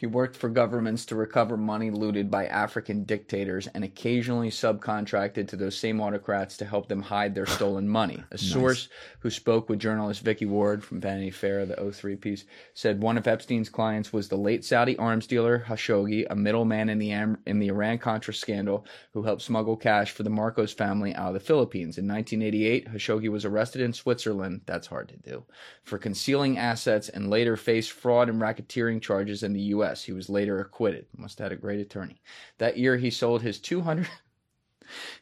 He worked for governments to recover money looted by African dictators and occasionally subcontracted to those same autocrats to help them hide their stolen money. A source who spoke with journalist Vicky Ward from Vanity Fair, the O3 piece, said one of Epstein's clients was the late Saudi arms dealer Khashoggi, a middleman in the Am- in the Iran-Contra scandal who helped smuggle cash for the Marcos family out of the Philippines. In 1988, Khashoggi was arrested in Switzerland, that's hard to do, for concealing assets and later faced fraud and racketeering charges in the U.S. He was later acquitted. Must have had a great attorney. That year, he sold his 200.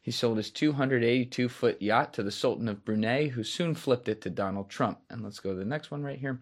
He sold his 282 foot yacht to the Sultan of Brunei, who soon flipped it to Donald Trump. And let's go to the next one right here.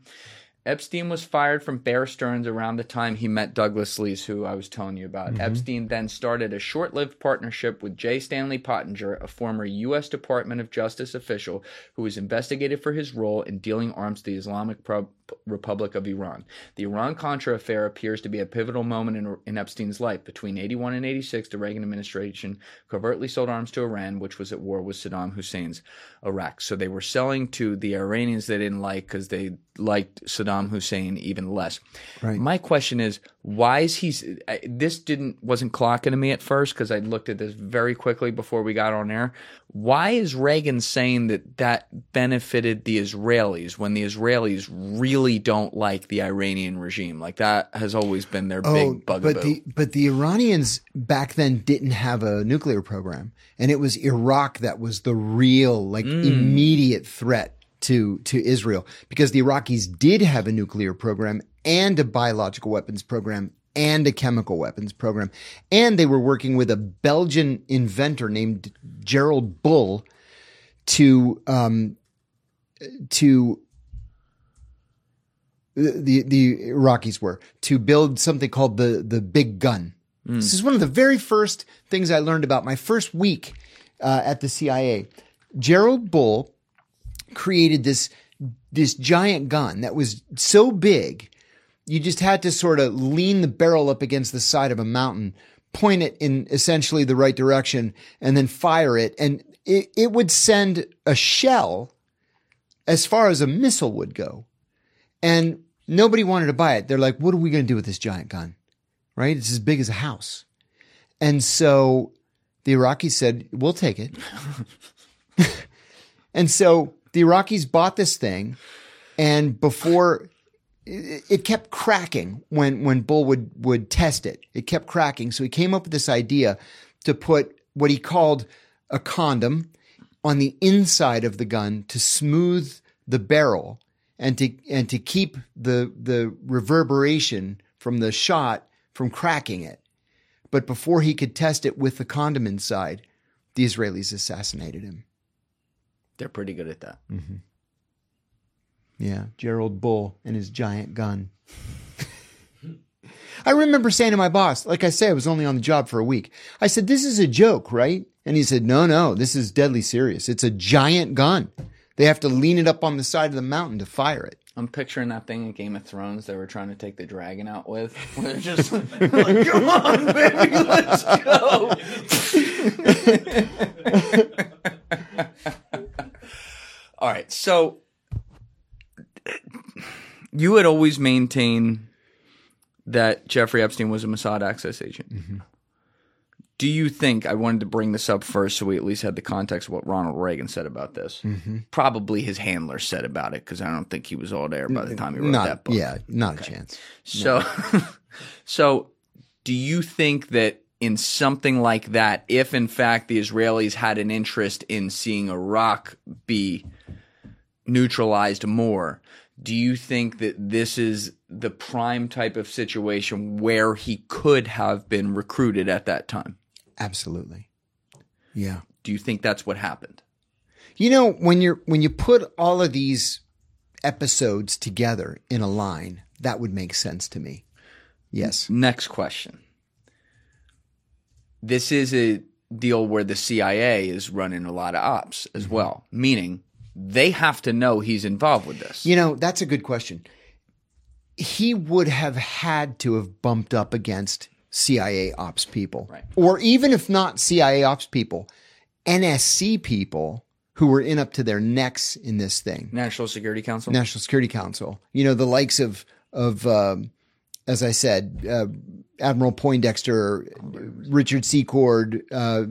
Epstein was fired from Bear Stearns around the time he met Douglas Leese, who I was telling you about. Mm-hmm. Epstein then started a short lived partnership with J. Stanley Pottinger, a former U.S. Department of Justice official who was investigated for his role in dealing arms to the Islamic Pro- Republic of Iran. The Iran Contra affair appears to be a pivotal moment in, in Epstein's life. Between 81 and 86, the Reagan administration covertly sold arms to Iran, which was at war with Saddam Hussein's Iraq. So they were selling to the Iranians they didn't like because they liked Saddam Hussein even less. Right. My question is, why is he? I- This didn't wasn't clocking to me at first because I looked at this very quickly before we got on air. Why is Reagan saying that that benefited the Israelis when the Israelis really don't like the Iranian regime? Like that has always been their big bugaboo. Oh, but the but the Iranians back then didn't have a nuclear program, and it was Iraq that was the real, like, Mm. immediate threat to to Israel because the Iraqis did have a nuclear program and a biological weapons program and a chemical weapons program, and they were working with a Belgian inventor named Gerald Bull to um, to the the Iraqis were to build something called the the big gun. This is one of the very first things I learned about my first week uh, at the CIA. Gerald Bull created this this giant gun that was so big you just had to sort of lean the barrel up against the side of a mountain point it in essentially the right direction and then fire it. And it, it would send a shell as far as a missile would go. And nobody wanted to buy it. They're like, what are we going to do with this giant gun? Right? It's as big as a house. And so the Iraqis said, we'll take it. and so the Iraqis bought this thing. And before it kept cracking when, when Bull would, would test it, it kept cracking. So he came up with this idea to put what he called a condom on the inside of the gun to smooth the barrel and to and to keep the the reverberation from the shot from cracking it. But before he could test it with the condom inside, the Israelis assassinated him. They're pretty good at that. Mm-hmm. Yeah, Gerald Bull and his giant gun. I remember saying to my boss, like I said, I was only on the job for a week. I said, "This is a joke, right?" And he said, "No, no, this is deadly serious. It's a giant gun. They have to lean it up on the side of the mountain to fire it." I'm picturing that thing in Game of Thrones they were trying to take the dragon out with. Where they're just like, come on, baby, let's go. All right, so you would always maintain that Jeffrey Epstein was a Mossad access agent. Mm-hmm. Do you think I wanted to bring this up first so we at least had the context of what Ronald Reagan said about this? Mm-hmm. Probably his handler said about it because I don't think he was all there by the time he wrote that Not, book. yeah, not a chance. So, so do you think that in something like that, if in fact the Israelis had an interest in seeing Iraq be neutralized more, do you think that this is the prime type of situation where he could have been recruited at that time? Absolutely. Yeah. Do you think that's what happened? You know, when you're when you put all of these episodes together in a line, that would make sense to me. Yes. Next question. This is a deal where the CIA is running a lot of ops as mm-hmm. well, meaning they have to know he's involved with this. You know, that's a good question. He would have had to have bumped up against CIA ops people. Right. Or even if not CIA ops people, NSC people who were in up to their necks in this thing. National Security Council. National Security Council. You know, the likes of of um, as I said, uh, Admiral Poindexter, Richard Secord, uh,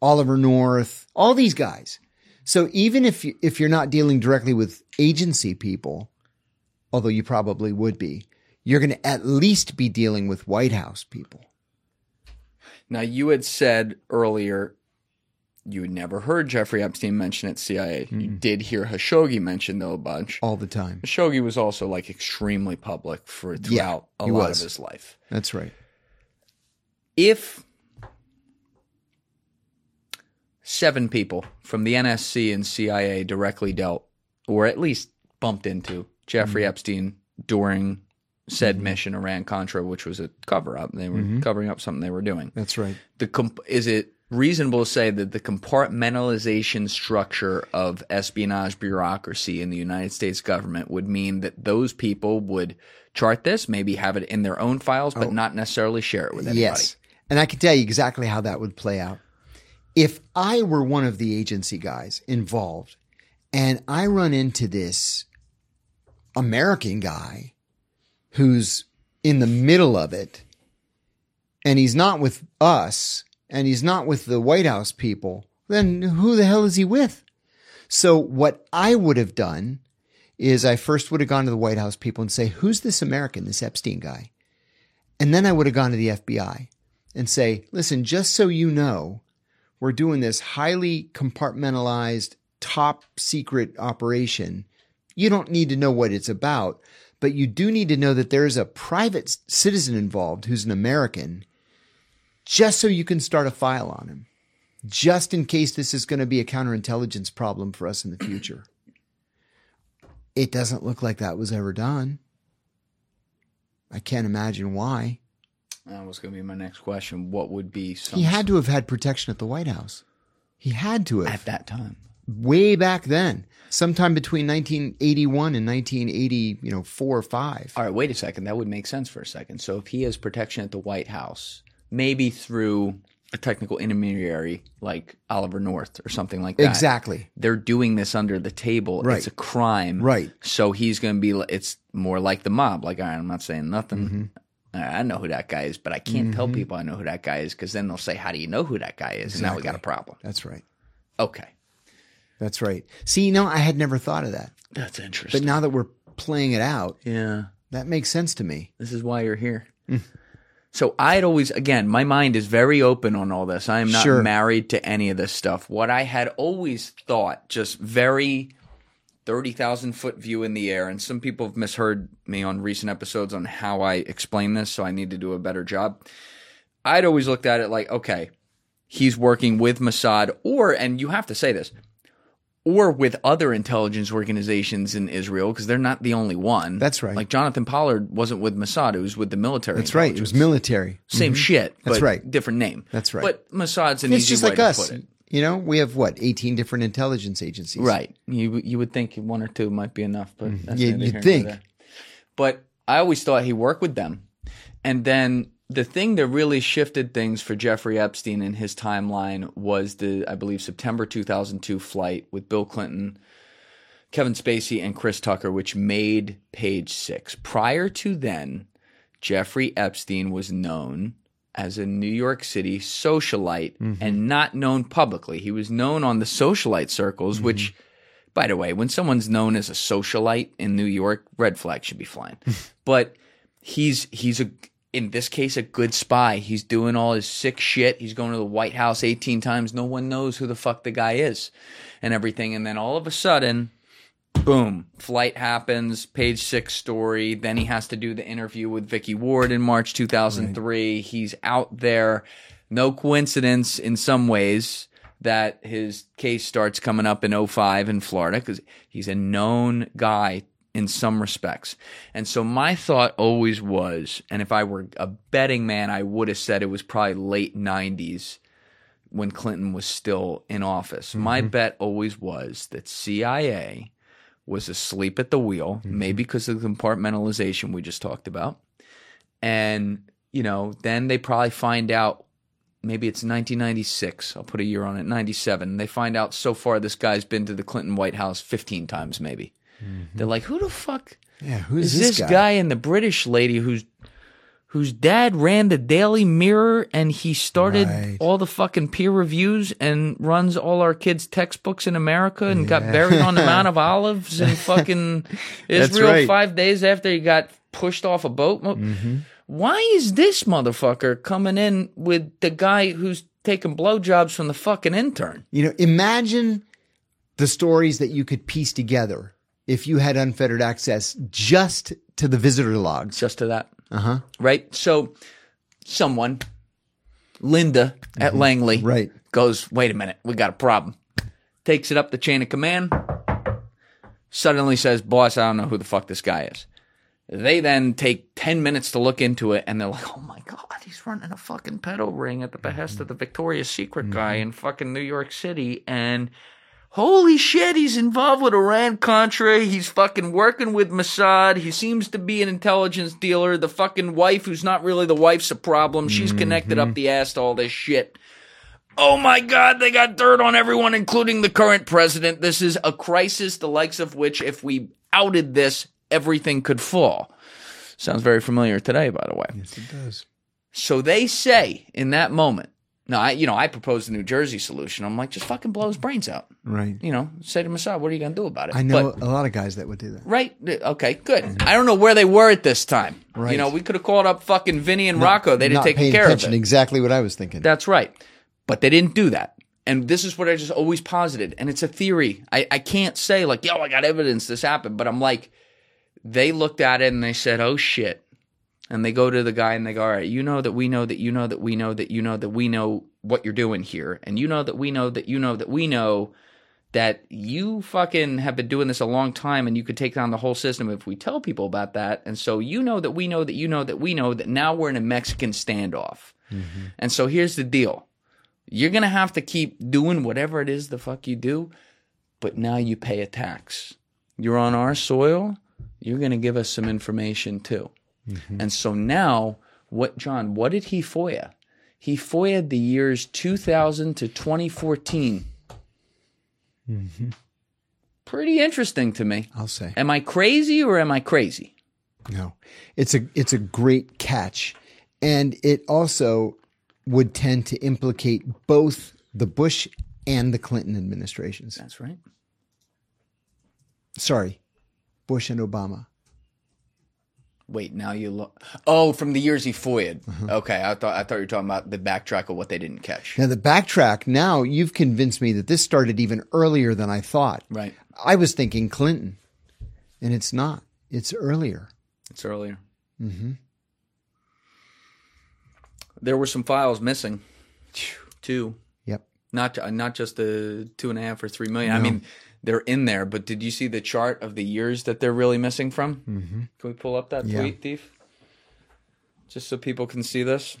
Oliver North, all these guys. So even if you, if you're not dealing directly with agency people, although you probably would be, you're going to at least be dealing with White House people. Now, you had said earlier you had never heard Jeffrey Epstein mention at CIA. You mm-hmm. did hear Khashoggi mention though a bunch. all the time. Khashoggi was also like extremely public for throughout a lot was. of his life. That's right. if seven people from the NSC and CIA directly dealt, or at least bumped into Jeffrey Mm-hmm. Epstein during said mission Iran Contra, which was a cover up, they were Mm-hmm. covering up something they were doing. That's right. The comp- is it reasonable to say that the compartmentalization structure of espionage bureaucracy in the United States government would mean that those people would chart this, maybe have it in their own files, but not necessarily share it with anybody? Oh. Yes. And I can tell you exactly how that would play out. If I were one of the agency guys involved and I run into this American guy who's in the middle of it and he's not with us and he's not with the White House people, then who the hell is he with? So what I would have done is I first would have gone to the White House people and say, who's this American, this Epstein guy? And then I would have gone to the FBI and say, listen, just so you know, we're doing this highly compartmentalized, top secret operation. You don't need to know what it's about, but you do need to know that there's a private citizen involved who's an American, just so you can start a file on him, just in case this is going to be a counterintelligence problem for us in the future. It doesn't look like that was ever done. I can't imagine why. That was going to be my next question. What would be some He had to have had protection at the White House. He had to have. at that time? way back then, sometime between 1981 and 1980, you know, four or five. All right, wait a second. That would make sense for a second. So if he has protection at the White House, maybe through a technical intermediary like Oliver North or something like that. Exactly. They're doing this under the table. Right. It's a crime. Right. So he's going to be, it's more like the mob. Like, all right, I'm not saying nothing. Mm-hmm. I know who that guy is, but I can't tell mm-hmm. people I know who that guy is because then they'll say, how do you know who that guy is? And now we got a problem. That's right. Okay. That's right. See, you know, I had never thought of that. That's interesting. But now that we're playing it out, yeah. that makes sense to me. This is why you're here. Mm. So I'd always, again, my mind is very open on all this. I am not Sure. married to any of this stuff. What I had always thought, just very 30,000 foot view in the air, and some people have misheard me on recent episodes on how I explain this, so I need to do a better job. I'd always looked at it like, okay, he's working with Mossad, or, and you have to say this, or with other intelligence organizations in Israel, because they're not the only one. That's right. Like Jonathan Pollard wasn't with Mossad; it was with the military. That's right. It was military. Same mm-hmm. shit. That's but right. Different name. That's right. But Mossad's an It's easy just way like to us. put it. You know, we have what, 18 different intelligence agencies. Right. You you would think one or two might be enough, but hmm. that's You- neither you'd think. But I always thought he worked with them, and then the thing that really shifted things for Jeffrey Epstein in his timeline was the I believe September 2002 flight with Bill Clinton, Kevin Spacey, and Chris Tucker, which made Page Six. Prior to then, Jeffrey Epstein was known as a New York City socialite mm-hmm. and not known publicly. He was known on the socialite circles, mm-hmm. which, by the way, when someone's known as a socialite in New York, red flag should be flying. but he's he's a in this case a good spy. He's doing all his sick shit. He's going to the White House 18 times. No one knows who the fuck the guy is and everything. And then all of a sudden, boom, flight happens, page six story. Then he has to do the interview with Vicky Ward in March 2003. He's out there. No coincidence in some ways that his case starts coming up in 05 in Florida because he's a known guy in some respects. And so my thought always was, and if I were a betting man, I would have said it was probably late 90s when Clinton was still in office. My mm-hmm. bet always was that CIA was asleep at the wheel, mm-hmm. maybe because of the compartmentalization we just talked about. And, you know, then they probably find out maybe it's 1996. I'll put a year on it, 97. They find out so far this guy's been to the Clinton White House 15 times, maybe. Mm-hmm. They're like, who the fuck Yeah, who's is this, this guy? and the British lady whose whose dad ran the Daily Mirror and he started Right. all the fucking peer reviews and runs all our kids' textbooks in America and got buried on the Mount of Olives in fucking Israel right. five days after he got pushed off a boat. Mm-hmm. Why is this motherfucker coming in with the guy who's taking blowjobs from the fucking intern? You know, imagine the stories that you could piece together if you had unfettered access just to the visitor logs. just to that. Uh huh. Right? So someone, Linda at Langley, Mm-hmm. Right. goes, wait a minute, we got a problem. Takes it up the chain of command, suddenly says, boss, I don't know who the fuck this guy is. They then take 10 minutes to look into it and they're like, oh my God, he's running a fucking pedo ring at the behest of the Victoria's Secret guy in fucking New York City. And holy shit, he's involved with Iran Contra. He's fucking working with Mossad. He seems to be an intelligence dealer. The fucking wife, who's not really the wife's a problem, she's mm-hmm. connected up the ass to all this shit. Oh my God, they got dirt on everyone, including the current president. This is a crisis, the likes of which, if we outed this, everything could fall. Sounds very familiar today, by the way. Yes, it does. So they say in that moment, now, I, you know, I proposed the New Jersey solution. I'm like, just fucking blow his brains out. Right. You know, say to Mossad, what are you going to do about it? I know But- a lot of guys that would do that. right? Okay, good. I don't know where they were at this time. Right. You know, we could have called up fucking Vinny and Rocco. They didn't take care of it. Exactly what I was thinking. That's right. But they didn't do that. And this is what I just always posited. And it's a theory. I, I can't say, like, yo, I got evidence this happened. But I'm like, they looked at it and they said, oh shit. And they go to the guy and they go, all right, you know that we know that you know that we know that you know that we know what you're doing here. And you know that we know that you know that we know that you fucking have been doing this a long time and you could take down the whole system if we tell people about that. And so you know that we know that you know that we know that now we're in a Mexican standoff. And so here's the deal. You're going to have to keep doing whatever it is the fuck you do, but now you pay a tax. You're on our soil. You're going to give us some information too. Mm-hmm. And so now, what, John, what did he FOIA? he FOIA'd the years 2000 to 2014. Mm-hmm. Pretty interesting to me. I'll say. Am I crazy or am I crazy? No, it's a it's a great catch, and it also would tend to implicate both the Bush and the Clinton administrations. That's right. Sorry, Bush and Obama. Wait, now you look. Oh, from the years he FOIA'd. Mm-hmm. Okay, I thought I thought you were talking about the backtrack of what they didn't catch. Now the backtrack. Now you've convinced me that this started even earlier than I thought. Right. I was thinking Clinton, and it's not. It's earlier. It's earlier. Mm-hmm. There were some files missing. Two. Yep. Not not just the two and a half or three million. I mean, they're in there. But did you see the chart of the years that they're really missing from? Mm-hmm. Can we pull up that Yeah. tweet, Thief? Just so people can see this.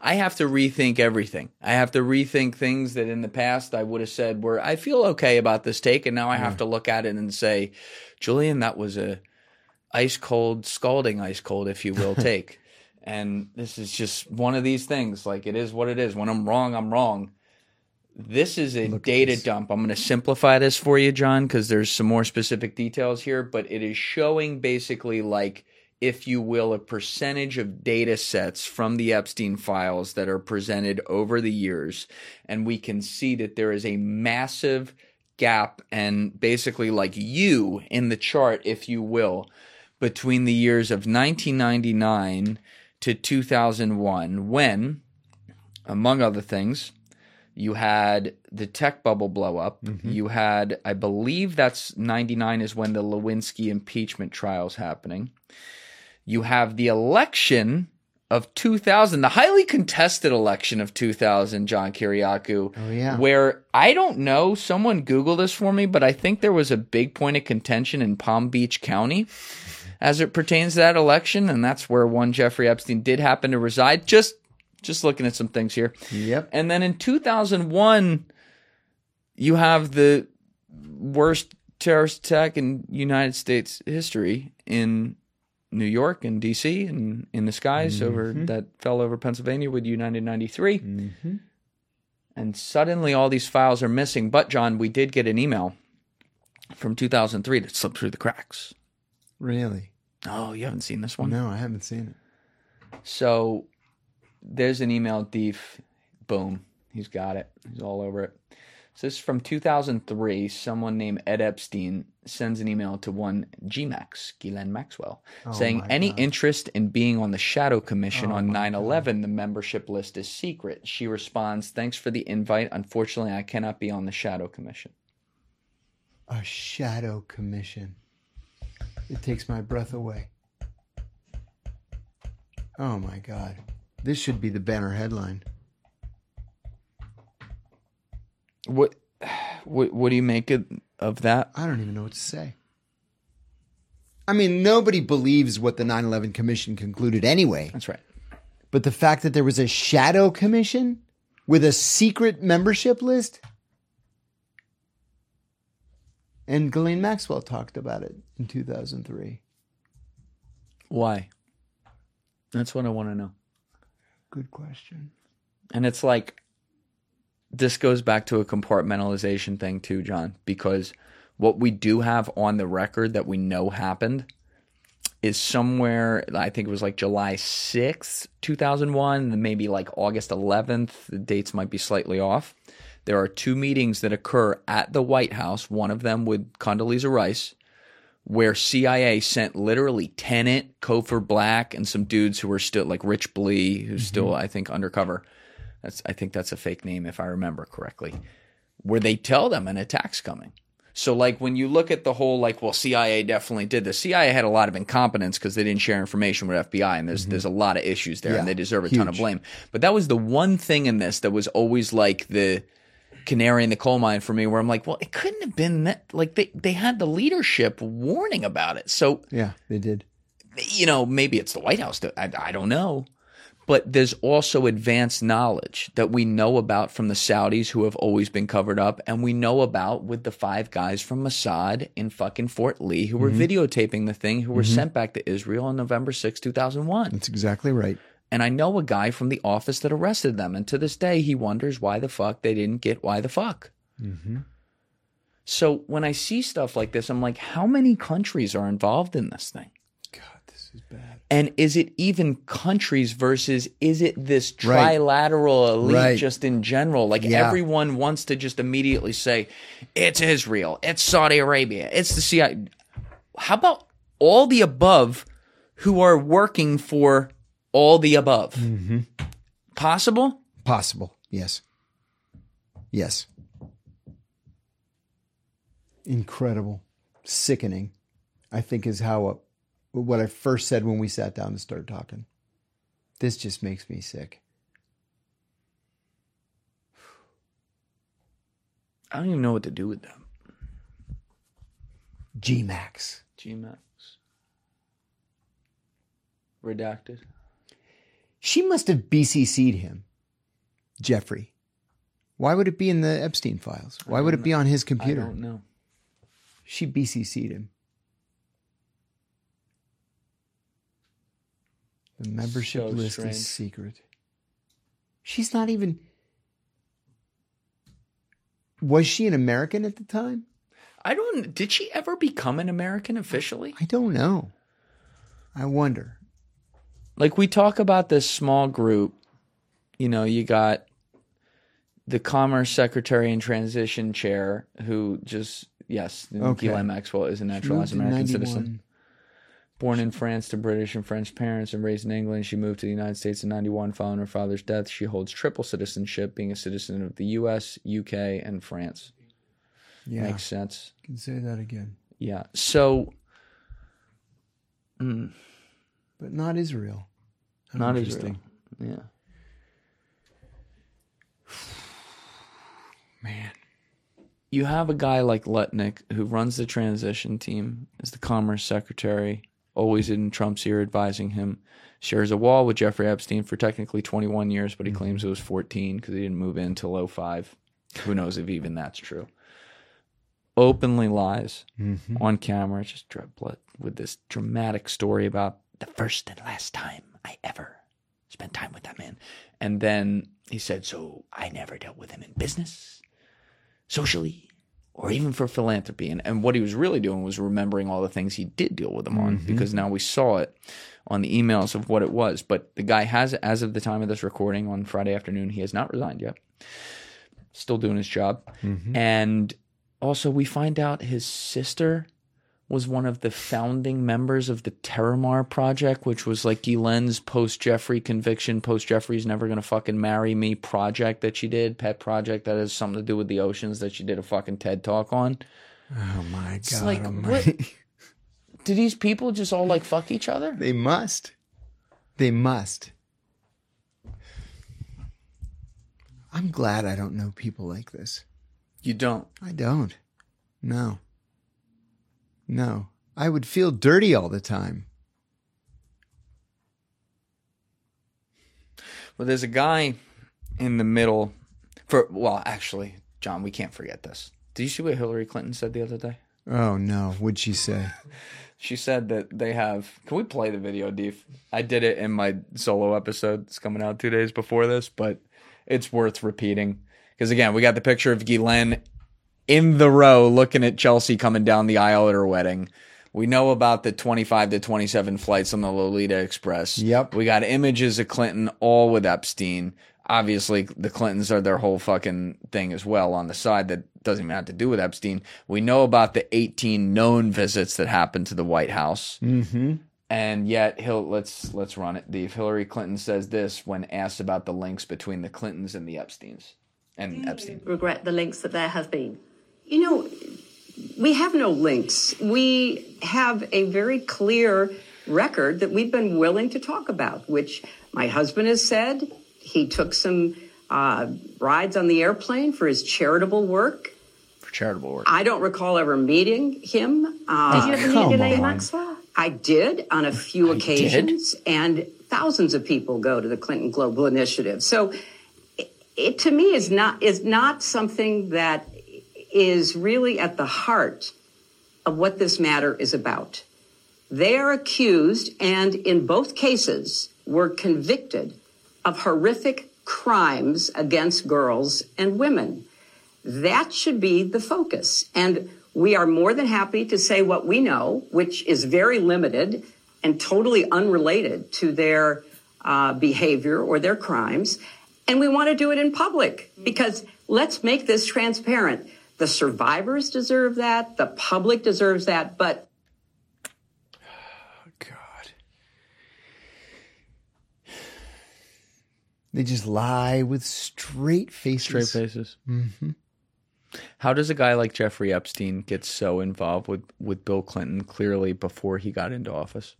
I have to rethink everything. I have to rethink things that in the past I would have said were I feel okay about this take, and now I have to look at it and say, Julian, that was a ice cold, scalding ice cold, if you will, take. and this is just one of these things. Like it is what it is. When I'm wrong, I'm wrong. This is a data dump. I'm going to simplify this for you, John, because there's some more specific details here, but it is showing basically like, if you will, a percentage of data sets from the Epstein files that are presented over the years. And we can see that there is a massive gap and basically like you in the chart, if you will, between the years of 1999 to 2001, when, among other things, you had the tech bubble blow up. Mm-hmm. You had, I believe that's 99 is when the Lewinsky impeachment trial's happening. You have the election of 2000, the highly contested election of 2000, John Kiriakou. Oh, yeah. Where I don't know, someone Google this for me, but I think there was a big point of contention in Palm Beach County as it pertains to that election, and that's where one Jeffrey Epstein did happen to reside. Just just looking at some things here. Yep. And then in 2001, you have the worst terrorist attack in United States history in New York and D.C. and in the skies mm-hmm. over that fell over Pennsylvania with United 93. Mm-hmm. And suddenly all these files are missing. But John, we did get an email from 2003 that slipped through the cracks. Really? Oh, you haven't seen this one? No, I haven't seen it. So there's an email thief. Boom. He's got it. He's all over it. So this is from 2003. Someone named Ed Epstein sends an email to one GMAX, Ghislaine Maxwell, oh saying any interest in being on the Shadow Commission oh on 9 11, the membership list is secret. She responds, Thanks for the invite. Unfortunately, I cannot be on the Shadow Commission. A shadow commission. It takes my breath away. Oh my God. This should be the banner headline. What, what, what do you make of, of that? I don't even know what to say. I mean, nobody believes what the 9 11 Commission concluded anyway. That's right. But the fact that there was a shadow commission with a secret membership list? And Ghislaine Maxwell talked about it in 2003. Why? That's what I want to know. Good question. And it's like this goes back to a compartmentalization thing too, John, because what we do have on the record that we know happened is somewhere I think it was like July 6th, 2001, maybe like August 11th. The dates might be slightly off. There are two meetings that occur at the White House, one of them with Condoleezza Rice, where CIA sent literally Tenet, Cofer Black, and some dudes who were still like Rich Blee, who's still mm-hmm. I think undercover. That's I think that's a fake name if I remember correctly. Where they tell them an attack's coming. So like when you look at the whole like well CIA definitely did this. CIA had a lot of incompetence because they didn't share information with FBI and there's mm-hmm. there's a lot of issues there Yeah, and they deserve a ton of blame. But that was the one thing in this that was always like the canary in the coal mine for me where I'm like, well, it couldn't have been that like they they had the leadership warning about it. So Yeah, they did. you know, maybe it's the White House. I, I don't know. But there's also advanced knowledge that we know about from the Saudis who have always been covered up, and we know about with the five guys from Mossad in fucking Fort Lee who were mm-hmm. videotaping the thing, who were mm-hmm. sent back to Israel on November 6, 2001. That's exactly right. And I know a guy from the office that arrested them. And to this day, he wonders why the fuck they didn't get why the fuck. Mm-hmm. So when I see stuff like this, I'm like, how many countries are involved in this thing? God, this is bad. And is it even countries versus is it this Right. trilateral elite Right. just in general? Like Yeah. everyone wants to just immediately say, it's Israel, it's Saudi Arabia, it's the CIA. How about all the above who are working for all the above? Mm-hmm. Possible? Possible. Yes. Yes. Incredible. Sickening. I think is how uh, what I first said when we sat down and started talking. This just makes me sick. I don't even know what to do with them. GMAX. GMAX. Redacted. She must have BCC'd him, Jeffrey. Why would it be in the Epstein files? Why would it be on his computer? I don't know. She BCC'd him. The membership So list strange. is secret. She's not even. Was she an American at the time? I don't. Did she ever become an American officially? I don't know. I wonder. Like we talk about this small group. You know, you got the Commerce Secretary and Transition Chair, who just yes, Okay. Ghislaine Maxwell is a naturalized American 91. citizen. Born in France to British and French parents and raised in England, she moved to the United States in 91 following her father's death. She holds triple citizenship, being a citizen of the US, UK, and France. Yeah, Makes sense. can say that again, Yeah. So, mm. but not Israel. Not interesting. Israel. Yeah. Man, you have a guy like Lutnick who runs the transition team, is the commerce secretary, always in Trump's ear advising him, shares a wall with Jeffrey Epstein for technically 21 years, but he mm-hmm. claims it was 14 because he didn't move in until 05. Who knows if even that's true. Openly lies mm-hmm. on camera, just blood with this dramatic story about the first and last time I ever spent time with that man. And then he said, So I never dealt with him in business socially or even for philanthropy. And, and what he was really doing was remembering all the things he did deal with him on mm-hmm. because now we saw it on the emails of what it was. But the guy has, as of the time of this recording on Friday afternoon, he has not resigned yet. Still doing his job. Mm-hmm. And also, we find out his sister was one of the founding members of the Terramar Project, which was like Ghislaine's post Jeffrey conviction, post Jeffrey's never gonna fucking marry me project that she did, pet project that has something to do with the oceans that she did a fucking TED talk on. oh my It's god! like, almighty. what? Do these people just all like fuck each other? They must. They must. I'm glad I don't know people like this. You don't. I don't. No. No. I would feel dirty all the time. Well, there's a guy in the middle. For well, actually, John, we can't forget this. Did you see what Hillary Clinton said the other day? Oh no, what'd she say? She said that they have. Can we play the video, Deef? I did it in my solo episode. It's coming out two days before this, but it's worth repeating because again, we got the picture of Ghislaine in the row looking at Chelsea coming down the aisle at her wedding. We know about the 25 to 27 flights on the Lolita Express. Yep. We got images of Clinton all with Epstein. Obviously, the Clintons are their whole fucking thing as well on the side that doesn't even have to do with Epstein. We know about the 18 known visits that happened to the White House. Mm-hmm. And yet, Hill, let's let's run it. Dave Hillary Clinton says this when asked about the links between the Clintons and the Epstein's and Epstein. regret the links that there have been? You know, we have no links. We have a very clear record that we've been willing to talk about, which my husband has said. He took some uh, rides on the airplane for his charitable work. for charitable work. I don't recall ever meeting him. Uh, Did you ever meet Ghislaine on. Maxwell? I did on a few I did? occasions, and thousands of people go to the Clinton Global Initiative. So, it, it to me is not is not something that is really at the heart of what this matter is about. They are accused, and in both cases, were convicted of horrific crimes against girls and women. That should be the focus. And we are more than happy to say what we know, which is very limited and totally unrelated to their uh, behavior or their crimes. And we want to do it in public because let's make this transparent. The survivors deserve that. The public deserves that. But God. They just lie with straight faces. Straight faces. Mm-hmm. How does a guy like Jeffrey Epstein get so involved with, with Bill Clinton clearly before he got into office?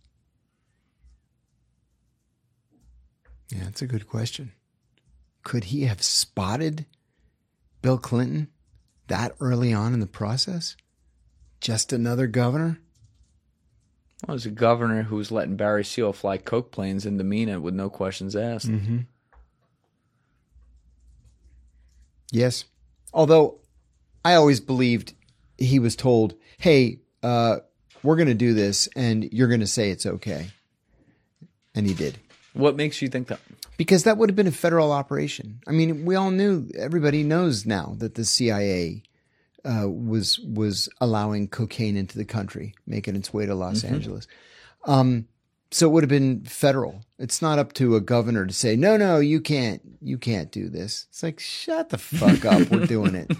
Yeah, that's a good question. Could he have spotted Bill Clinton that early on in the process? Just another governor? Well, as a governor who was letting Barry Seal fly coke planes into Mena with no questions asked. Mm-hmm. Yes. Although I always believed he was told, hey, uh, we're going to do this and you're going to say it's okay. And he did. What makes you think that? Because that would have been a federal operation. I mean, we all knew, everybody knows now that the CIA uh, was was allowing cocaine into the country, making its way to Los Mm-hmm. Angeles. Um, so it would have been federal. It's not up to a governor to say, no, no, you can't, you can't do this. It's like, shut the fuck up. We're doing it.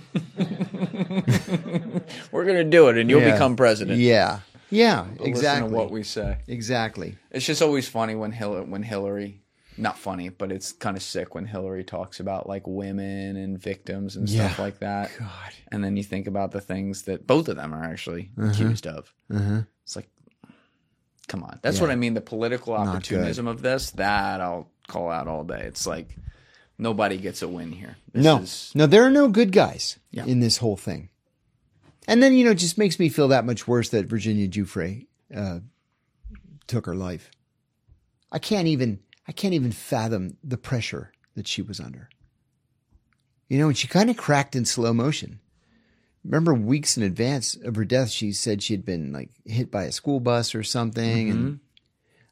We're going to do it and you'll Yeah. become president. Yeah. Yeah, But exactly. what we say. exactly. It's just always funny when Hillary, when Hillary, not funny, but it's kind of sick when Hillary talks about like women and victims and stuff like that. God. And then you think about the things that both of them are actually Uh-huh. accused of. Uh-huh. It's like, come on. That's what I mean. The political opportunism of this, that I'll call out all day. It's like nobody gets a win here. This no, is- no, there are no good guys Yeah. in this whole thing. And then, you know, it just makes me feel that much worse that Virginia Giuffre uh, took her life. I can't even, I can't even fathom the pressure that she was under. You know, and she kind of cracked in slow motion. Remember, weeks in advance of her death, she said she had been like hit by a school bus or something, and mm-hmm.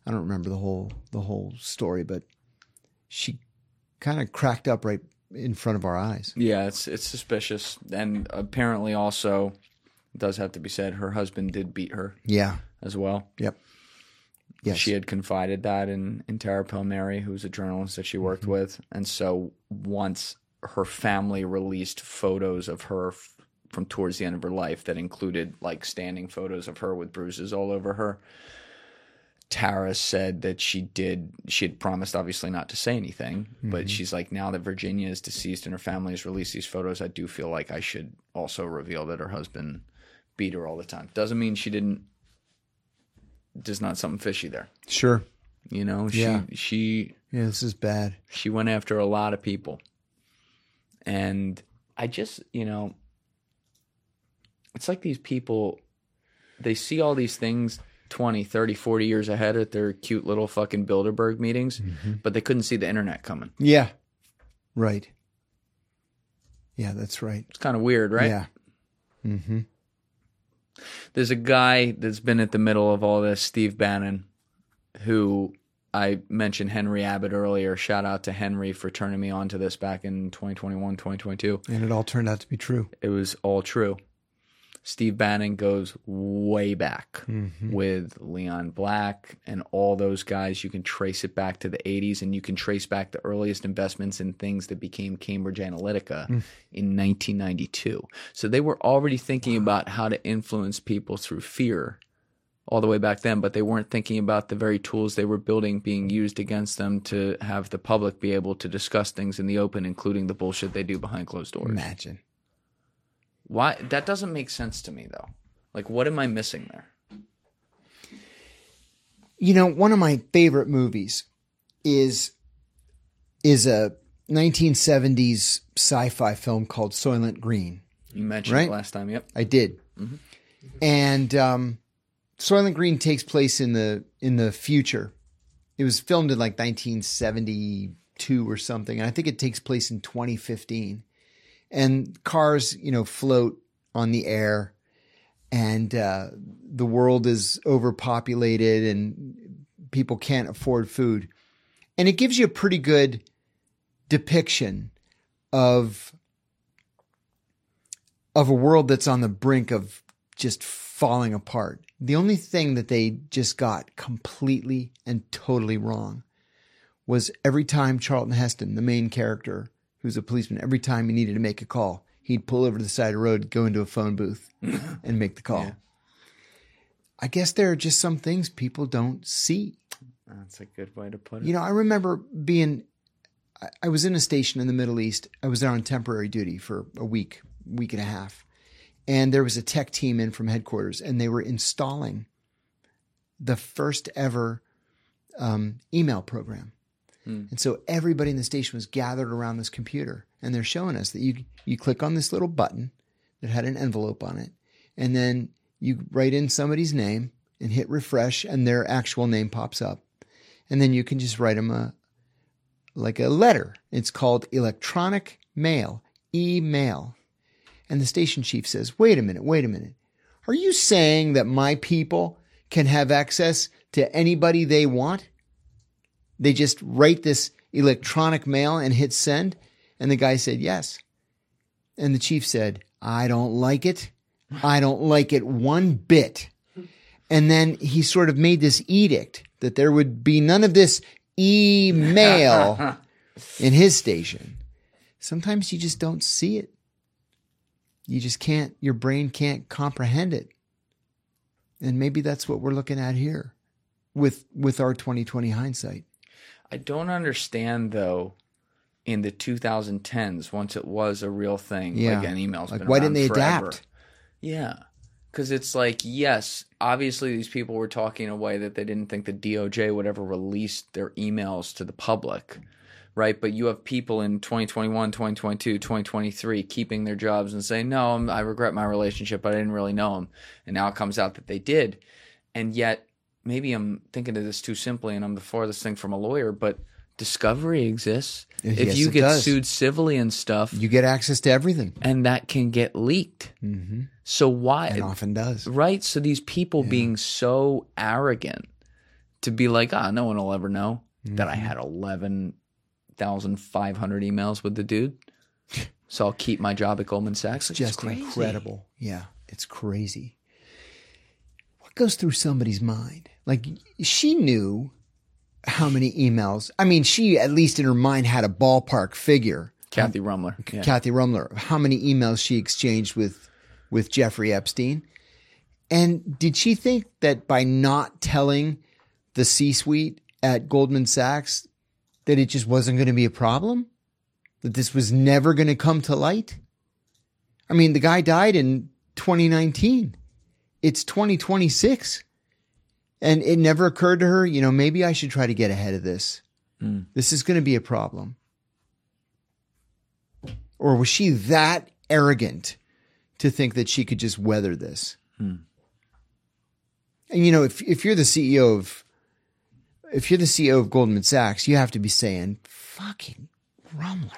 I don't remember the whole the whole story, but she kind of cracked up right in front of our eyes. Yeah, it's it's suspicious, and apparently also it does have to be said her husband did beat her Yeah. as well. Yep. Yes. She had confided that in in Tara Palmieri, who's a journalist that she worked Mm-hmm. with, and so once her family released photos of her f- from towards the end of her life that included like standing photos of her with bruises all over her. Tara said that she did. She had promised, obviously, not to say anything. Mm-hmm. But she's like, now that Virginia is deceased and her family has released these photos, I do feel like I should also reveal that her husband beat her all the time. Doesn't mean she didn't. There's not something fishy there. Sure. You know, she Yeah. she Yeah, this is bad. she went after a lot of people. And I just, you know, it's like these people they see all these things 20, 30, 40 years ahead at their cute little fucking Bilderberg meetings, but they couldn't see the internet coming. Yeah. Right. Yeah, that's right. It's kind of weird, right? Yeah. Mm-hmm. There's a guy that's been at the middle of all this, Steve Bannon, who I mentioned Henry Abbott earlier. Shout out to Henry for turning me on to this back in 2021, 2022. And it all turned out to be true. It was all true. Steve Bannon goes way back mm-hmm. with Leon Black and all those guys. You can trace it back to the 80s and you can trace back the earliest investments in things that became Cambridge Analytica mm. in 1992. So they were already thinking about how to influence people through fear all the way back then, but they weren't thinking about the very tools they were building being used against them to have the public be able to discuss things in the open, including the bullshit they do behind closed doors. Imagine. Why that doesn't make sense to me though. Like what am I missing there? You know, one of my favorite movies is is a 1970s sci-fi film called Soylent Green. You mentioned Right. it last time, yep. I did. And um, Soylent Green takes place in the in the future. It was filmed in like 1972 or something, and I think it takes place in 2015. And cars, you know, float on the air, and uh, the world is overpopulated, and people can't afford food. and it gives you a pretty good depiction of of a world that's on the brink of just falling apart. The only thing that they just got completely and totally wrong was every time Charlton Heston, the main character, who's a policeman, every time he needed to make a call, he'd pull over to the side of the road, go into a phone booth, and make the call. Yeah. I guess there are just some things people don't see. That's a good way to put it. You know, I remember being, I- I was in a station in the Middle East. I was there on temporary duty for a week, week and a half. And there was a tech team in from headquarters, and they were installing the first ever um, email program. Mm. And so everybody in the station was gathered around this computer, and they're showing us that you you click on this little button that had an envelope on it, and then you write in somebody's name and hit refresh, and their actual name pops up, and then you can just write them a like a letter. It's called electronic mail, email. And the station chief says, "Wait a minute, wait a minute. Are you saying that my people can have access to anybody they want?" They just write this electronic mail and hit send. And the guy said, yes. And the chief said, I don't like it. I don't like it one bit. And then he sort of made this edict that there would be none of this email in his station. Sometimes you just don't see it. You just can't, your brain can't comprehend it. And maybe that's what we're looking at here with, with our 2020 hindsight. I don't understand though. In the 2010s, once it was a real thing, Yeah. like an email's Like, why didn't they forever. adapt? Yeah, because it's like yes, obviously these people were talking in a way that they didn't think the DOJ would ever release their emails to the public, right? But you have people in 2021, 2022, 2023 keeping their jobs and saying, "No, I regret my relationship, but I didn't really know him," and now it comes out that they did, and yet maybe I'm thinking of this too simply, and I'm the farthest thing from a lawyer, but discovery exists. Yes, if you get does. sued civilly and stuff, You get access to everything. and that can get leaked. So why? And often does. Right. So these people being so arrogant to be like, ah, no one will ever know that Mm-hmm. I had 11,500 emails with the dude. So I'll keep my job at Goldman Sachs. It's just crazy. incredible. Yeah, it's crazy. Goes through somebody's mind? Like she knew how many emails. I mean, she at least in her mind had a ballpark figure. Kathy Ruemmler. Yeah. Kathy Ruemmler, how many emails she exchanged with with Jeffrey Epstein. And did she think that by not telling the C-suite at Goldman Sachs that it just wasn't going to be a problem? That this was never going to come to light? I mean, the guy died in 2019. It's 2026. And it never occurred to her, you know, maybe I should try to get ahead of this. Hmm. This is going to be a problem. Or was she that arrogant to think that she could just weather this? Hmm. And you know, if if you're the CEO of if you're the CEO of Goldman Sachs, you have to be saying, "Fucking Ruemmler."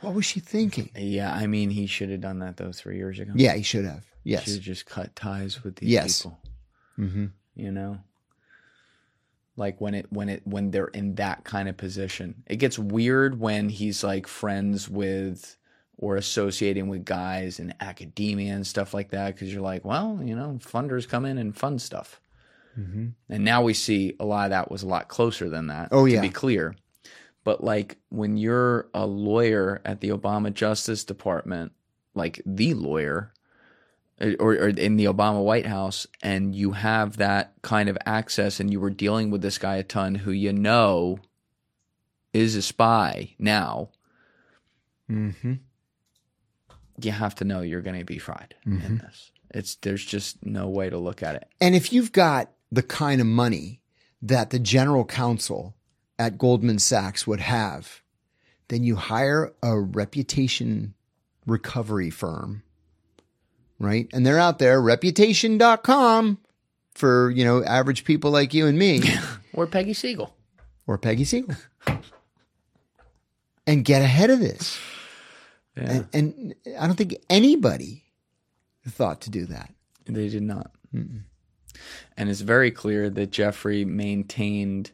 What was she thinking? Yeah. I mean, he should have done that though three years ago. Yeah, he should have. Yes. Should just cut ties with these Yes. people. Mm-hmm. You know? Like when it when it when they're in that kind of position. It gets weird when he's like friends with or associating with guys in academia and stuff like that because you're like, well, you know, funders come in and fund stuff. And now we see a lot of that was a lot closer than that. Oh, to yeah. be clear. But like when you're a lawyer at the Obama Justice Department, like the lawyer, or, or in the Obama White House, and you have that kind of access, and you were dealing with this guy a ton who you know is a spy now, Mm-hmm. you have to know you're going to be fried in this. It's there's just no way to look at it. And if you've got the kind of money that the general counsel at Goldman Sachs would have, then you hire a reputation recovery firm, right? And they're out there, reputation.com for, you know, average people like you and me Or Peggy Siegel. or Peggy Siegel. And get ahead of this. Yeah, And, and I don't think anybody thought to do that. they did not. And it's very clear that Jeffrey maintained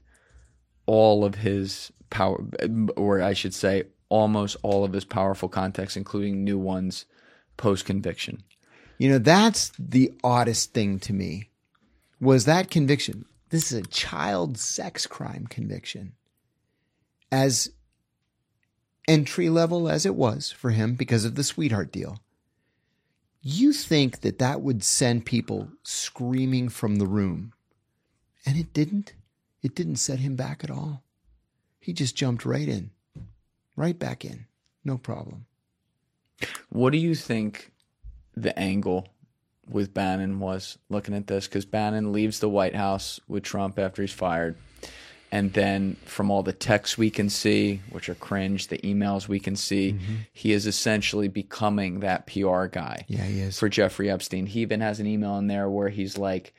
all of his power, or I should say, almost all of his powerful contacts, including new ones post conviction. You know, that's the oddest thing to me was that conviction. This is a child sex crime conviction. As entry level as it was for him because of the sweetheart deal. You think that that would send people screaming from the room. And it didn't. It didn't set him back at all. He just jumped right in, right back in. No problem. What do you think the angle with Bannon was looking at this? Because Bannon leaves the White House with Trump after he's fired. And then from all the texts we can see, which are cringe, the emails we can see, Mm-hmm. he is essentially becoming that PR guy Yeah, he is. for Jeffrey Epstein. He even has an email in there where he's like,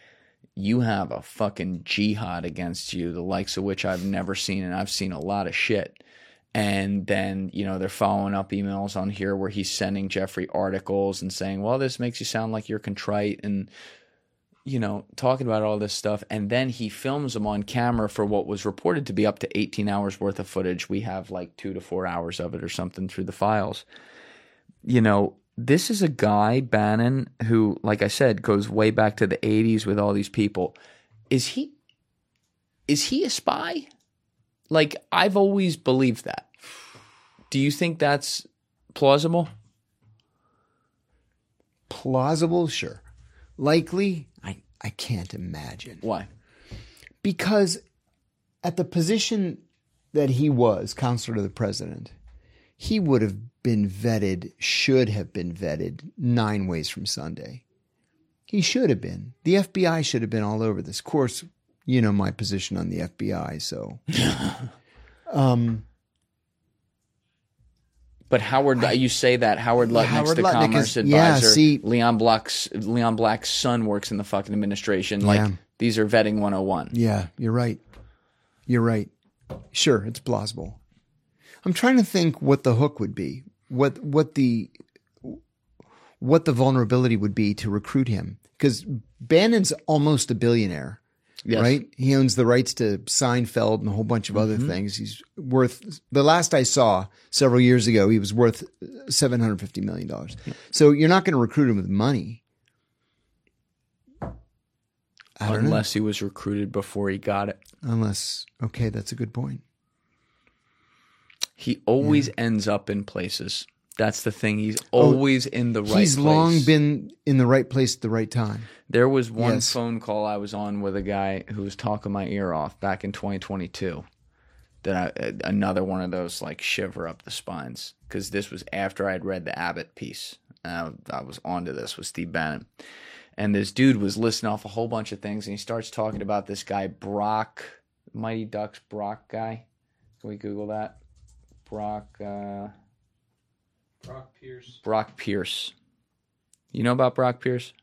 You have a fucking jihad against you, the likes of which I've never seen, and I've seen a lot of shit. And then, you know, they're following up emails on here where he's sending Jeffrey articles and saying, Well, this makes you sound like you're contrite and you know, talking about all this stuff, and then he films them on camera for what was reported to be up to 18 hours worth of footage. We have like two to four hours of it or something through the files. You know, this is a guy, Bannon, who, like I said, goes way back to the 80s with all these people. Is he is he a spy? Like I've always believed that. Do you think that's plausible? Plausible, sure. Likely, I, I can't imagine. Why? Because at the position that he was, counselor to the president, he would have been vetted, should have been vetted nine ways from Sunday. He should have been. The FBI should have been all over this. Of course, you know my position on the FBI, so um, But Howard, you say that Howard Lutnick's Howard the Lutnick commerce is- yeah, advisor. see- Leon Black's Leon Black's son works in the fucking administration. Like Yeah. these are vetting 101. Yeah, you're right. You're right. Sure, it's plausible. I'm trying to think what the hook would be. What what the what the vulnerability would be to recruit him because Bannon's almost a billionaire, Yes. right? He owns the rights to Seinfeld and a whole bunch of other mm-hmm. things. He's worth the last I saw several years ago, he was worth 750 million dollars. So you're not going to recruit him with money. Don't know. Unless he was recruited before he got it. Unless, okay, that's a good point. He always ends up in places. That's the thing. He's always in the right Oh, He's place. long been in the right place at the right time. There was one Yes. phone call I was on with a guy who was talking my ear off back in 2022. That I, another one of those like shiver up the spines because this was after I'd read the Abbott piece. And I, I was onto this with Steve Bannon, and this dude was listing off a whole bunch of things, and he starts talking about this guy Brock, Mighty Ducks Brock guy. Can we Google that? Brock. Uh, Brock Pierce. Brock Pierce. You know about Brock Pierce?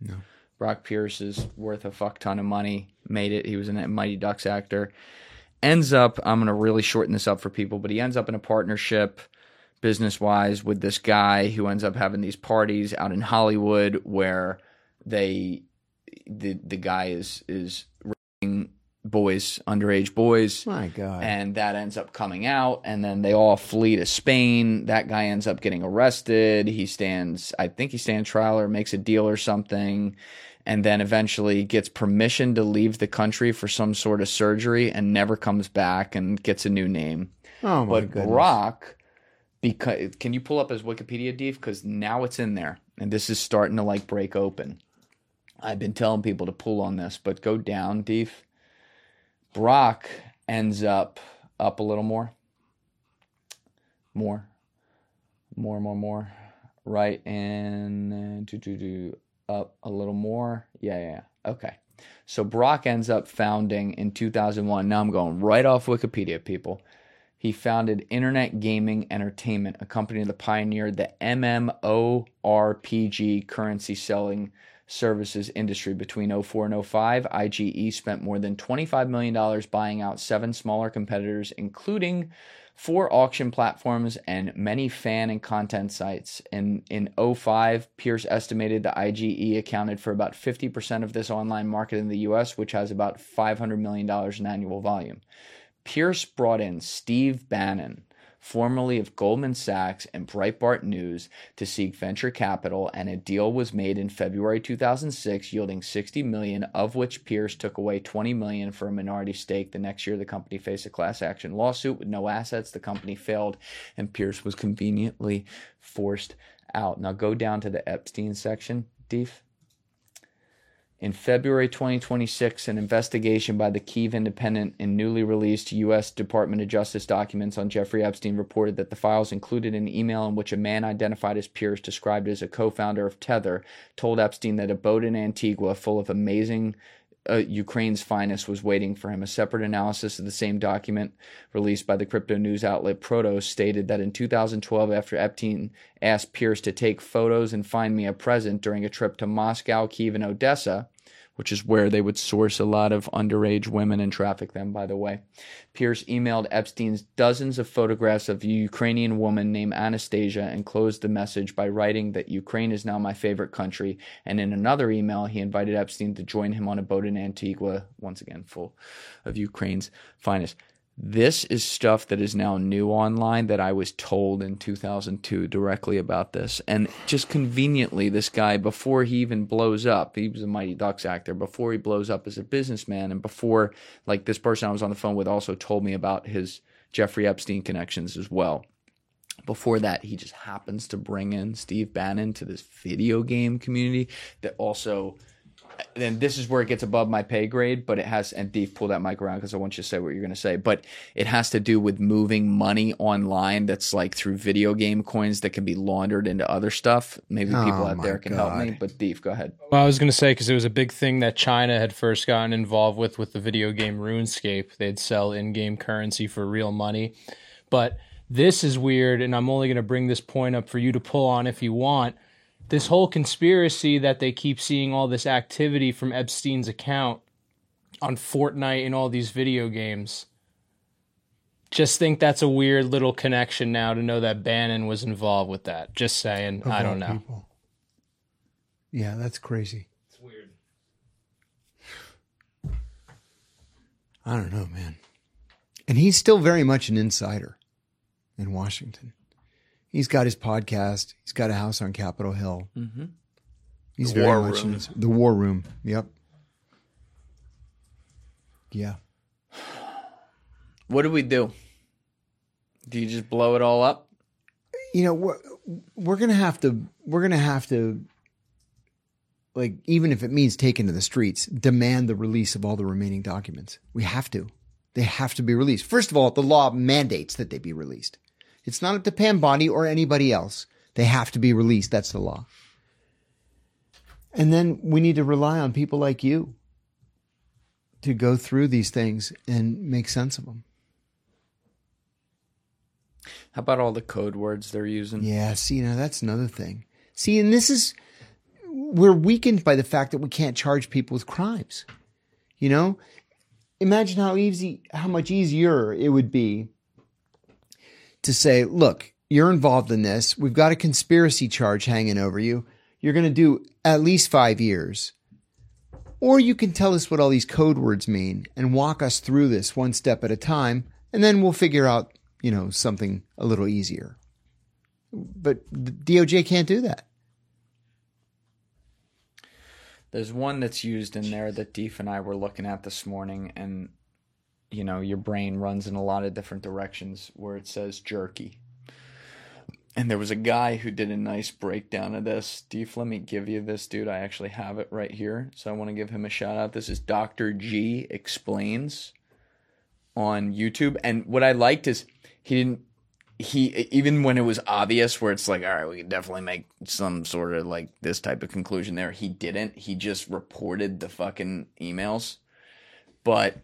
No. Brock Pierce is worth a fuck ton of money. Made it. He was a Mighty Ducks actor. Ends up, I'm going to really shorten this up for people, but he ends up in a partnership business wise with this guy who ends up having these parties out in Hollywood where they, the, the guy is, is raping boys, underage boys My God. and that ends up coming out and then they all flee to spain that guy ends up getting arrested he stands i think he stands trial or makes a deal or something and then eventually gets permission to leave the country for some sort of surgery and never comes back and gets a new name oh my but goodness. Brock, because can you pull up his Wikipedia, Deef? Because now it's in there, and this is starting to like break open. I've been telling people to pull on this, but go down, Deef. Brock ends up up a little more, more, more, more, more, right, and do do do up a little more. Yeah, yeah. Okay. So Brock ends up founding in 2001. Now I'm going right off Wikipedia, people. He founded Internet Gaming Entertainment, a company that pioneered the MMORPG currency selling services industry between 04 and 05. IGE spent more than $25 million buying out seven smaller competitors, including four auction platforms and many fan and content sites. In, in 05, Pierce estimated the IGE accounted for about 50% of this online market in the US, which has about $500 million in annual volume. Pierce brought in Steve Bannon, formerly of Goldman Sachs and Breitbart News, to seek venture capital, and a deal was made in February 2006, yielding 60 million, of which Pierce took away 20 million for a minority stake. The next year, the company faced a class action lawsuit with no assets. The company failed, and Pierce was conveniently forced out. Now go down to the Epstein section, Deef. In February 2026, an investigation by the Kyiv Independent and newly released U.S. Department of Justice documents on Jeffrey Epstein reported that the files included an email in which a man identified as Pierce, described as a co founder of Tether, told Epstein that a boat in Antigua full of amazing uh, Ukraine's finest was waiting for him. A separate analysis of the same document released by the crypto news outlet Protos stated that in 2012, after Epstein asked Pierce to take photos and find me a present during a trip to Moscow, Kiev, and Odessa, which is where they would source a lot of underage women and traffic them, by the way. Pierce emailed Epstein's dozens of photographs of a Ukrainian woman named Anastasia and closed the message by writing that Ukraine is now my favorite country. And in another email, he invited Epstein to join him on a boat in Antigua, once again, full of Ukraine's finest. This is stuff that is now new online that I was told in 2002 directly about this. And just conveniently, this guy, before he even blows up, he was a Mighty Ducks actor, before he blows up as a businessman, and before, like, this person I was on the phone with also told me about his Jeffrey Epstein connections as well. Before that, he just happens to bring in Steve Bannon to this video game community that also then this is where it gets above my pay grade, but it has, and Deep, pull that mic around because I want you to say what you're going to say. But it has to do with moving money online that's like through video game coins that can be laundered into other stuff. Maybe Oh, people out there can help me, but Deep, go ahead. Well, I was going to say because it was a big thing that China had first gotten involved with with the video game RuneScape. They'd sell in-game currency for real money, but this is weird, and I'm only going to bring this point up for you to pull on if you want. This whole conspiracy that they keep seeing all this activity from Epstein's account on Fortnite and all these video games. Just think that's a weird little connection now to know that Bannon was involved with that. Just saying. I don't know. people. Yeah, that's crazy. It's weird. I don't know, man. And he's still very much an insider in Washington. He's got his podcast. He's got a house on Capitol Hill. Mm-hmm. He's The very War much in Room. his- the war room. Yep. Yeah. What do we do? Do you just blow it all up? You know, we're, we're gonna have to. We're gonna have to. Like, even if it means taking to the streets, demand the release of all the remaining documents. We have to. They have to be released. First of all, the law mandates that they be released. It's not up to Pam Bondi or anybody else. They have to be released. That's the law. And then we need to rely on people like you to go through these things and make sense of them. How about all the code words they're using? Yeah, see, now that's another thing. See, and this is, we're weakened by the fact that we can't charge people with crimes. You know, imagine how easy, how much easier it would be to say, look, you're involved in this. We've got a conspiracy charge hanging over you. You're going to do at least five years. Or you can tell us what all these code words mean and walk us through this one step at a time, and then we'll figure out, you know, something a little easier. But the DOJ can't do that. There's one that's used in there that Deef and I were looking at this morning, and you know, your brain runs in a lot of different directions where it says jerky. And there was a guy who did a nice breakdown of this. Deef, let me give you this, dude. I actually have it right here. So I want to give him a shout out. This is Dr. G Explains on YouTube. And what I liked is he didn't he even when it was obvious where it's like all right we can definitely make some sort of like this type of conclusion there he didn't he just reported the fucking emails but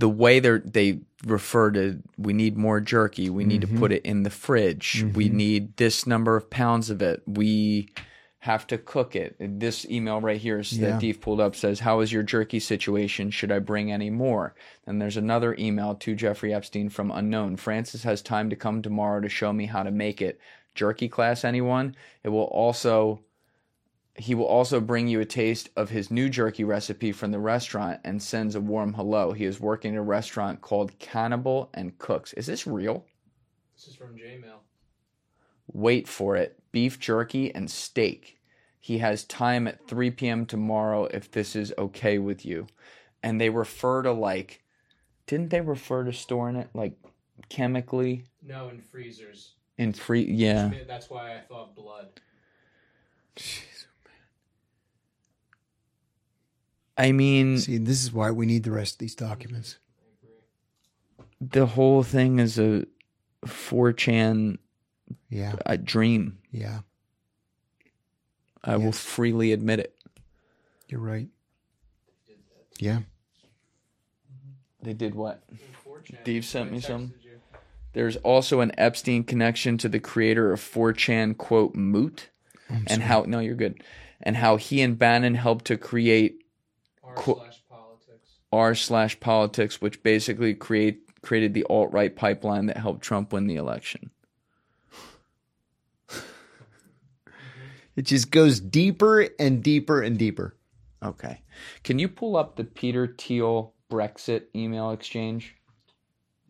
the way they they refer to we need more jerky we need to mm-hmm. put it in the fridge we mm-hmm. need this number of pounds of it we have to cook it. This email right here is Yeah. that Deef pulled up says how is your jerky situation? Should i bring any more? And there's another email to jeffrey epstein from unknown. Francis has time to come tomorrow to show me how to make it. Jerky class anyone? It will also He will also bring you a taste of his new jerky recipe from the restaurant and sends a warm hello. He is working at a restaurant called Cannibal and Cooks. Is this real? This is from Jmail. Wait for it. Beef jerky and steak. He has time at 3 p.m. tomorrow if this is okay with you. And they refer to like, didn't they refer to storing it like chemically No, in freezers. in free? Yeah. That's why I thought blood. I mean, See, this is why we need the rest of these documents. the whole thing is a 4chan Yeah, a dream. yeah, I will freely admit it. you're right. Yeah. They did what? Dave sent me some. There's also an Epstein connection to the creator of 4chan quote moot and how no you're good and how he and Bannon helped to create R slash politics. r slash politics, which basically create created the alt right pipeline that helped Trump win the election. It just goes deeper and deeper and deeper. Okay, can you pull up the Peter Thiel Brexit email exchange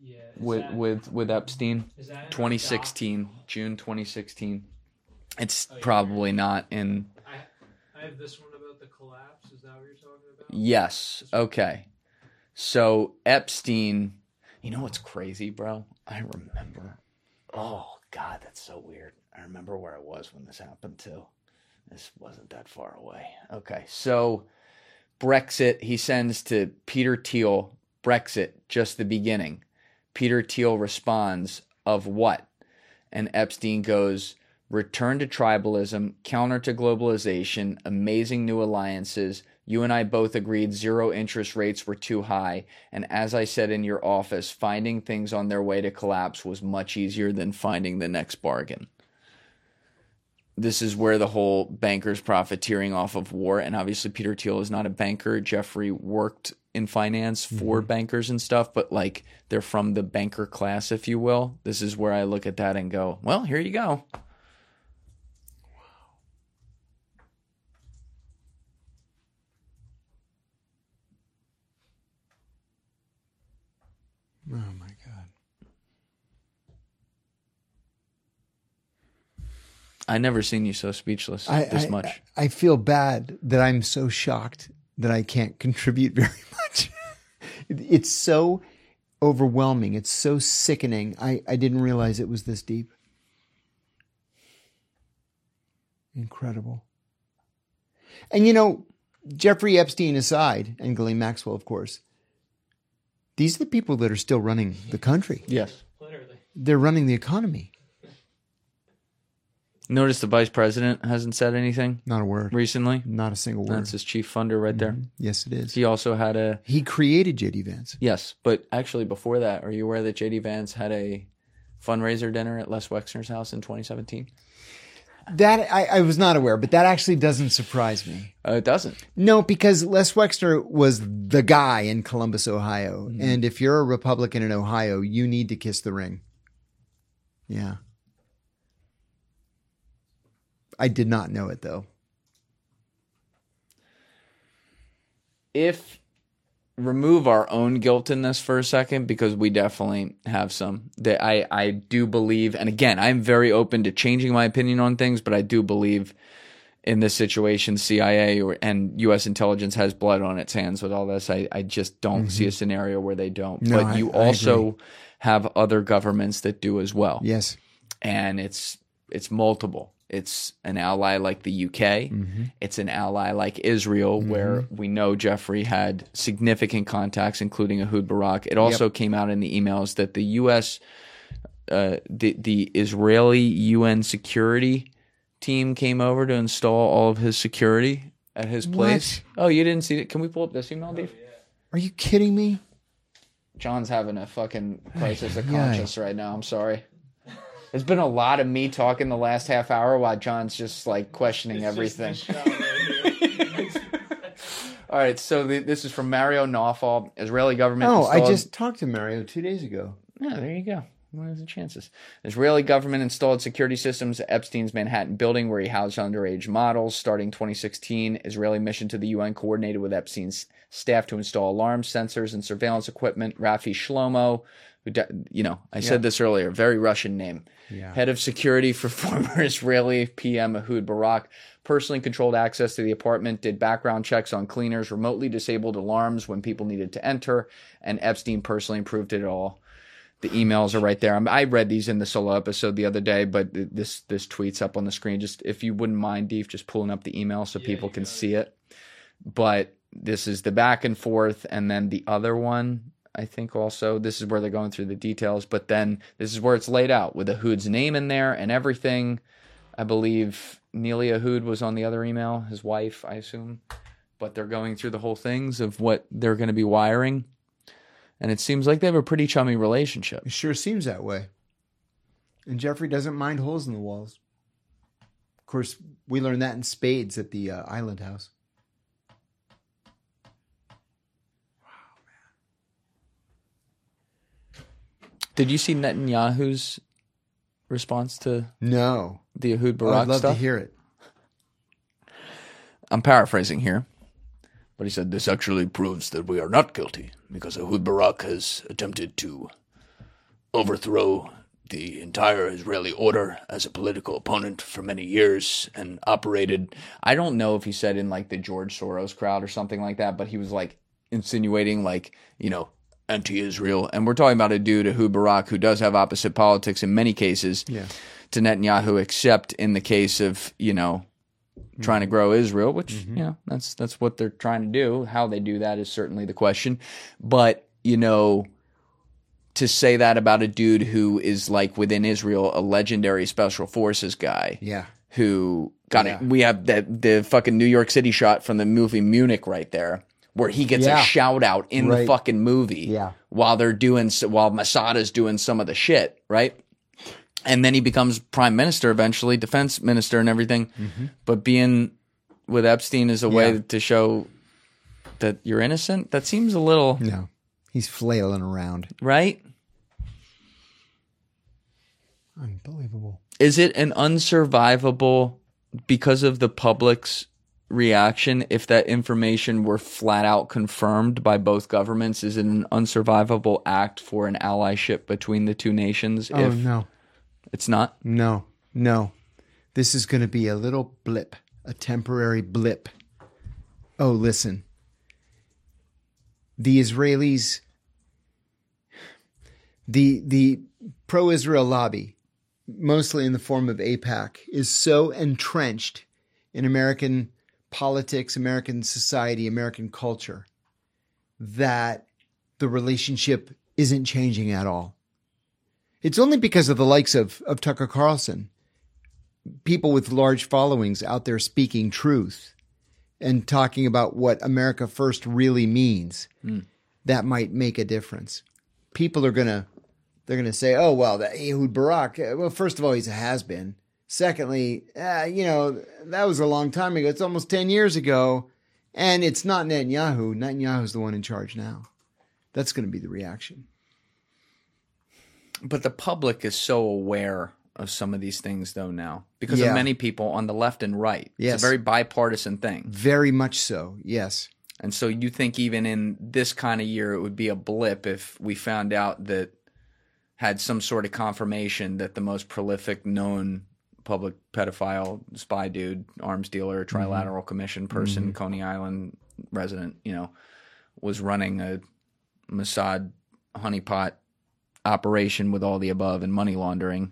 Yeah. with that- with with Epstein? is that in our 2016, June 2016. It's Oh, yeah. probably not in. I, I have this one about the collapse. Is that what you're talking about? Yes. Okay. So Epstein, you know what's crazy, bro? I remember. Oh God, that's so weird. I remember where I was when this happened too. This wasn't that far away. Okay, so Brexit, he sends to Peter Thiel. Brexit, just the beginning. Peter Thiel responds, "Of what?" And Epstein goes, return to tribalism, counter to globalization, amazing new alliances. You and I both agreed zero interest rates were too high. And as I said in your office, finding things on their way to collapse was much easier than finding the next bargain. This is where the whole bankers profiteering off of war, and obviously Peter Thiel is not a banker. Jeffrey worked in finance for mm-hmm. bankers and stuff, but like they're from the banker class, if you will. This is where I look at that and go, well, here you go. Oh my god. I never seen you so speechless I, this I- much. I feel bad that I'm so shocked that I can't contribute very much. It's so overwhelming. It's so sickening. I, I didn't realize it was this deep. Incredible. And you know, Jeffrey Epstein aside, and Ghislaine Maxwell, of course, these are the people that are still running the country. yes. Literally. They're running the economy. Notice the vice president hasn't said anything Not a word. recently. Not a single word. That's his chief funder right there. Mm-hmm. Yes, it is. He also had a He created JD Vance. yes, but actually before that, are you aware that JD Vance had a fundraiser dinner at Les Wexner's house in 2017? That I, I was not aware, but that actually doesn't surprise me. Uh, it doesn't. No, because Les Wexner was the guy in Columbus, Ohio. Mm-hmm. And if you're a Republican in Ohio, you need to kiss the ring. Yeah. I did not know it though. if remove our own guilt in this for a second because we definitely have some that I I do believe and again I'm very open to changing my opinion on things but I do believe in this situation CIA or and US intelligence has blood on its hands with all this I I just don't see a mm-hmm. scenario where they don't No, but you I also agree. have other governments that do as well Yes. and it's it's multiple. It's an ally like the UK. Mm-hmm. It's an ally like Israel, where we know Jeffrey had significant contacts, including Ehud Barak. It also came out in the emails that the U.S. Uh, the the Israeli UN security team came over to install all of his security at his place. Oh, you didn't see it? Can we pull up this email, Dave? Are you kidding me? John's having a fucking crisis of Ay, ay. conscience right now. I'm sorry. There's been a lot of me talking the last half hour while John's just like questioning everything. All right, so the, this is from Mario Nawfal, Israeli government. Oh, I just talked to Mario two days ago. Yeah, there you go. what are the chances? Israeli government installed security systems at Epstein's Manhattan building where he housed underage models. Starting 2016, Israeli mission to the UN coordinated with Epstein's staff to install alarm sensors and surveillance equipment. Rafi Shlomo, who, you know, I said this earlier, very Russian name. Head of security for former Israeli PM Ehud Barak, personally controlled access to the apartment, did background checks on cleaners, remotely disabled alarms when people needed to enter, and Epstein personally approved it all. The emails are right there. I'm- I read these in the solo episode the other day, but this this tweet's up on the screen. Just if you wouldn't mind, Deef, just pulling up the email so people can see it. But this is the back and forth, and then the other one, I think also this is where they're going through the details. But then this is where it's laid out with Ehud's name in there and everything. I believe Nelia Hood was on the other email, his wife, I assume. But they're going through the whole things of what they're going to be wiring. And it seems like they have a pretty chummy relationship. It sure seems that way. And Jeffrey doesn't mind holes in the walls. Of course, we learned that in spades at the uh, Island House. Did you see Netanyahu's response to No, the Ehud oh, I'd Barak love stuff? to hear it. I'm paraphrasing here, but he said this actually proves that we are not guilty because Ehud Barak has attempted to overthrow the entire Israeli order as a political opponent for many years and operated. I don't know if he said in like the George Soros crowd or something like that, but he was like insinuating like you know anti-Israel, and we're talking about a dude who Barak who does have opposite politics in many cases Yeah. to Netanyahu, except in the case of you know trying to mm-hmm. grow Israel, which mm-hmm. you know that's that's what they're trying to do. How they do that is certainly the question, but you know to say that about a dude who is like within Israel a legendary special forces guy Yeah. who got Yeah. it. We have that the fucking New York City shot from the movie Munich right there, where he gets Yeah. a shout out in the fucking movie. Yeah. While they're doing while Mossad's doing some of the shit, right? And then he becomes prime minister eventually, defense minister and everything. But being with Epstein is a way Mm-hmm. To show that you're innocent. That seems a little No, he's flailing around. right. Unbelievable. is it an unsurvivable because of the public's reaction if that information were flat out confirmed by both governments is an unsurvivable act for an allyship between the two nations Oh if no, it's not no, no. This is going to be a little blip, a temporary blip. Oh, listen. The Israelis, the the pro-Israel lobby, mostly in the form of AIPAC, is so entrenched in American politics, American society, American culture that the relationship isn't changing at all. It's only because of the likes of, of Tucker Carlson, people with large followings out there speaking truth and talking about what America first really means. Hmm. That might make a difference. People are gonna they're gonna say, "Oh well, that Ehud Barak. Well, first of all, he's a has been. Secondly, uh, you know that was a long time ago. It's almost ten years ago, and it's not Netanyahu. Netanyahu's the one in charge now. That's going to be the reaction. but the public is so aware of some of these things though now because Yeah. of many people on the left and right Yes. it's a very bipartisan thing Very much so. Yes. And so you think even in this kind of year, it would be a blip if we found out that had some sort of confirmation that the most prolific known public pedophile spy dude, arms dealer, trilateral commission person, Coney Island resident, you know, was running a Mossad honeypot operation with all the above and money laundering.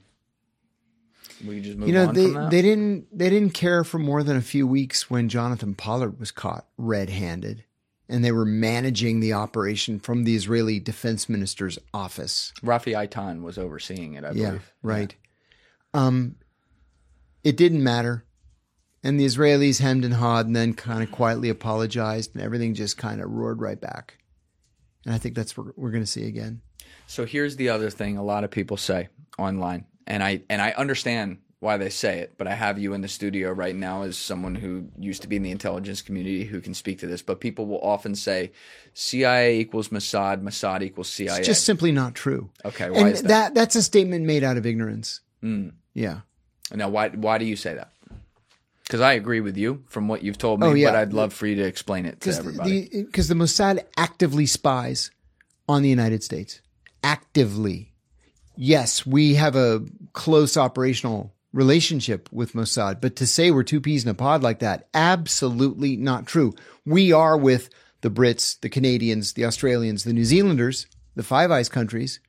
We just move you know on they from that. they didn't they didn't care for more than a few weeks when Jonathan Pollard was caught red-handed and they were managing the operation from the Israeli defense minister's office. Rafi Eitan was overseeing it, I Yeah, believe. right. Um it didn't matter. And the Israelis hemmed and hawed and then kind of quietly apologized and everything just kind of roared right back. And I think that's what we're going to see again. So here's the other thing a lot of people say online, and I and I understand why they say it, but I have you in the studio right now as someone who used to be in the intelligence community who can speak to this. But people will often say CIA equals Mossad, Mossad equals CIA. It's just simply not true. Okay, why and is that? that's a statement made out of ignorance. Mm. Yeah. Now, why why do you say that? Because I agree with you from what you've told me, Oh, yeah. but I'd love for you to explain it to Because everybody. the, because the Mossad actively spies on the United States. Actively. Yes, we have a close operational relationship with Mossad, but to say we're two peas in a pod like that, absolutely not true. We are with the Brits, the Canadians, the Australians, the New Zealanders, the Five Eyes countries.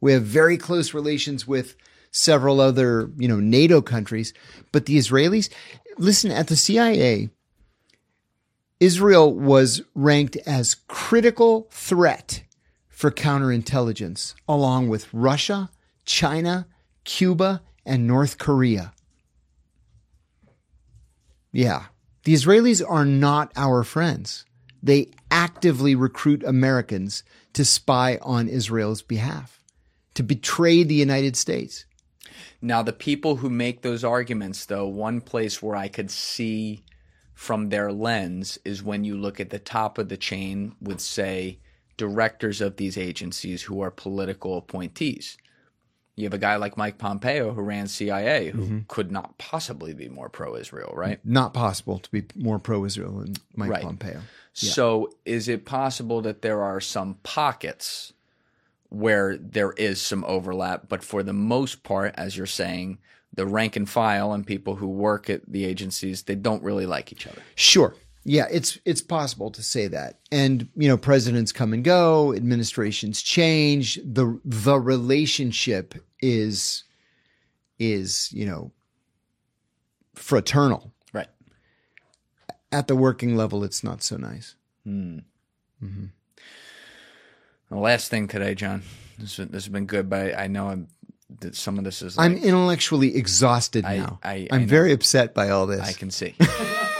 We have very close relations with several other, you know, NATO countries, but the Israelis, listen, at the CIA, Israel was ranked as critical threat for counterintelligence, along with Russia, China, Cuba, and North Korea. Yeah. The Israelis are not our friends. They actively recruit Americans to spy on Israel's behalf, to betray the United States. Now, the people who make those arguments, though, one place where I could see from their lens is when you look at the top of the chain with, say, directors of these agencies who are political appointees. You have a guy like Mike Pompeo who ran CIA, who Mm-hmm. could not possibly be more pro Israel, right? Not possible to be more pro Israel than Mike Right. Pompeo. So, is it possible that there are some pockets where there is some overlap, but for the most part, as you're saying, the rank and file and people who work at the agencies, they don't really like each other. Sure. Yeah, it's it's possible to say that. And you know, presidents come and go, administrations change, the the relationship is is, you know, fraternal. Right. At the working level it's not so nice. Hmm. Mm-hmm. The last thing today, John. This, this has been good, but I, I know I'm, that some of this is. Like, I'm intellectually exhausted I- now. I- I am very upset by all this. I can see.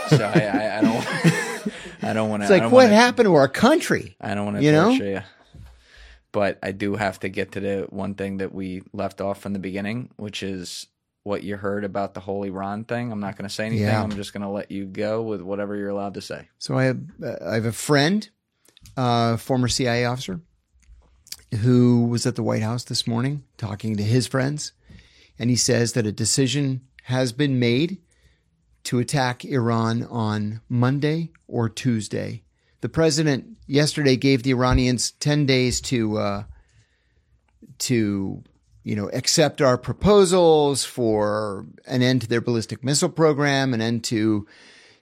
so I, I, I don't. I don't want to. it's like what happened to our country? I don't want to You know? you. But I do have to get to the one thing that we left off from the beginning, which is what you heard about the whole Iran thing. I'm not going to say anything. Yeah. I'm just going to let you go with whatever you're allowed to say. So I have uh, I have a friend, uh, former CIA officer, who was at the White House this morning talking to his friends, and he says that a decision has been made to attack Iran on Monday or Tuesday. The president yesterday gave the Iranians ten days to uh, to you know accept our proposals for an end to their ballistic missile program, an end to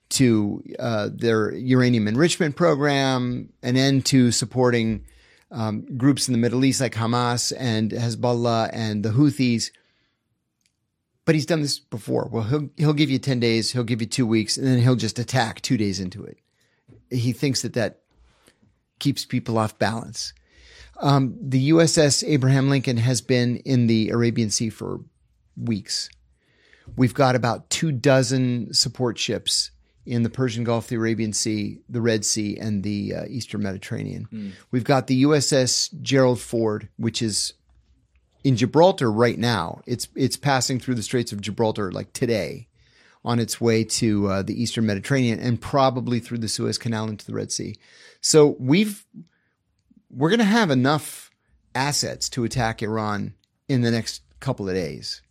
to uh, their uranium enrichment program, an end to supporting um, groups in the Middle East like Hamas and Hezbollah and the Houthis. But he's done this before. Well, he'll he'll give you ten days, he'll give you two weeks, and then he'll just attack two days into it. He thinks that that keeps people off balance. Um, the USS Abraham Lincoln has been in the Arabian Sea for weeks. We've got about two dozen support ships in the Persian Gulf, the Arabian Sea, the Red Sea, and the uh, Eastern Mediterranean. We've got the USS Gerald Ford, which is in Gibraltar right now. It's it's passing through the Straits of Gibraltar like today, on its way to uh, the Eastern Mediterranean and probably through the Suez Canal into the Red Sea. So we've we're going to have enough assets to attack Iran in the next couple of days.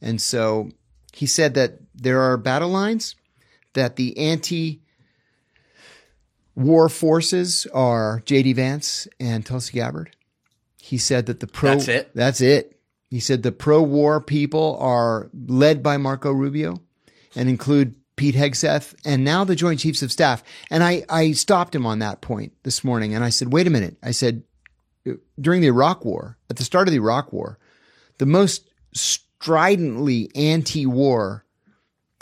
And so he said that there are battle lines that the anti war forces are JD Vance and Tulsi Gabbard. He said that the pro That's it? That's it. He said the pro war people are led by Marco Rubio and include Pete Hegseth and now the Joint Chiefs of Staff. And I, I stopped him on that point this morning and I said, wait a minute. I said, during the Iraq War, at the start of the Iraq War, the most stridently anti war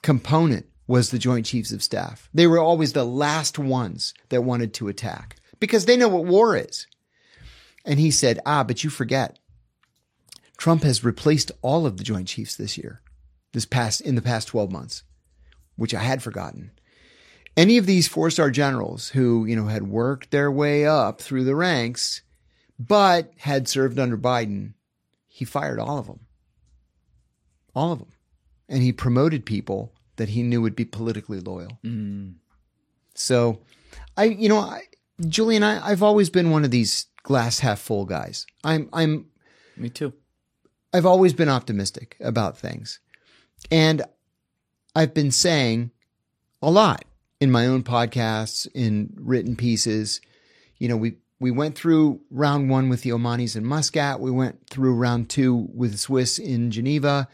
component was the Joint Chiefs of Staff. They were always the last ones that wanted to attack because they know what war is. And he said, ah, but you forget. Trump has replaced all of the Joint Chiefs this year, this past, in the past 12 months, which I had forgotten. Any of these four star generals who, you know, had worked their way up through the ranks, but had served under Biden, he fired all of them. All of them. and he promoted people that he knew would be politically loyal. Mm. So, I, you know, I, Julian, I, I've always been one of these glass half full guys. I'm, I'm, Me too. I've always been optimistic about things. And I've been saying a lot in my own podcasts, in written pieces. You know, we, we went through round one with the Omanis in Muscat. We went through round two with the Swiss in Geneva.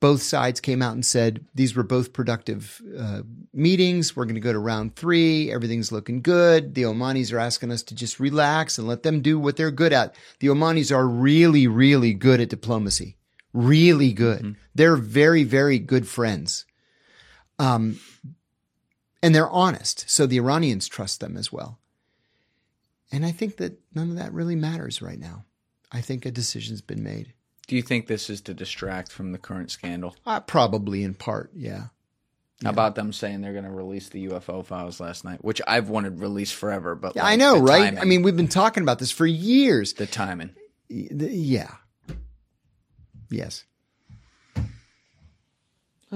Both sides came out and said these were both productive uh, meetings. We're going to go to round three. Everything's looking good. The Omanis are asking us to just relax and let them do what they're good at. The Omanis are really, really good at diplomacy. Really good. They're very, very good friends. Um, and they're honest. So the Iranians trust them as well. And I think that none of that really matters right now. I think a decision's been made. Do you think this is to distract from the current scandal? Uh, probably in part, yeah. How about them saying they're going to release the UFO files last night, which I've wanted released forever, but Yeah, like, I know, right? timing- I mean, we've been talking about this for years. the timing. Yeah. Yes.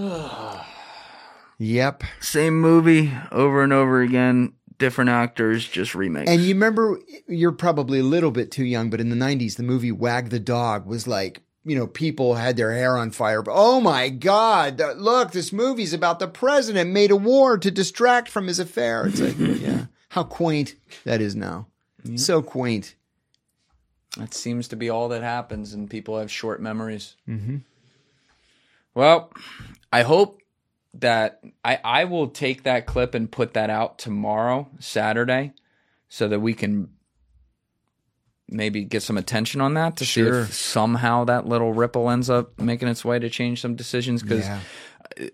yep. Same movie over and over again, different actors, just remakes. And you remember, you're probably a little bit too young, but in the 90s, the movie Wag the Dog was like, you know, people had their hair on fire. But oh my God, look, this movie's about the president made a war to distract from his affair. It's like, yeah, how quaint that is now. So quaint. That seems to be all that happens, and people have short memories. Mm-hmm. Well, I hope that I I will take that clip and put that out tomorrow, Saturday, so that we can maybe get some attention on that to see Sure. if somehow that little ripple ends up making its way to change some decisions. Because Yeah.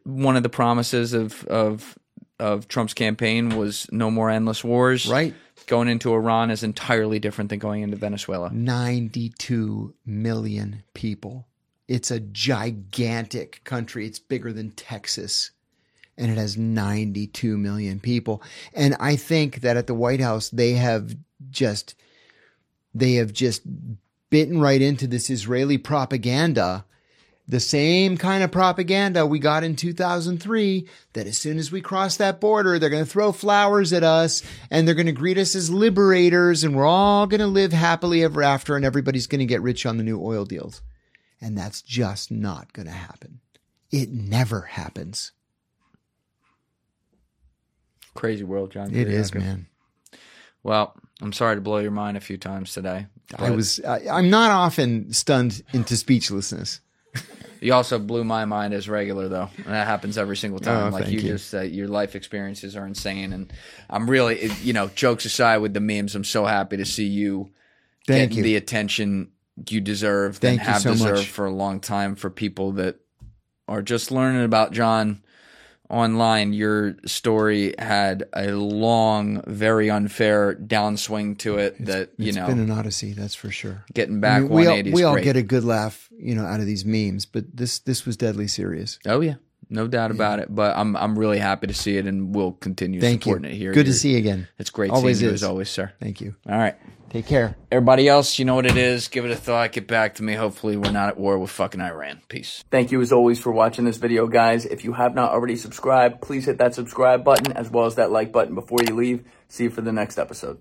one of the promises of of of Trump's campaign was no more endless wars. Right. Going into Iran is entirely different than going into Venezuela. 92 million people. It's a gigantic country. It's bigger than Texas. And it has 92 million people. And I think that at the White House, they have just, they have just bitten right into this Israeli propaganda. The same kind of propaganda we got in 2003 that as soon as we cross that border, they're going to throw flowers at us and they're going to greet us as liberators and we're all going to live happily ever after and everybody's going to get rich on the new oil deals. And that's just not going to happen. It never happens. Crazy world, John. It is, man. Well, I'm sorry to blow your mind a few times today. I was, I, I'm not often stunned into speechlessness. You also blew my mind as regular, though. And that happens every single time. Oh, like you, you. just, uh, your life experiences are insane, and I'm really, you know, jokes aside with the memes, I'm so happy to see you Thank getting you. the attention you deserve Thank and have so deserved much. for a long time. For people that are just learning about John online, your story had a long, very unfair downswing to it. that you It's know, been an odyssey, that's for sure. getting I back mean, we all, we all get a good laugh, you know, out of these memes, but this this was deadly serious. Oh yeah, no doubt about it. But I'm I'm really happy to see it, and we'll continue Thank you. supporting it here. Good to You're- see you again. It's great Always seeing you is. as always, sir. Thank you. All right, Take care. everybody else, you know what it is. Give it a thought. Get back to me. Hopefully, we're not at war with fucking Iran. Peace. Thank you as always for watching this video, guys. If you have not already subscribed, please hit that subscribe button as well as that like button before you leave. See you for the next episode.